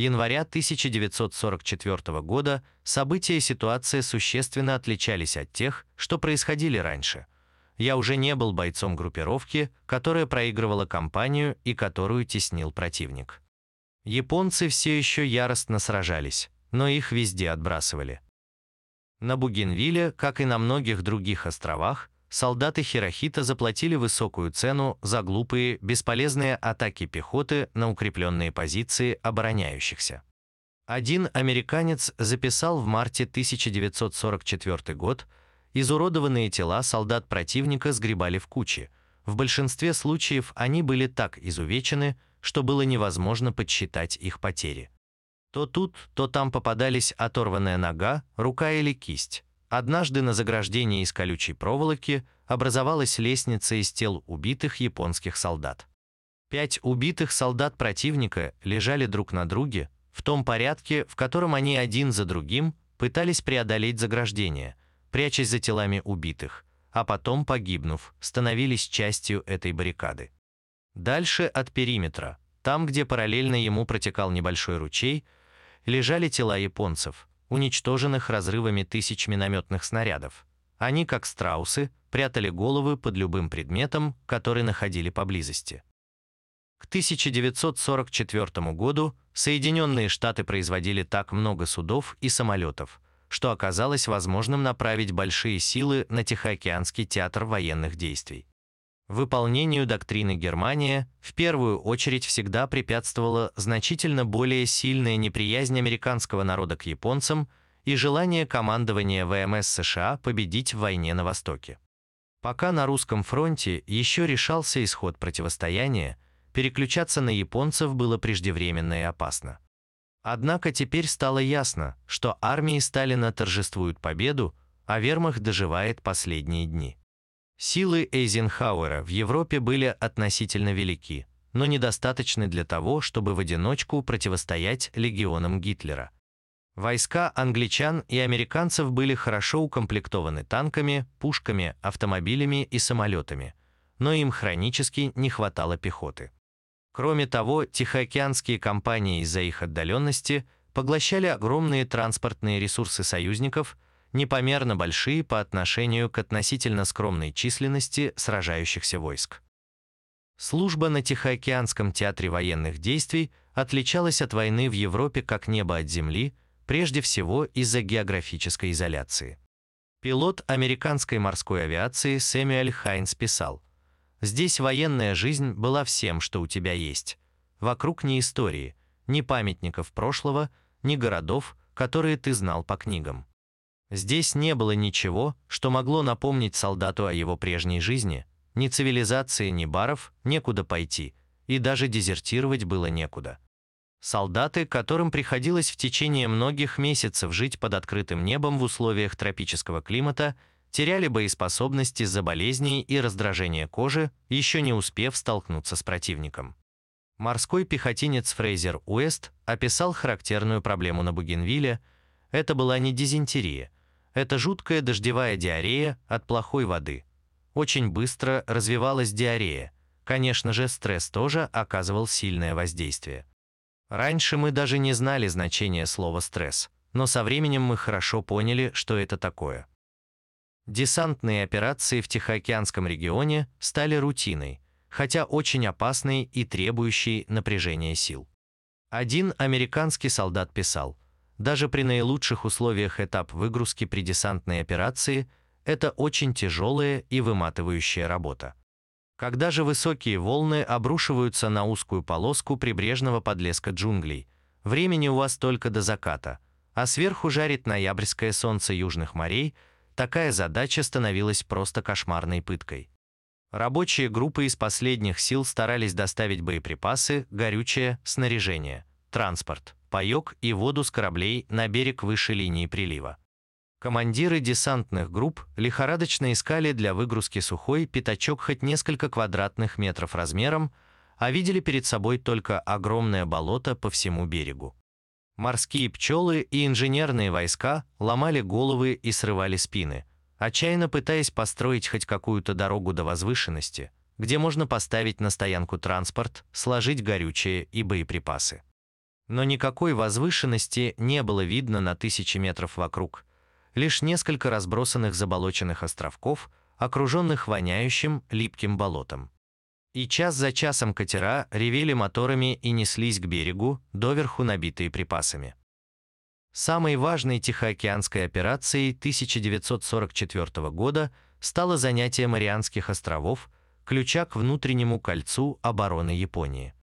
января 1944 года, события и ситуация существенно отличались от тех, что происходили раньше. Я уже не был бойцом группировки, которая проигрывала кампанию и которую теснил противник. Японцы все еще яростно сражались, но их везде отбрасывали. На Бугенвилле, как и на многих других островах, солдаты Хирохита заплатили высокую цену за глупые, бесполезные атаки пехоты на укрепленные позиции обороняющихся. Один американец записал в марте 1944 год, изуродованные тела солдат противника сгребали в кучи. В большинстве случаев они были так изувечены, что было невозможно подсчитать их потери. То тут, то там попадались оторванная нога, рука или кисть. Однажды на заграждении из колючей проволоки образовалась лестница из тел убитых японских солдат. Пять убитых солдат противника лежали друг на друге в том порядке, в котором они один за другим пытались преодолеть заграждение, прячась за телами убитых, а потом, погибнув, становились частью этой баррикады. Дальше от периметра, там, где параллельно ему протекал небольшой ручей, лежали тела японцев, уничтоженных разрывами тысяч минометных снарядов. Они, как страусы, прятали головы под любым предметом, который находили поблизости. К 1944 году Соединенные Штаты производили так много судов и самолетов, что оказалось возможным направить большие силы на Тихоокеанский театр военных действий. Выполнению доктрины Германия в первую очередь всегда препятствовала значительно более сильная неприязнь американского народа к японцам и желание командования ВМС США победить в войне на Востоке. Пока на русском фронте еще решался исход противостояния, переключаться на японцев было преждевременно и опасно. Однако теперь стало ясно, что армии Сталина торжествуют победу, а вермахт доживает последние дни. Силы Эйзенхауэра в Европе были относительно велики, но недостаточны для того, чтобы в одиночку противостоять легионам Гитлера. Войска англичан и американцев были хорошо укомплектованы танками, пушками, автомобилями и самолетами, но им хронически не хватало пехоты. Кроме того, тихоокеанские компании из-за их отдаленности поглощали огромные транспортные ресурсы союзников – непомерно большие по отношению к относительно скромной численности сражающихся войск. Служба на Тихоокеанском театре военных действий отличалась от войны в Европе как небо от земли, прежде всего из-за географической изоляции. Пилот американской морской авиации Сэмюэль Хайнс писал, «Здесь военная жизнь была всем, что у тебя есть. Вокруг ни истории, ни памятников прошлого, ни городов, которые ты знал по книгам. Здесь не было ничего, что могло напомнить солдату о его прежней жизни, ни цивилизации, ни баров, некуда пойти, и даже дезертировать было некуда. Солдаты, которым приходилось в течение многих месяцев жить под открытым небом в условиях тропического климата, теряли боеспособность из-за болезней и раздражения кожи, еще не успев столкнуться с противником. Морской пехотинец Фрейзер Уэст описал характерную проблему на Бугенвилле. Это была не дизентерия, это жуткая дождевая диарея от плохой воды. Очень быстро развивалась диарея. Конечно же, стресс тоже оказывал сильное воздействие. Раньше мы даже не знали значения слова «стресс», но со временем мы хорошо поняли, что это такое. Десантные операции в Тихоокеанском регионе стали рутиной, хотя очень опасной и требующей напряжения сил. Один американский солдат писал, даже при наилучших условиях этап выгрузки при десантной операции – это очень тяжелая и выматывающая работа. Когда же высокие волны обрушиваются на узкую полоску прибрежного подлеска джунглей, времени у вас только до заката, а сверху жарит ноябрьское солнце южных морей – такая задача становилась просто кошмарной пыткой. Рабочие группы из последних сил старались доставить боеприпасы, горючее, снаряжение, транспорт, паёк и воду с кораблей на берег выше линии прилива. Командиры десантных групп лихорадочно искали для выгрузки сухой пятачок хоть несколько квадратных метров размером, а видели перед собой только огромное болото по всему берегу. Морские пчелы и инженерные войска ломали головы и срывали спины, отчаянно пытаясь построить хоть какую-то дорогу до возвышенности, где можно поставить на стоянку транспорт, сложить горючее и боеприпасы. Но никакой возвышенности не было видно на тысячи метров вокруг, лишь несколько разбросанных заболоченных островков, окруженных воняющим липким болотом. И час за часом катера ревели моторами и неслись к берегу, доверху набитые припасами. Самой важной Тихоокеанской операцией 1944 года стало занятие Марианских островов, ключа к внутреннему кольцу обороны Японии.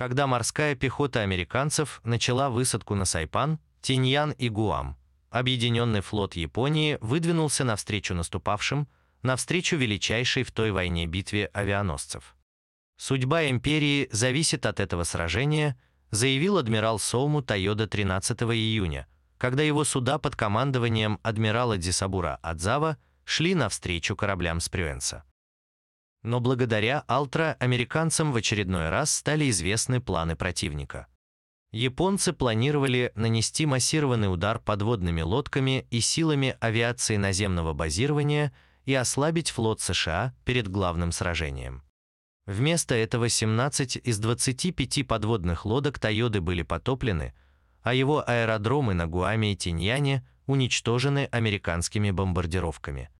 Когда морская пехота американцев начала высадку на Сайпан, Тиньян и Гуам, объединенный флот Японии выдвинулся навстречу наступавшим, навстречу величайшей в той войне битве авианосцев. Судьба империи зависит от этого сражения, заявил адмирал Соуму Тойода 13 июня, когда его суда под командованием адмирала Дисабура Адзава шли навстречу кораблям Спрюэнса. Но благодаря Алтра американцам в очередной раз стали известны планы противника. Японцы планировали нанести массированный удар подводными лодками и силами авиации наземного базирования и ослабить флот США перед главным сражением. Вместо этого 17 из 25 подводных лодок Тойоды были потоплены, а его аэродромы на Гуаме и Тиньяне уничтожены американскими бомбардировками.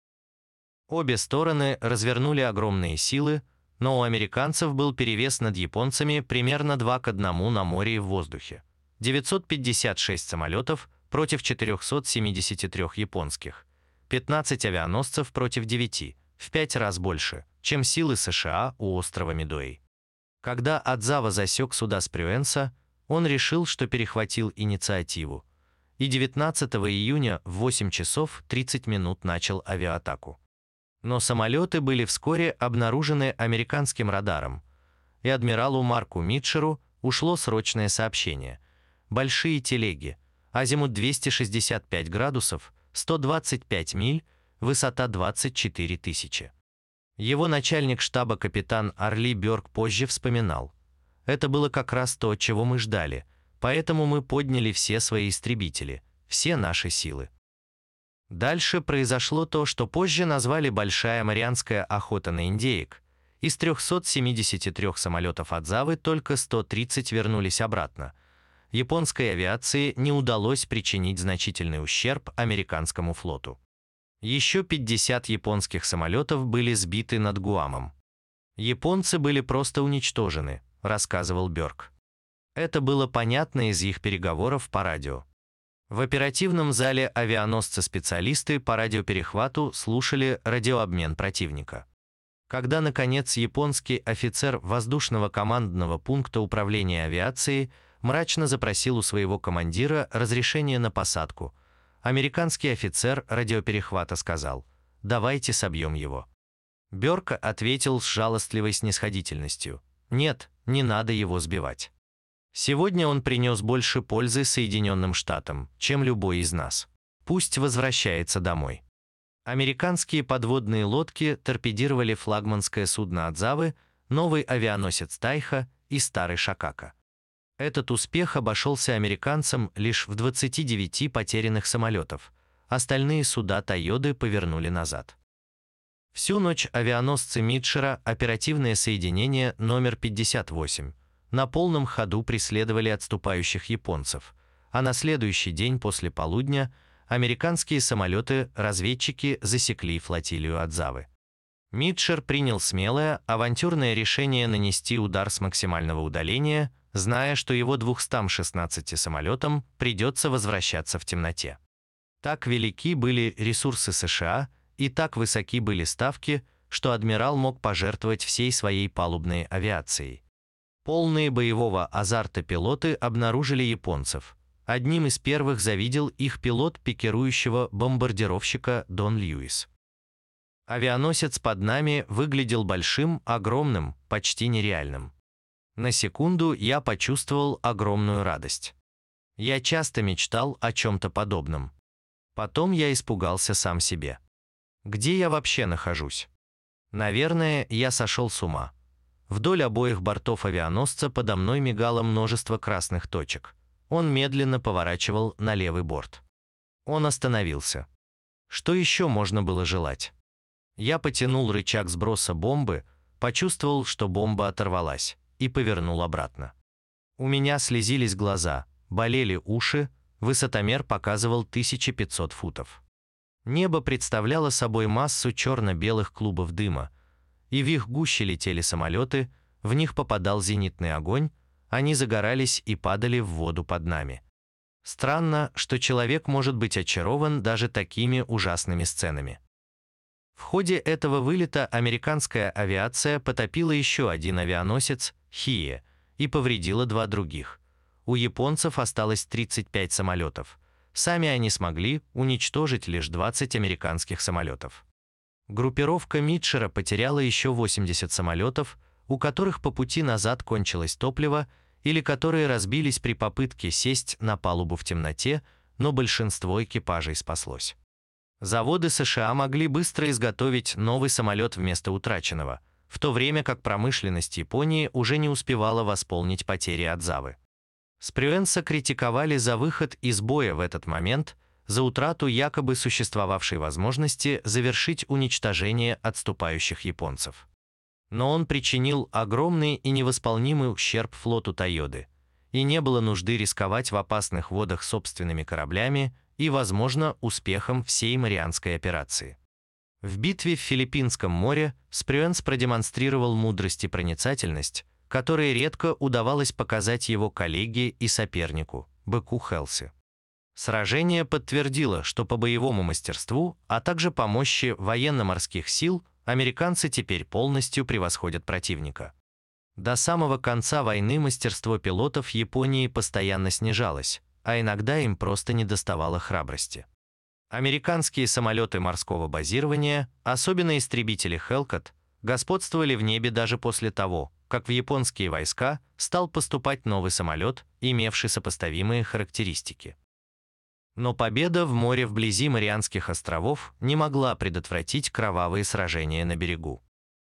Обе стороны развернули огромные силы, но у американцев был перевес над японцами примерно 2 к 1 на море и в воздухе. 956 самолетов против 473 японских, 15 авианосцев против 9, в 5 раз больше – чем силы США у острова Медуэй. Когда Адзава засек суда с он решил, что перехватил инициативу, и 19 июня в 8 часов 30 минут начал авиаатаку. Но самолеты были вскоре обнаружены американским радаром, и адмиралу Марку Митшеру ушло срочное сообщение. Большие телеги, азимут 265 градусов, 125 миль, высота 24 тысячи. Его начальник штаба капитан Арли Бёрк позже вспоминал. Это было как раз то, чего мы ждали, поэтому мы подняли все свои истребители, все наши силы. Дальше произошло то, что позже назвали «Большая Марианская охота на индеек». Из 373 самолетов Адзавы только 130 вернулись обратно. Японской авиации не удалось причинить значительный ущерб американскому флоту. Еще 50 японских самолетов были сбиты над Гуамом. Японцы были просто уничтожены, рассказывал Бёрк. Это было понятно из их переговоров по радио. В оперативном зале авианосцы-специалисты по радиоперехвату слушали радиообмен противника. Когда, наконец, японский офицер воздушного командного пункта управления авиацией мрачно запросил у своего командира разрешение на посадку – Американский офицер радиоперехвата сказал «Давайте собьем его». Бёрка ответил с жалостливой снисходительностью «Нет, не надо его сбивать. Сегодня он принес больше пользы Соединенным Штатам, чем любой из нас. Пусть возвращается домой. Американские подводные лодки торпедировали флагманское судно Адзавы, новый авианосец Тайха и старый Шакака. Этот успех обошелся американцам лишь в 29 потерянных самолетов. Остальные суда Тойоды повернули назад. Всю ночь авианосцы Митшера, оперативное соединение номер 58, на полном ходу преследовали отступающих японцев, а на следующий день после полудня американские самолеты-разведчики засекли флотилию Адзавы. Митшер принял смелое, авантюрное решение нанести удар с максимального удаления, зная, что его 216 самолетам придется возвращаться в темноте. Так велики были ресурсы США и так высоки были ставки, что адмирал мог пожертвовать всей своей палубной авиацией. Полные боевого азарта пилоты обнаружили японцев. Одним из первых завидел их пилот пикирующего бомбардировщика Дон Льюис. Авианосец под нами выглядел большим, огромным, почти нереальным. На секунду я почувствовал огромную радость. Я часто мечтал о чем-то подобном. Потом я испугался сам себе. Где я вообще нахожусь? Наверное, я сошел с ума. Вдоль обоих бортов авианосца подо мной мигало множество красных точек. Он медленно поворачивал на левый борт. Он остановился. Что еще можно было желать? Я потянул рычаг сброса бомбы, почувствовал, что бомба оторвалась, и повернул обратно. У меня слезились глаза, болели уши, высотомер показывал 1500 футов. Небо представляло собой массу черно-белых клубов дыма, и в их гуще летели самолеты, в них попадал зенитный огонь, они загорались и падали в воду под нами. Странно, что человек может быть очарован даже такими ужасными сценами. В ходе этого вылета американская авиация потопила еще один авианосец «Хие» и повредила два других. У японцев осталось 35 самолетов. Сами они смогли уничтожить лишь 20 американских самолетов. Группировка Митшера потеряла еще 80 самолетов, у которых по пути назад кончилось топливо или которые разбились при попытке сесть на палубу в темноте, но большинство экипажей спаслось. Заводы США могли быстро изготовить новый самолет вместо утраченного, в то время как промышленность Японии уже не успевала восполнить потери от Завы. Спрюэнса критиковали за выход из боя в этот момент – за утрату якобы существовавшей возможности завершить уничтожение отступающих японцев. Но он причинил огромный и невосполнимый ущерб флоту Тойоды, и не было нужды рисковать в опасных водах собственными кораблями и, возможно, успехом всей Марианской операции. В битве в Филиппинском море Спрюэнс продемонстрировал мудрость и проницательность, которые редко удавалось показать его коллеге и сопернику, быку Хелси. Сражение подтвердило, что по боевому мастерству, а также по мощи военно-морских сил, американцы теперь полностью превосходят противника. До самого конца войны мастерство пилотов Японии постоянно снижалось, а иногда им просто не доставало храбрости. Американские самолеты морского базирования, особенно истребители «Хелкот», господствовали в небе даже после того, как в японские войска стал поступать новый самолет, имевший сопоставимые характеристики. Но победа в море вблизи Марианских островов не могла предотвратить кровавые сражения на берегу.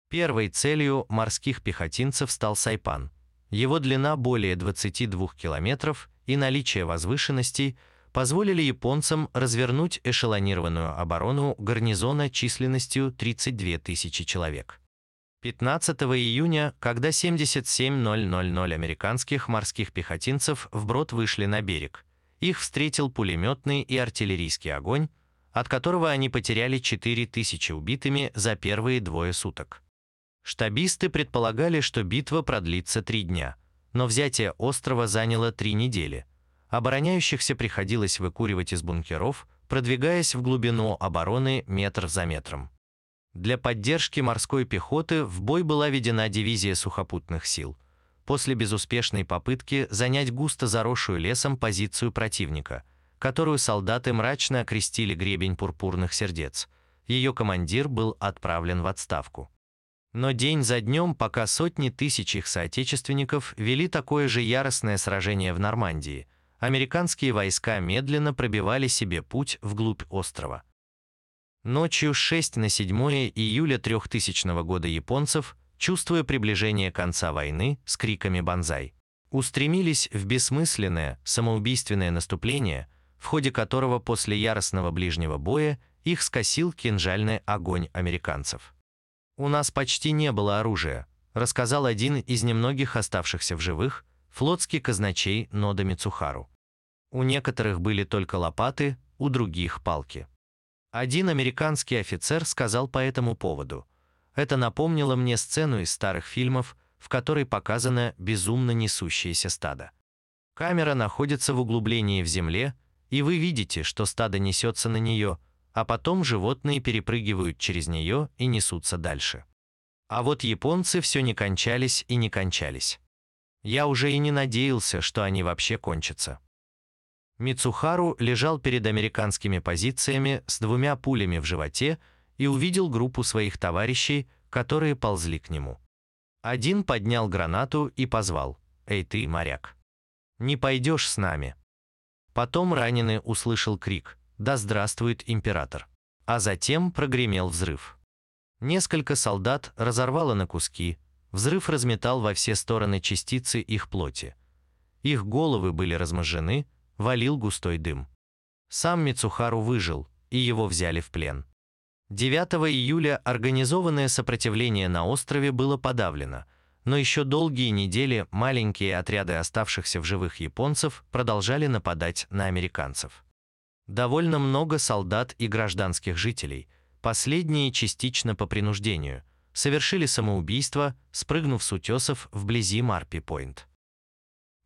Первой целью морских пехотинцев стал Сайпан. Его длина более 22 километров и наличие возвышенностей позволили японцам развернуть эшелонированную оборону гарнизона численностью 32 тысячи человек. 15 июня, когда 77 американских морских пехотинцев вброд вышли на берег, их встретил пулеметный и артиллерийский огонь, от которого они потеряли 4000 убитыми за первые двое суток. Штабисты предполагали, что битва продлится три дня, но взятие острова заняло три недели. Обороняющихся приходилось выкуривать из бункеров, продвигаясь в глубину обороны метр за метром. Для поддержки морской пехоты в бой была введена дивизия сухопутных сил – после безуспешной попытки занять густо заросшую лесом позицию противника, которую солдаты мрачно окрестили гребень пурпурных сердец. Ее командир был отправлен в отставку. Но день за днем, пока сотни тысяч их соотечественников вели такое же яростное сражение в Нормандии, американские войска медленно пробивали себе путь вглубь острова. Ночью с 6 на 7 июля 3000 года японцев, чувствуя приближение конца войны с криками «Бонзай!», устремились в бессмысленное, самоубийственное наступление, в ходе которого после яростного ближнего боя их скосил кинжальный огонь американцев. «У нас почти не было оружия», рассказал один из немногих оставшихся в живых, флотский казначей Нода Мицухару. У некоторых были только лопаты, у других – палки. Один американский офицер сказал по этому поводу. Это напомнило мне сцену из старых фильмов, в которой показано безумно несущееся стадо. Камера находится в углублении в земле, и вы видите, что стадо несется на нее, а потом животные перепрыгивают через нее и несутся дальше. А вот японцы все не кончались и не кончались. Я уже и не надеялся, что они вообще кончатся. Мицухару лежал перед американскими позициями с двумя пулями в животе и увидел группу своих товарищей, которые ползли к нему. Один поднял гранату и позвал «Эй ты, моряк! Не пойдешь с нами!» Потом раненый услышал крик «Да здравствует император!» А затем прогремел взрыв. Несколько солдат разорвало на куски, взрыв разметал во все стороны частицы их плоти. Их головы были разможжены, валил густой дым. Сам Мицухару выжил, и его взяли в плен. 9 июля организованное сопротивление на острове было подавлено, но еще долгие недели маленькие отряды оставшихся в живых японцев продолжали нападать на американцев. Довольно много солдат и гражданских жителей, последние частично по принуждению, совершили самоубийство, спрыгнув с утесов вблизи Марпи-Пойнт.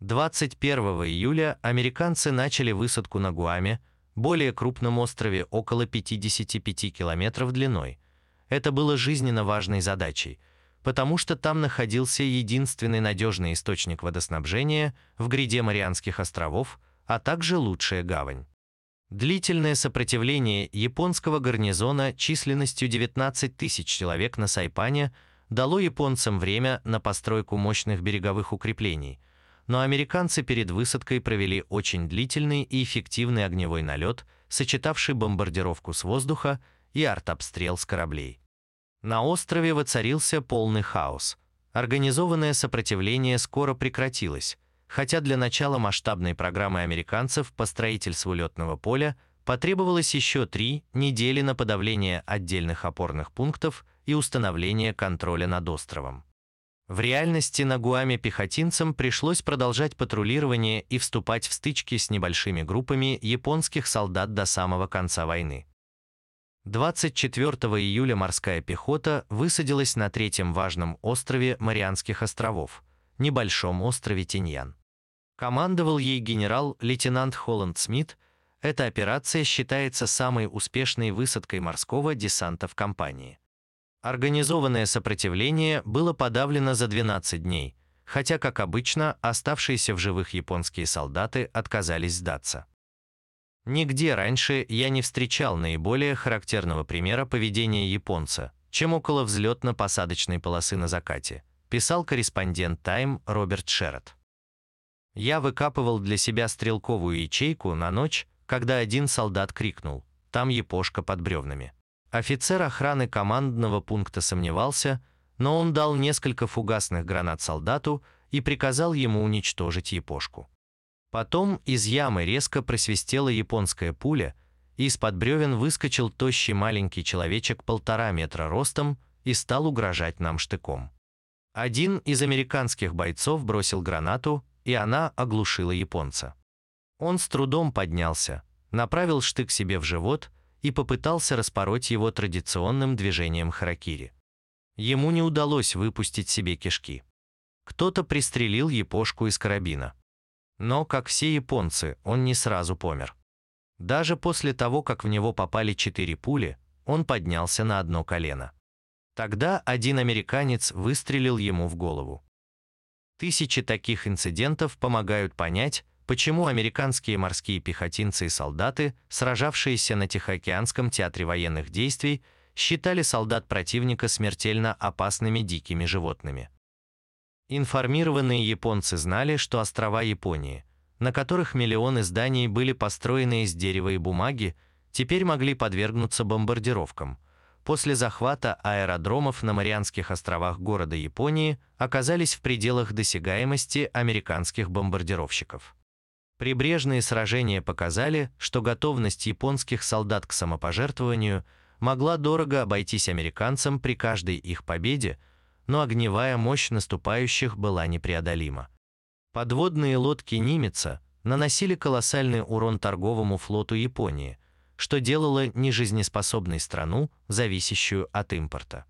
21 июля американцы начали высадку на Гуаме, более крупном острове около 55 километров длиной. Это было жизненно важной задачей, потому что там находился единственный надежный источник водоснабжения в гряде Марианских островов, а также лучшая гавань. Длительное сопротивление японского гарнизона численностью 19 тысяч человек на Сайпане дало японцам время на постройку мощных береговых укреплений – но американцы перед высадкой провели очень длительный и эффективный огневой налет, сочетавший бомбардировку с воздуха и артобстрел с кораблей. На острове воцарился полный хаос. Организованное сопротивление скоро прекратилось, хотя для начала масштабной программы американцев по строительству летного поля потребовалось еще три недели на подавление отдельных опорных пунктов и установление контроля над островом. В реальности на Гуаме пехотинцам пришлось продолжать патрулирование и вступать в стычки с небольшими группами японских солдат до самого конца войны. 24 июля морская пехота высадилась на третьем важном острове Марианских островов, небольшом острове Тиньян. Командовал ей генерал-лейтенант Холланд Смит. Эта операция считается самой успешной высадкой морского десанта в компании. Организованное сопротивление было подавлено за 12 дней, хотя, как обычно, оставшиеся в живых японские солдаты отказались сдаться. Нигде раньше я не встречал наиболее характерного примера поведения японца, чем около взлетно-посадочной полосы на закате, писал корреспондент Time Роберт Шеррот. Я выкапывал для себя стрелковую ячейку на ночь, когда один солдат крикнул «Там япошка под бревнами». Офицер охраны командного пункта сомневался, но он дал несколько фугасных гранат солдату и приказал ему уничтожить япошку. Потом из ямы резко просвистела японская пуля, и из-под бревен выскочил тощий маленький человечек полтора метра ростом и стал угрожать нам штыком. Один из американских бойцов бросил гранату, и она оглушила японца. Он с трудом поднялся, направил штык себе в живот и попытался распороть его традиционным движением харакири. Ему не удалось выпустить себе кишки. Кто-то пристрелил япошку из карабина. Но, как все японцы, он не сразу помер. Даже после того, как в него попали четыре пули, он поднялся на одно колено. Тогда один американец выстрелил ему в голову. Тысячи таких инцидентов помогают понять, почему американские морские пехотинцы и солдаты, сражавшиеся на Тихоокеанском театре военных действий, считали солдат противника смертельно опасными дикими животными. Информированные японцы знали, что острова Японии, на которых миллионы зданий были построены из дерева и бумаги, теперь могли подвергнуться бомбардировкам. После захвата аэродромов на Марианских островах города Японии оказались в пределах досягаемости американских бомбардировщиков. Прибрежные сражения показали, что готовность японских солдат к самопожертвованию могла дорого обойтись американцам при каждой их победе, но огневая мощь наступающих была непреодолима. Подводные лодки Нимеца наносили колоссальный урон торговому флоту Японии, что делало нежизнеспособной страну, зависящую от импорта.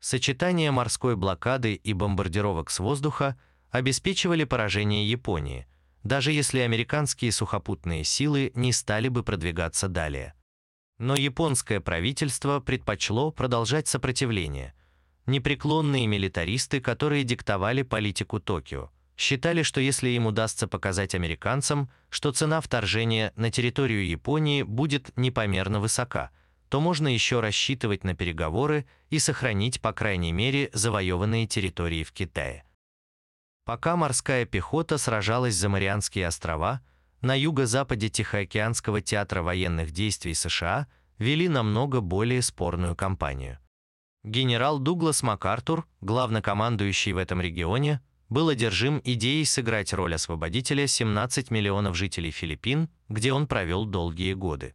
Сочетание морской блокады и бомбардировок с воздуха обеспечивали поражение Японии, даже если американские сухопутные силы не стали бы продвигаться далее. Но японское правительство предпочло продолжать сопротивление. Непреклонные милитаристы, которые диктовали политику Токио, считали, что если им удастся показать американцам, что цена вторжения на территорию Японии будет непомерно высока, то можно еще рассчитывать на переговоры и сохранить, по крайней мере, завоеванные территории в Китае. Пока морская пехота сражалась за Марианские острова, на юго-западе Тихоокеанского театра военных действий США вели намного более спорную кампанию. Генерал Дуглас МакАртур, главнокомандующий в этом регионе, был одержим идеей сыграть роль освободителя 17 миллионов жителей Филиппин, где он провел долгие годы.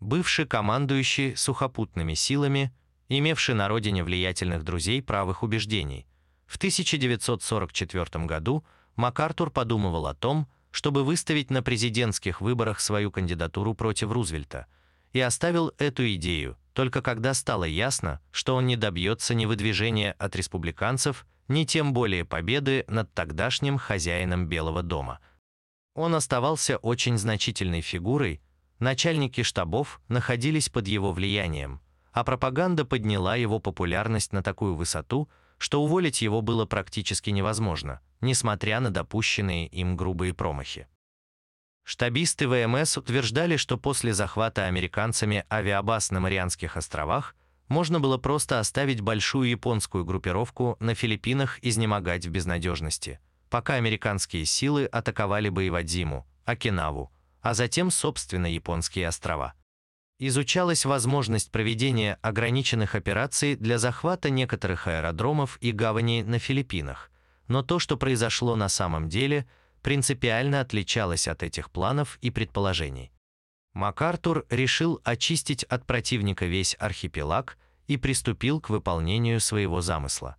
Бывший командующий сухопутными силами, имевший на родине влиятельных друзей правых убеждений, в 1944 году МакАртур подумывал о том, чтобы выставить на президентских выборах свою кандидатуру против Рузвельта, и оставил эту идею, только когда стало ясно, что он не добьется ни выдвижения от республиканцев, ни тем более победы над тогдашним хозяином Белого дома. Он оставался очень значительной фигурой, начальники штабов находились под его влиянием, а пропаганда подняла его популярность на такую высоту, что уволить его было практически невозможно, несмотря на допущенные им грубые промахи. Штабисты ВМС утверждали, что после захвата американцами авиабаз на Марианских островах можно было просто оставить большую японскую группировку на Филиппинах изнемогать в безнадежности, пока американские силы атаковали бы Ивадзиму, Окинаву, а затем, собственно, японские острова. Изучалась возможность проведения ограниченных операций для захвата некоторых аэродромов и гаваней на Филиппинах, но то, что произошло на самом деле, принципиально отличалось от этих планов и предположений. МакАртур решил очистить от противника весь архипелаг и приступил к выполнению своего замысла.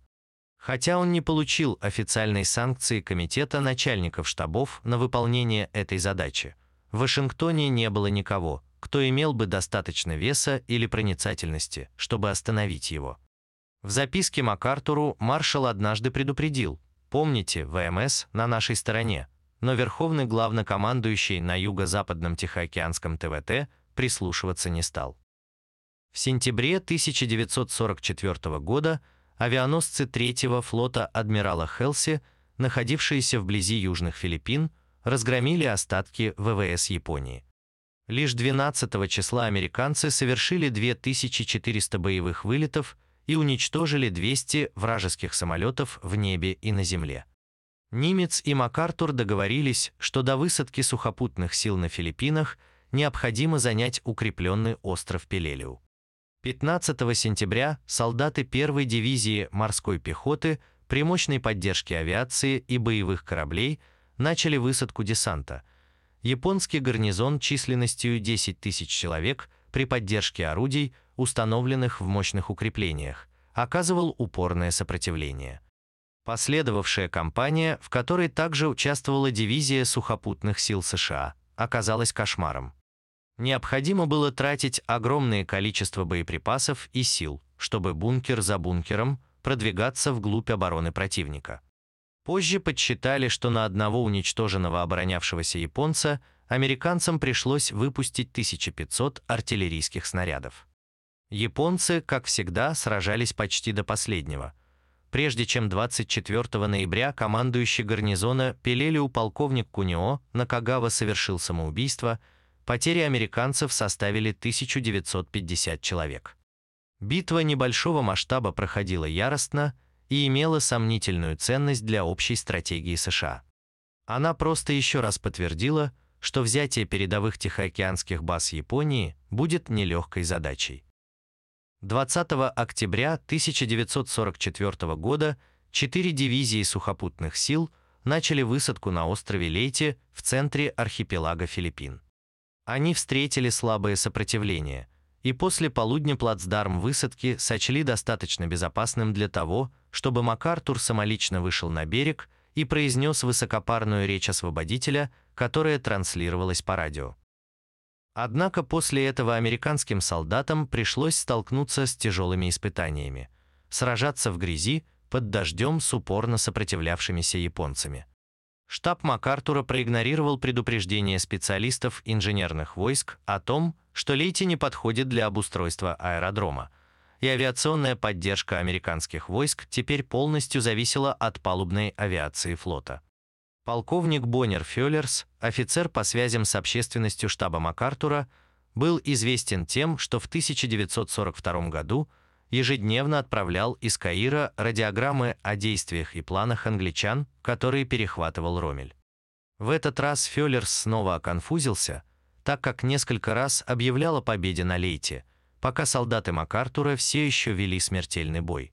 Хотя он не получил официальной санкции Комитета начальников штабов на выполнение этой задачи, в Вашингтоне не было никого, кто имел бы достаточно веса или проницательности, чтобы остановить его. В записке МакАртуру маршал однажды предупредил, «Помните, ВМС на нашей стороне, но верховный главнокомандующий на юго-западном Тихоокеанском ТВТ прислушиваться не стал. В сентябре 1944 года авианосцы третьего флота адмирала Хелси, находившиеся вблизи Южных Филиппин, разгромили остатки ВВС Японии. Лишь 12 числа американцы совершили 2400 боевых вылетов и уничтожили 200 вражеских самолетов в небе и на земле. Нимец и МакАртур договорились, что до высадки сухопутных сил на Филиппинах необходимо занять укрепленный остров Пелелиу. 15 сентября солдаты 1-й дивизии морской пехоты при мощной поддержке авиации и боевых кораблей начали высадку десанта. Японский гарнизон численностью 10 тысяч человек при поддержке орудий, установленных в мощных укреплениях, оказывал упорное сопротивление. Последовавшая кампания, в которой также участвовала дивизия сухопутных сил США, оказалась кошмаром. Необходимо было тратить огромное количество боеприпасов и сил, чтобы бункер за бункером продвигаться вглубь обороны противника. Позже подсчитали, что на одного уничтоженного оборонявшегося японца американцам пришлось выпустить 1500 артиллерийских снарядов. Японцы, как всегда, сражались почти до последнего – прежде чем 24 ноября командующий гарнизона Пелелиу полковник Кунио Накагава совершил самоубийство, потери американцев составили 1950 человек. Битва небольшого масштаба проходила яростно и имела сомнительную ценность для общей стратегии США. Она просто еще раз подтвердила, что взятие передовых тихоокеанских баз Японии будет нелегкой задачей. 20 октября 1944 года четыре дивизии сухопутных сил начали высадку на острове Лейте в центре архипелага Филиппин. Они встретили слабое сопротивление, и после полудня плацдарм высадки сочли достаточно безопасным для того, чтобы МакАртур самолично вышел на берег и произнес высокопарную речь освободителя, которая транслировалась по радио. Однако после этого американским солдатам пришлось столкнуться с тяжелыми испытаниями, сражаться в грязи под дождем с упорно сопротивлявшимися японцами. Штаб МакАртура проигнорировал предупреждение специалистов инженерных войск о том, что Лейти не подходит для обустройства аэродрома, и авиационная поддержка американских войск теперь полностью зависела от палубной авиации флота. Полковник Боннер Фёллерс, офицер по связям с общественностью штаба МакАртура, был известен тем, что в 1942 году ежедневно отправлял из Каира радиограммы о действиях и планах англичан, которые перехватывал Ромель. В этот раз Фёллерс снова оконфузился, так как несколько раз объявлял о победе на Лейте, пока солдаты МакАртура все еще вели смертельный бой.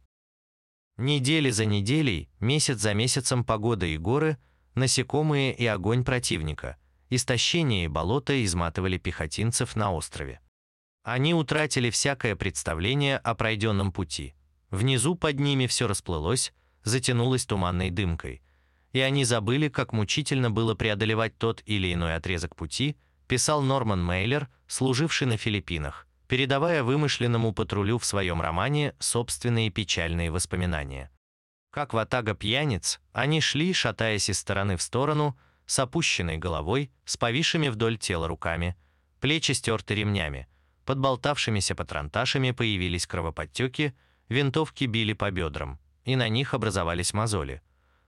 Недели за неделей, месяц за месяцем погода и горы – насекомые и огонь противника, истощение и болото изматывали пехотинцев на острове. Они утратили всякое представление о пройденном пути. Внизу под ними все расплылось, затянулось туманной дымкой, и они забыли, как мучительно было преодолевать тот или иной отрезок пути, писал Норман Мейлер, служивший на Филиппинах, передавая вымышленному патрулю в своем романе собственные печальные воспоминания. Как ватага пьяниц, они шли, шатаясь из стороны в сторону, с опущенной головой, с повисшими вдоль тела руками, плечи стерты ремнями, под болтавшимися патронташами появились кровоподтеки, винтовки били по бедрам, и на них образовались мозоли.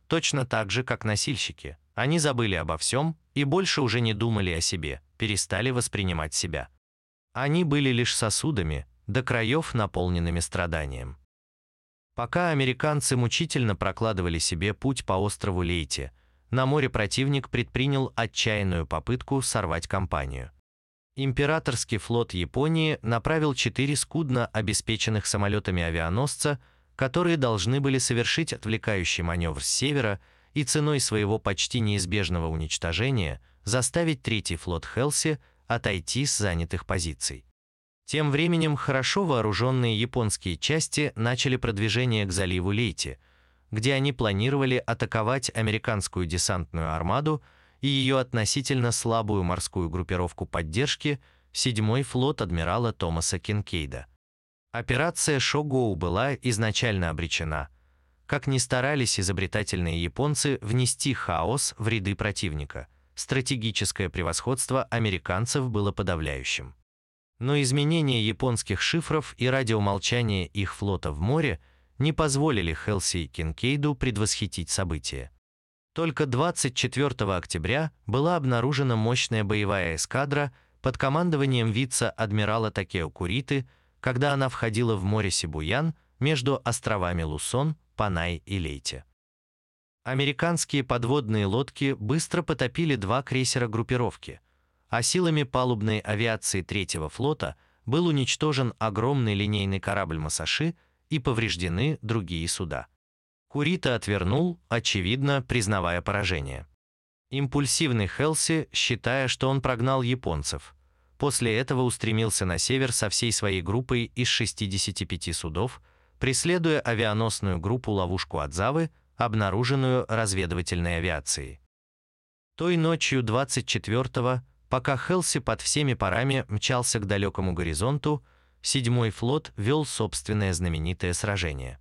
Точно так же, как носильщики. Они забыли обо всем и больше уже не думали о себе, перестали воспринимать себя. Они были лишь сосудами, до краев наполненными страданием. Пока американцы мучительно прокладывали себе путь по острову Лейте, на море противник предпринял отчаянную попытку сорвать кампанию. Императорский флот Японии направил четыре скудно обеспеченных самолетами авианосца, которые должны были совершить отвлекающий маневр с севера и ценой своего почти неизбежного уничтожения заставить Третий флот Хелси отойти с занятых позиций. Тем временем хорошо вооруженные японские части начали продвижение к заливу Лейти, где они планировали атаковать американскую десантную армаду и ее относительно слабую морскую группировку поддержки 7-й флот адмирала Томаса Кинкейда. Операция Шогоу была изначально обречена. Как ни старались изобретательные японцы внести хаос в ряды противника, стратегическое превосходство американцев было подавляющим. Но изменение японских шифров и радиомолчание их флота в море не позволили Хелси и Кинкейду предвосхитить события. Только 24 октября была обнаружена мощная боевая эскадра под командованием вице-адмирала Такео Куриты, когда она входила в море Сибуян между островами Лусон, Панай и Лейте. Американские подводные лодки быстро потопили два крейсера группировки – а силами палубной авиации Третьего флота был уничтожен огромный линейный корабль «Масаши» и повреждены другие суда. Курита отвернул, очевидно, признавая поражение. Импульсивный Хелси, считая, что он прогнал японцев, после этого устремился на север со всей своей группой из 65 судов, преследуя авианосную группу-ловушку Одзавы, обнаруженную разведывательной авиацией. Той ночью 24 Пока Хелси под всеми парами мчался к далекому горизонту, седьмой флот вел собственное знаменитое сражение.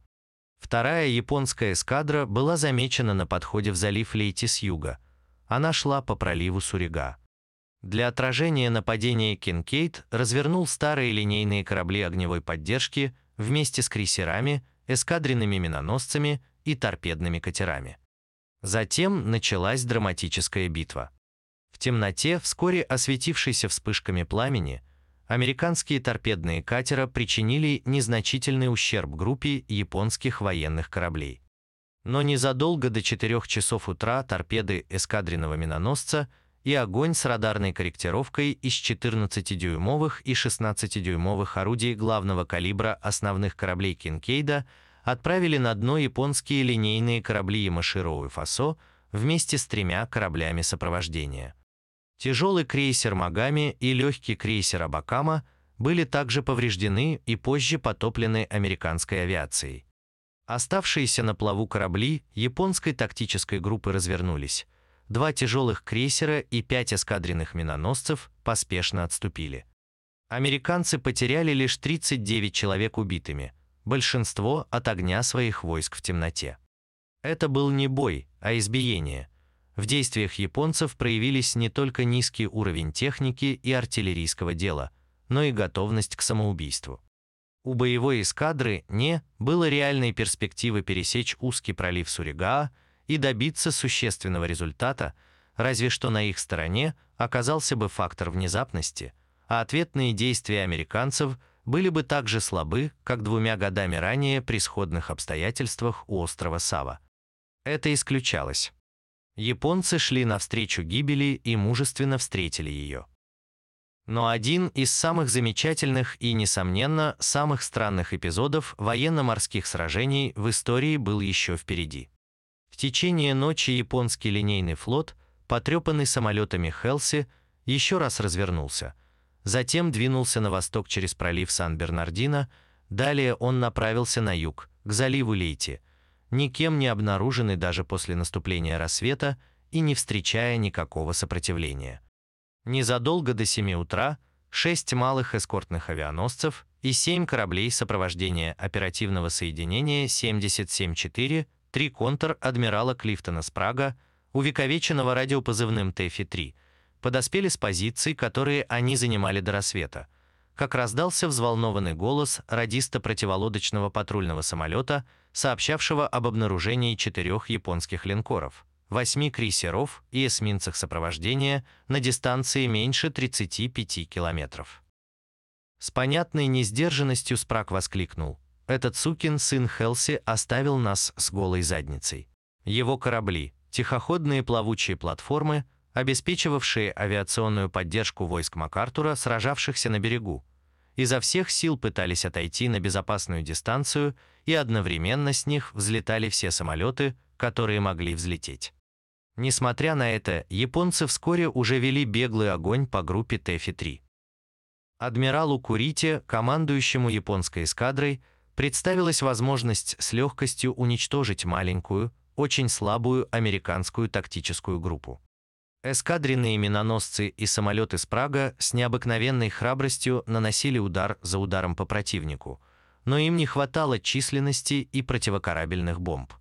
Вторая японская эскадра была замечена на подходе в залив Лейти с юга. Она шла по проливу Суригао. Для отражения нападения Кинкейд развернул старые линейные корабли огневой поддержки вместе с крейсерами, эскадренными миноносцами и торпедными катерами. Затем началась драматическая битва. В темноте, вскоре осветившейся вспышками пламени, американские торпедные катера причинили незначительный ущерб группе японских военных кораблей. Но незадолго до 4 часов утра торпеды эскадренного миноносца и огонь с радарной корректировкой из 14-дюймовых и 16-дюймовых орудий главного калибра основных кораблей Кинкейда отправили на дно японские линейные корабли Ямаширо и Фасо вместе с тремя кораблями сопровождения. Тяжелый крейсер Магами и легкий крейсер Абакама были также повреждены и позже потоплены американской авиацией. Оставшиеся на плаву корабли японской тактической группы развернулись. Два тяжелых крейсера и пять эскадренных миноносцев поспешно отступили. Американцы потеряли лишь 39 человек убитыми, большинство от огня своих войск в темноте. Это был не бой, а избиение – в действиях японцев проявились не только низкий уровень техники и артиллерийского дела, но и готовность к самоубийству. У боевой эскадры не было реальной перспективы пересечь узкий пролив Суригаа и добиться существенного результата, разве что на их стороне оказался бы фактор внезапности, а ответные действия американцев были бы так же слабы, как двумя годами ранее при сходных обстоятельствах у острова Сава. Это исключалось. Японцы шли навстречу гибели и мужественно встретили ее. Но один из самых замечательных и, несомненно, самых странных эпизодов военно-морских сражений в истории был еще впереди. В течение ночи японский линейный флот, потрепанный самолетами Хелси, еще раз развернулся, затем двинулся на восток через пролив Сан-Бернардино, далее он направился на юг, к заливу Лейти – никем не обнаружены даже после наступления рассвета и не встречая никакого сопротивления. Незадолго до 7 утра шесть малых эскортных авианосцев и семь кораблей сопровождения оперативного соединения 77-4, три контр-адмирала Клифтона Спрага, увековеченного радиопозывным ТЭФИ-3, подоспели с позиций, которые они занимали до рассвета, как раздался взволнованный голос радиста противолодочного патрульного самолета – сообщавшего об обнаружении четырех японских линкоров, восьми крейсеров и эсминцах сопровождения на дистанции меньше 35 километров. С понятной несдержанностью Спрак воскликнул. «Этот сукин сын Хелси оставил нас с голой задницей. Его корабли, тихоходные плавучие платформы, обеспечивавшие авиационную поддержку войск МакАртура, сражавшихся на берегу, изо всех сил пытались отойти на безопасную дистанцию, и одновременно с них взлетали все самолеты, которые могли взлететь. Несмотря на это, японцы вскоре уже вели беглый огонь по группе Тэфи-3. Адмиралу Курите, командующему японской эскадрой, представилась возможность с легкостью уничтожить маленькую, очень слабую американскую тактическую группу. Эскадренные миноносцы и самолеты с Прага с необыкновенной храбростью наносили удар за ударом по противнику, но им не хватало численности и противокорабельных бомб.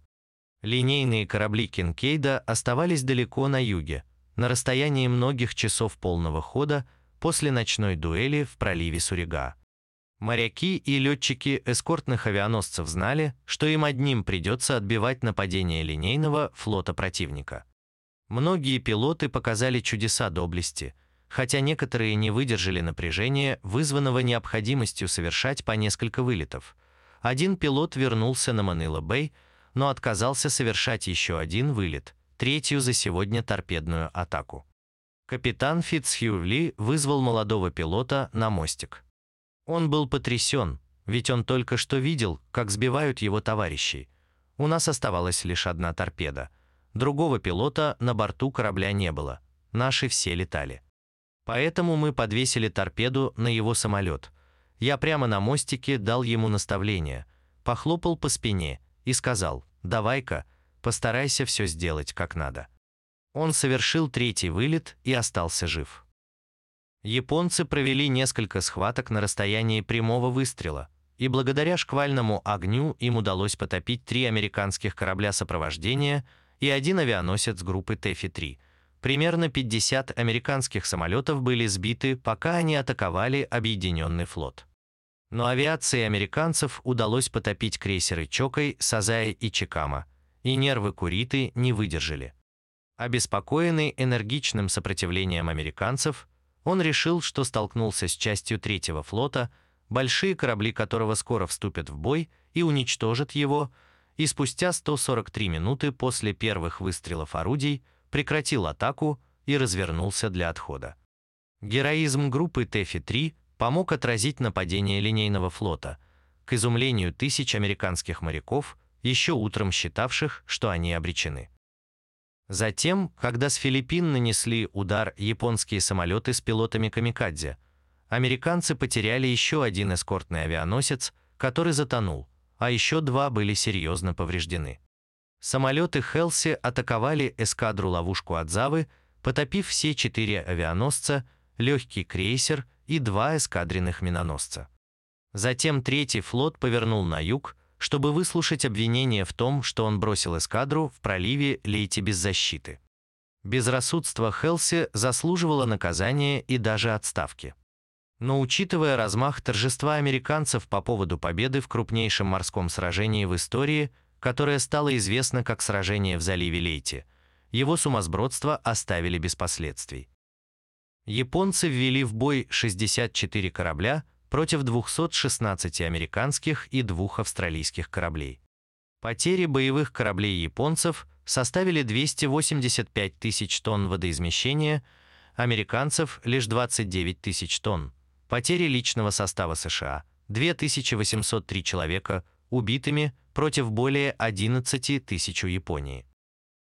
Линейные корабли Кинкейда оставались далеко на юге, на расстоянии многих часов полного хода после ночной дуэли в проливе Сурига. Моряки и летчики эскортных авианосцев знали, что им одним придется отбивать нападение линейного флота противника – Многие пилоты показали чудеса доблести, хотя некоторые не выдержали напряжения, вызванного необходимостью совершать по несколько вылетов. Один пилот вернулся на Манила-Бэй, но отказался совершать еще один вылет, третью за сегодня торпедную атаку. Капитан Фитцхью вызвал молодого пилота на мостик. Он был потрясен, ведь он только что видел, как сбивают его товарищей. У нас оставалась лишь одна торпеда – Другого пилота на борту корабля не было. Наши все летали. Поэтому мы подвесили торпеду на его самолет. Я прямо на мостике дал ему наставление, похлопал по спине и сказал «давай-ка, постарайся все сделать как надо». Он совершил третий вылет и остался жив. Японцы провели несколько схваток на расстоянии прямого выстрела, и благодаря шквальному огню им удалось потопить три американских корабля сопровождения – и один авианосец группы Тэфи-3. Примерно 50 американских самолетов были сбиты, пока они атаковали объединенный флот. Но авиации американцев удалось потопить крейсеры Чокой, Сазая и Чикама, и нервы Куриты не выдержали. Обеспокоенный энергичным сопротивлением американцев, он решил, что столкнулся с частью третьего флота, большие корабли которого скоро вступят в бой и уничтожат его, и спустя 143 минуты после первых выстрелов орудий прекратил атаку и развернулся для отхода. Героизм группы Тэфи-3 помог отразить нападение линейного флота, к изумлению тысяч американских моряков, еще утром считавших, что они обречены. Затем, когда с Филиппин нанесли удар японские самолеты с пилотами «Камикадзе», американцы потеряли еще один эскортный авианосец, который затонул, а еще два были серьезно повреждены. Самолеты Хелси атаковали эскадру-ловушку Адзавы, потопив все четыре авианосца, легкий крейсер и два эскадренных миноносца. Затем третий флот повернул на юг, чтобы выслушать обвинение в том, что он бросил эскадру в проливе Лейте без защиты. Безрассудство Хелси заслуживало наказания и даже отставки. Но учитывая размах торжества американцев по поводу победы в крупнейшем морском сражении в истории, которое стало известно как сражение в заливе Лейте, его сумасбродство оставили без последствий. Японцы ввели в бой 64 корабля, против 216 американских и двух австралийских кораблей. Потери боевых кораблей японцев составили 285 тысяч тонн водоизмещения, американцев – лишь 29 тысяч тонн. Потери личного состава США – 2803 человека, убитыми против более 11 тысяч у Японии.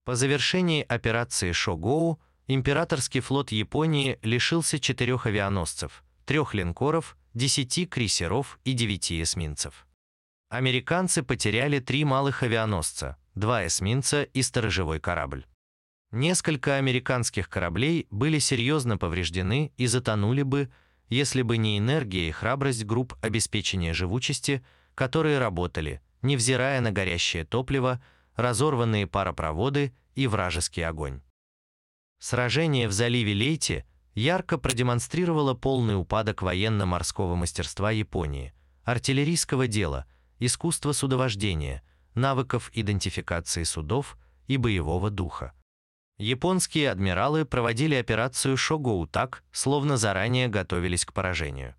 По завершении операции Шогоу императорский флот Японии лишился четырех авианосцев, трех линкоров 10 крейсеров и 9 эсминцев. Американцы потеряли три малых авианосца, два эсминца и сторожевой корабль. Несколько американских кораблей были серьезно повреждены и затонули бы, если бы не энергия и храбрость групп обеспечения живучести, которые работали, невзирая на горящее топливо, разорванные паропроводы и вражеский огонь. Сражение в заливе Лейте ярко продемонстрировала полный упадок военно-морского мастерства Японии, артиллерийского дела, искусства судовождения, навыков идентификации судов и боевого духа. Японские адмиралы проводили операцию Шогоу так, словно заранее готовились к поражению.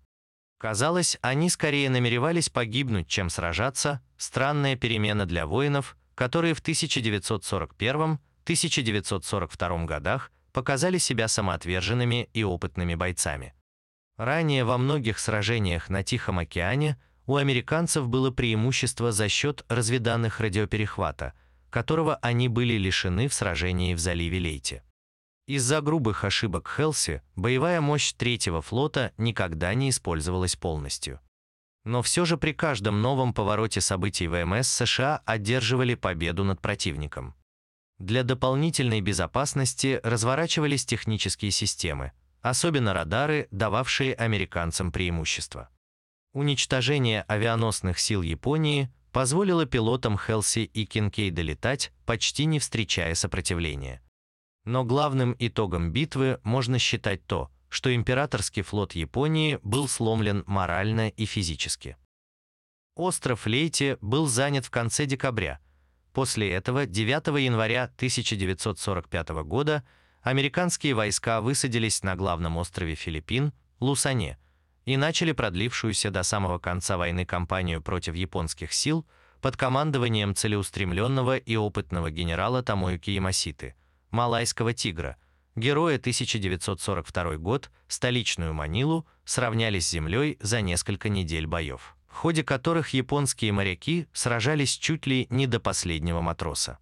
Казалось, они скорее намеревались погибнуть, чем сражаться, странная перемена для воинов, которые в 1941-1942 годах показали себя самоотверженными и опытными бойцами. Ранее во многих сражениях на Тихом океане у американцев было преимущество за счет разведанных радиоперехвата, которого они были лишены в сражении в заливе Лейте. Из-за грубых ошибок Хелси боевая мощь третьего флота никогда не использовалась полностью. Но все же при каждом новом повороте событий ВМС США одерживали победу над противником. Для дополнительной безопасности разворачивались технические системы, особенно радары, дававшие американцам преимущество. Уничтожение авианосных сил Японии позволило пилотам Хелси и Кинкейда летать, почти не встречая сопротивления. Но главным итогом битвы можно считать то, что императорский флот Японии был сломлен морально и физически. Остров Лейте был занят в конце декабря – После этого 9 января 1945 года американские войска высадились на главном острове Филиппин, Лусане, и начали продлившуюся до самого конца войны кампанию против японских сил под командованием целеустремленного и опытного генерала Тамоюки Ямаситы, Малайского тигра, героя 1942 год, столичную Манилу сравняли с землей за несколько недель боев в ходе которых японские моряки сражались чуть ли не до последнего матроса.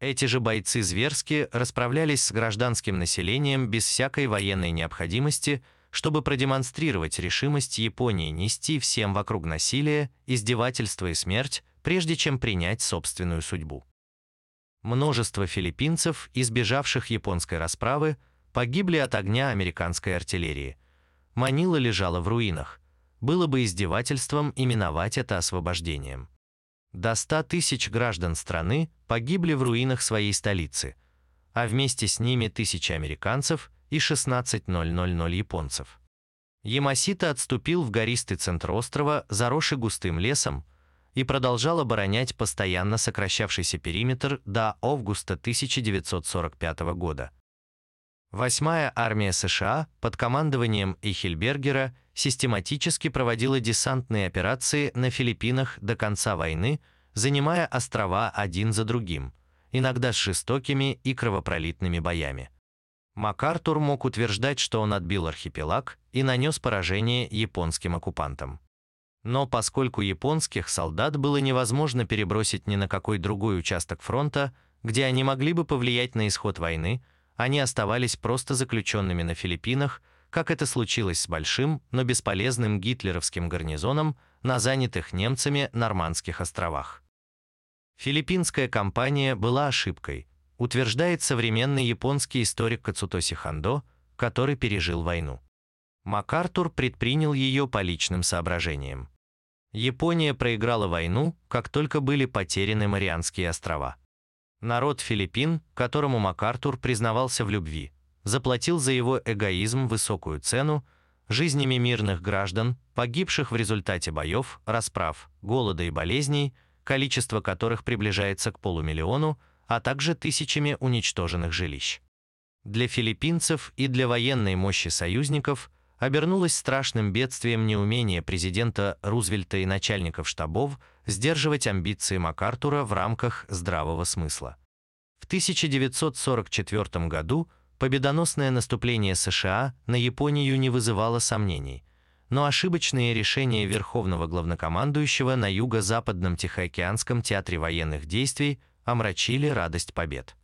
Эти же бойцы зверски расправлялись с гражданским населением без всякой военной необходимости, чтобы продемонстрировать решимость Японии нести всем вокруг насилие, издевательство и смерть, прежде чем принять собственную судьбу. Множество филиппинцев, избежавших японской расправы, погибли от огня американской артиллерии. Манила лежала в руинах – было бы издевательством именовать это освобождением. До 100 тысяч граждан страны погибли в руинах своей столицы, а вместе с ними тысячи американцев и 16 000 японцев. Ямасита отступил в гористый центр острова, заросший густым лесом, и продолжал оборонять постоянно сокращавшийся периметр до августа 1945 года. Восьмая армия США под командованием Эхельбергера систематически проводила десантные операции на Филиппинах до конца войны, занимая острова один за другим, иногда с жестокими и кровопролитными боями. МакАртур мог утверждать, что он отбил архипелаг и нанес поражение японским оккупантам. Но поскольку японских солдат было невозможно перебросить ни на какой другой участок фронта, где они могли бы повлиять на исход войны, они оставались просто заключенными на Филиппинах, как это случилось с большим, но бесполезным гитлеровским гарнизоном на занятых немцами Нормандских островах. Филиппинская кампания была ошибкой, утверждает современный японский историк Кацутоси Хандо, который пережил войну. МакАртур предпринял ее по личным соображениям. Япония проиграла войну, как только были потеряны Марианские острова. Народ Филиппин, которому МакАртур признавался в любви, заплатил за его эгоизм высокую цену, жизнями мирных граждан, погибших в результате боев, расправ, голода и болезней, количество которых приближается к полумиллиону, а также тысячами уничтоженных жилищ. Для филиппинцев и для военной мощи союзников обернулось страшным бедствием неумение президента Рузвельта и начальников штабов сдерживать амбиции МакАртура в рамках здравого смысла. В 1944 году победоносное наступление США на Японию не вызывало сомнений, но ошибочные решения Верховного главнокомандующего на Юго-Западном Тихоокеанском театре военных действий омрачили радость побед.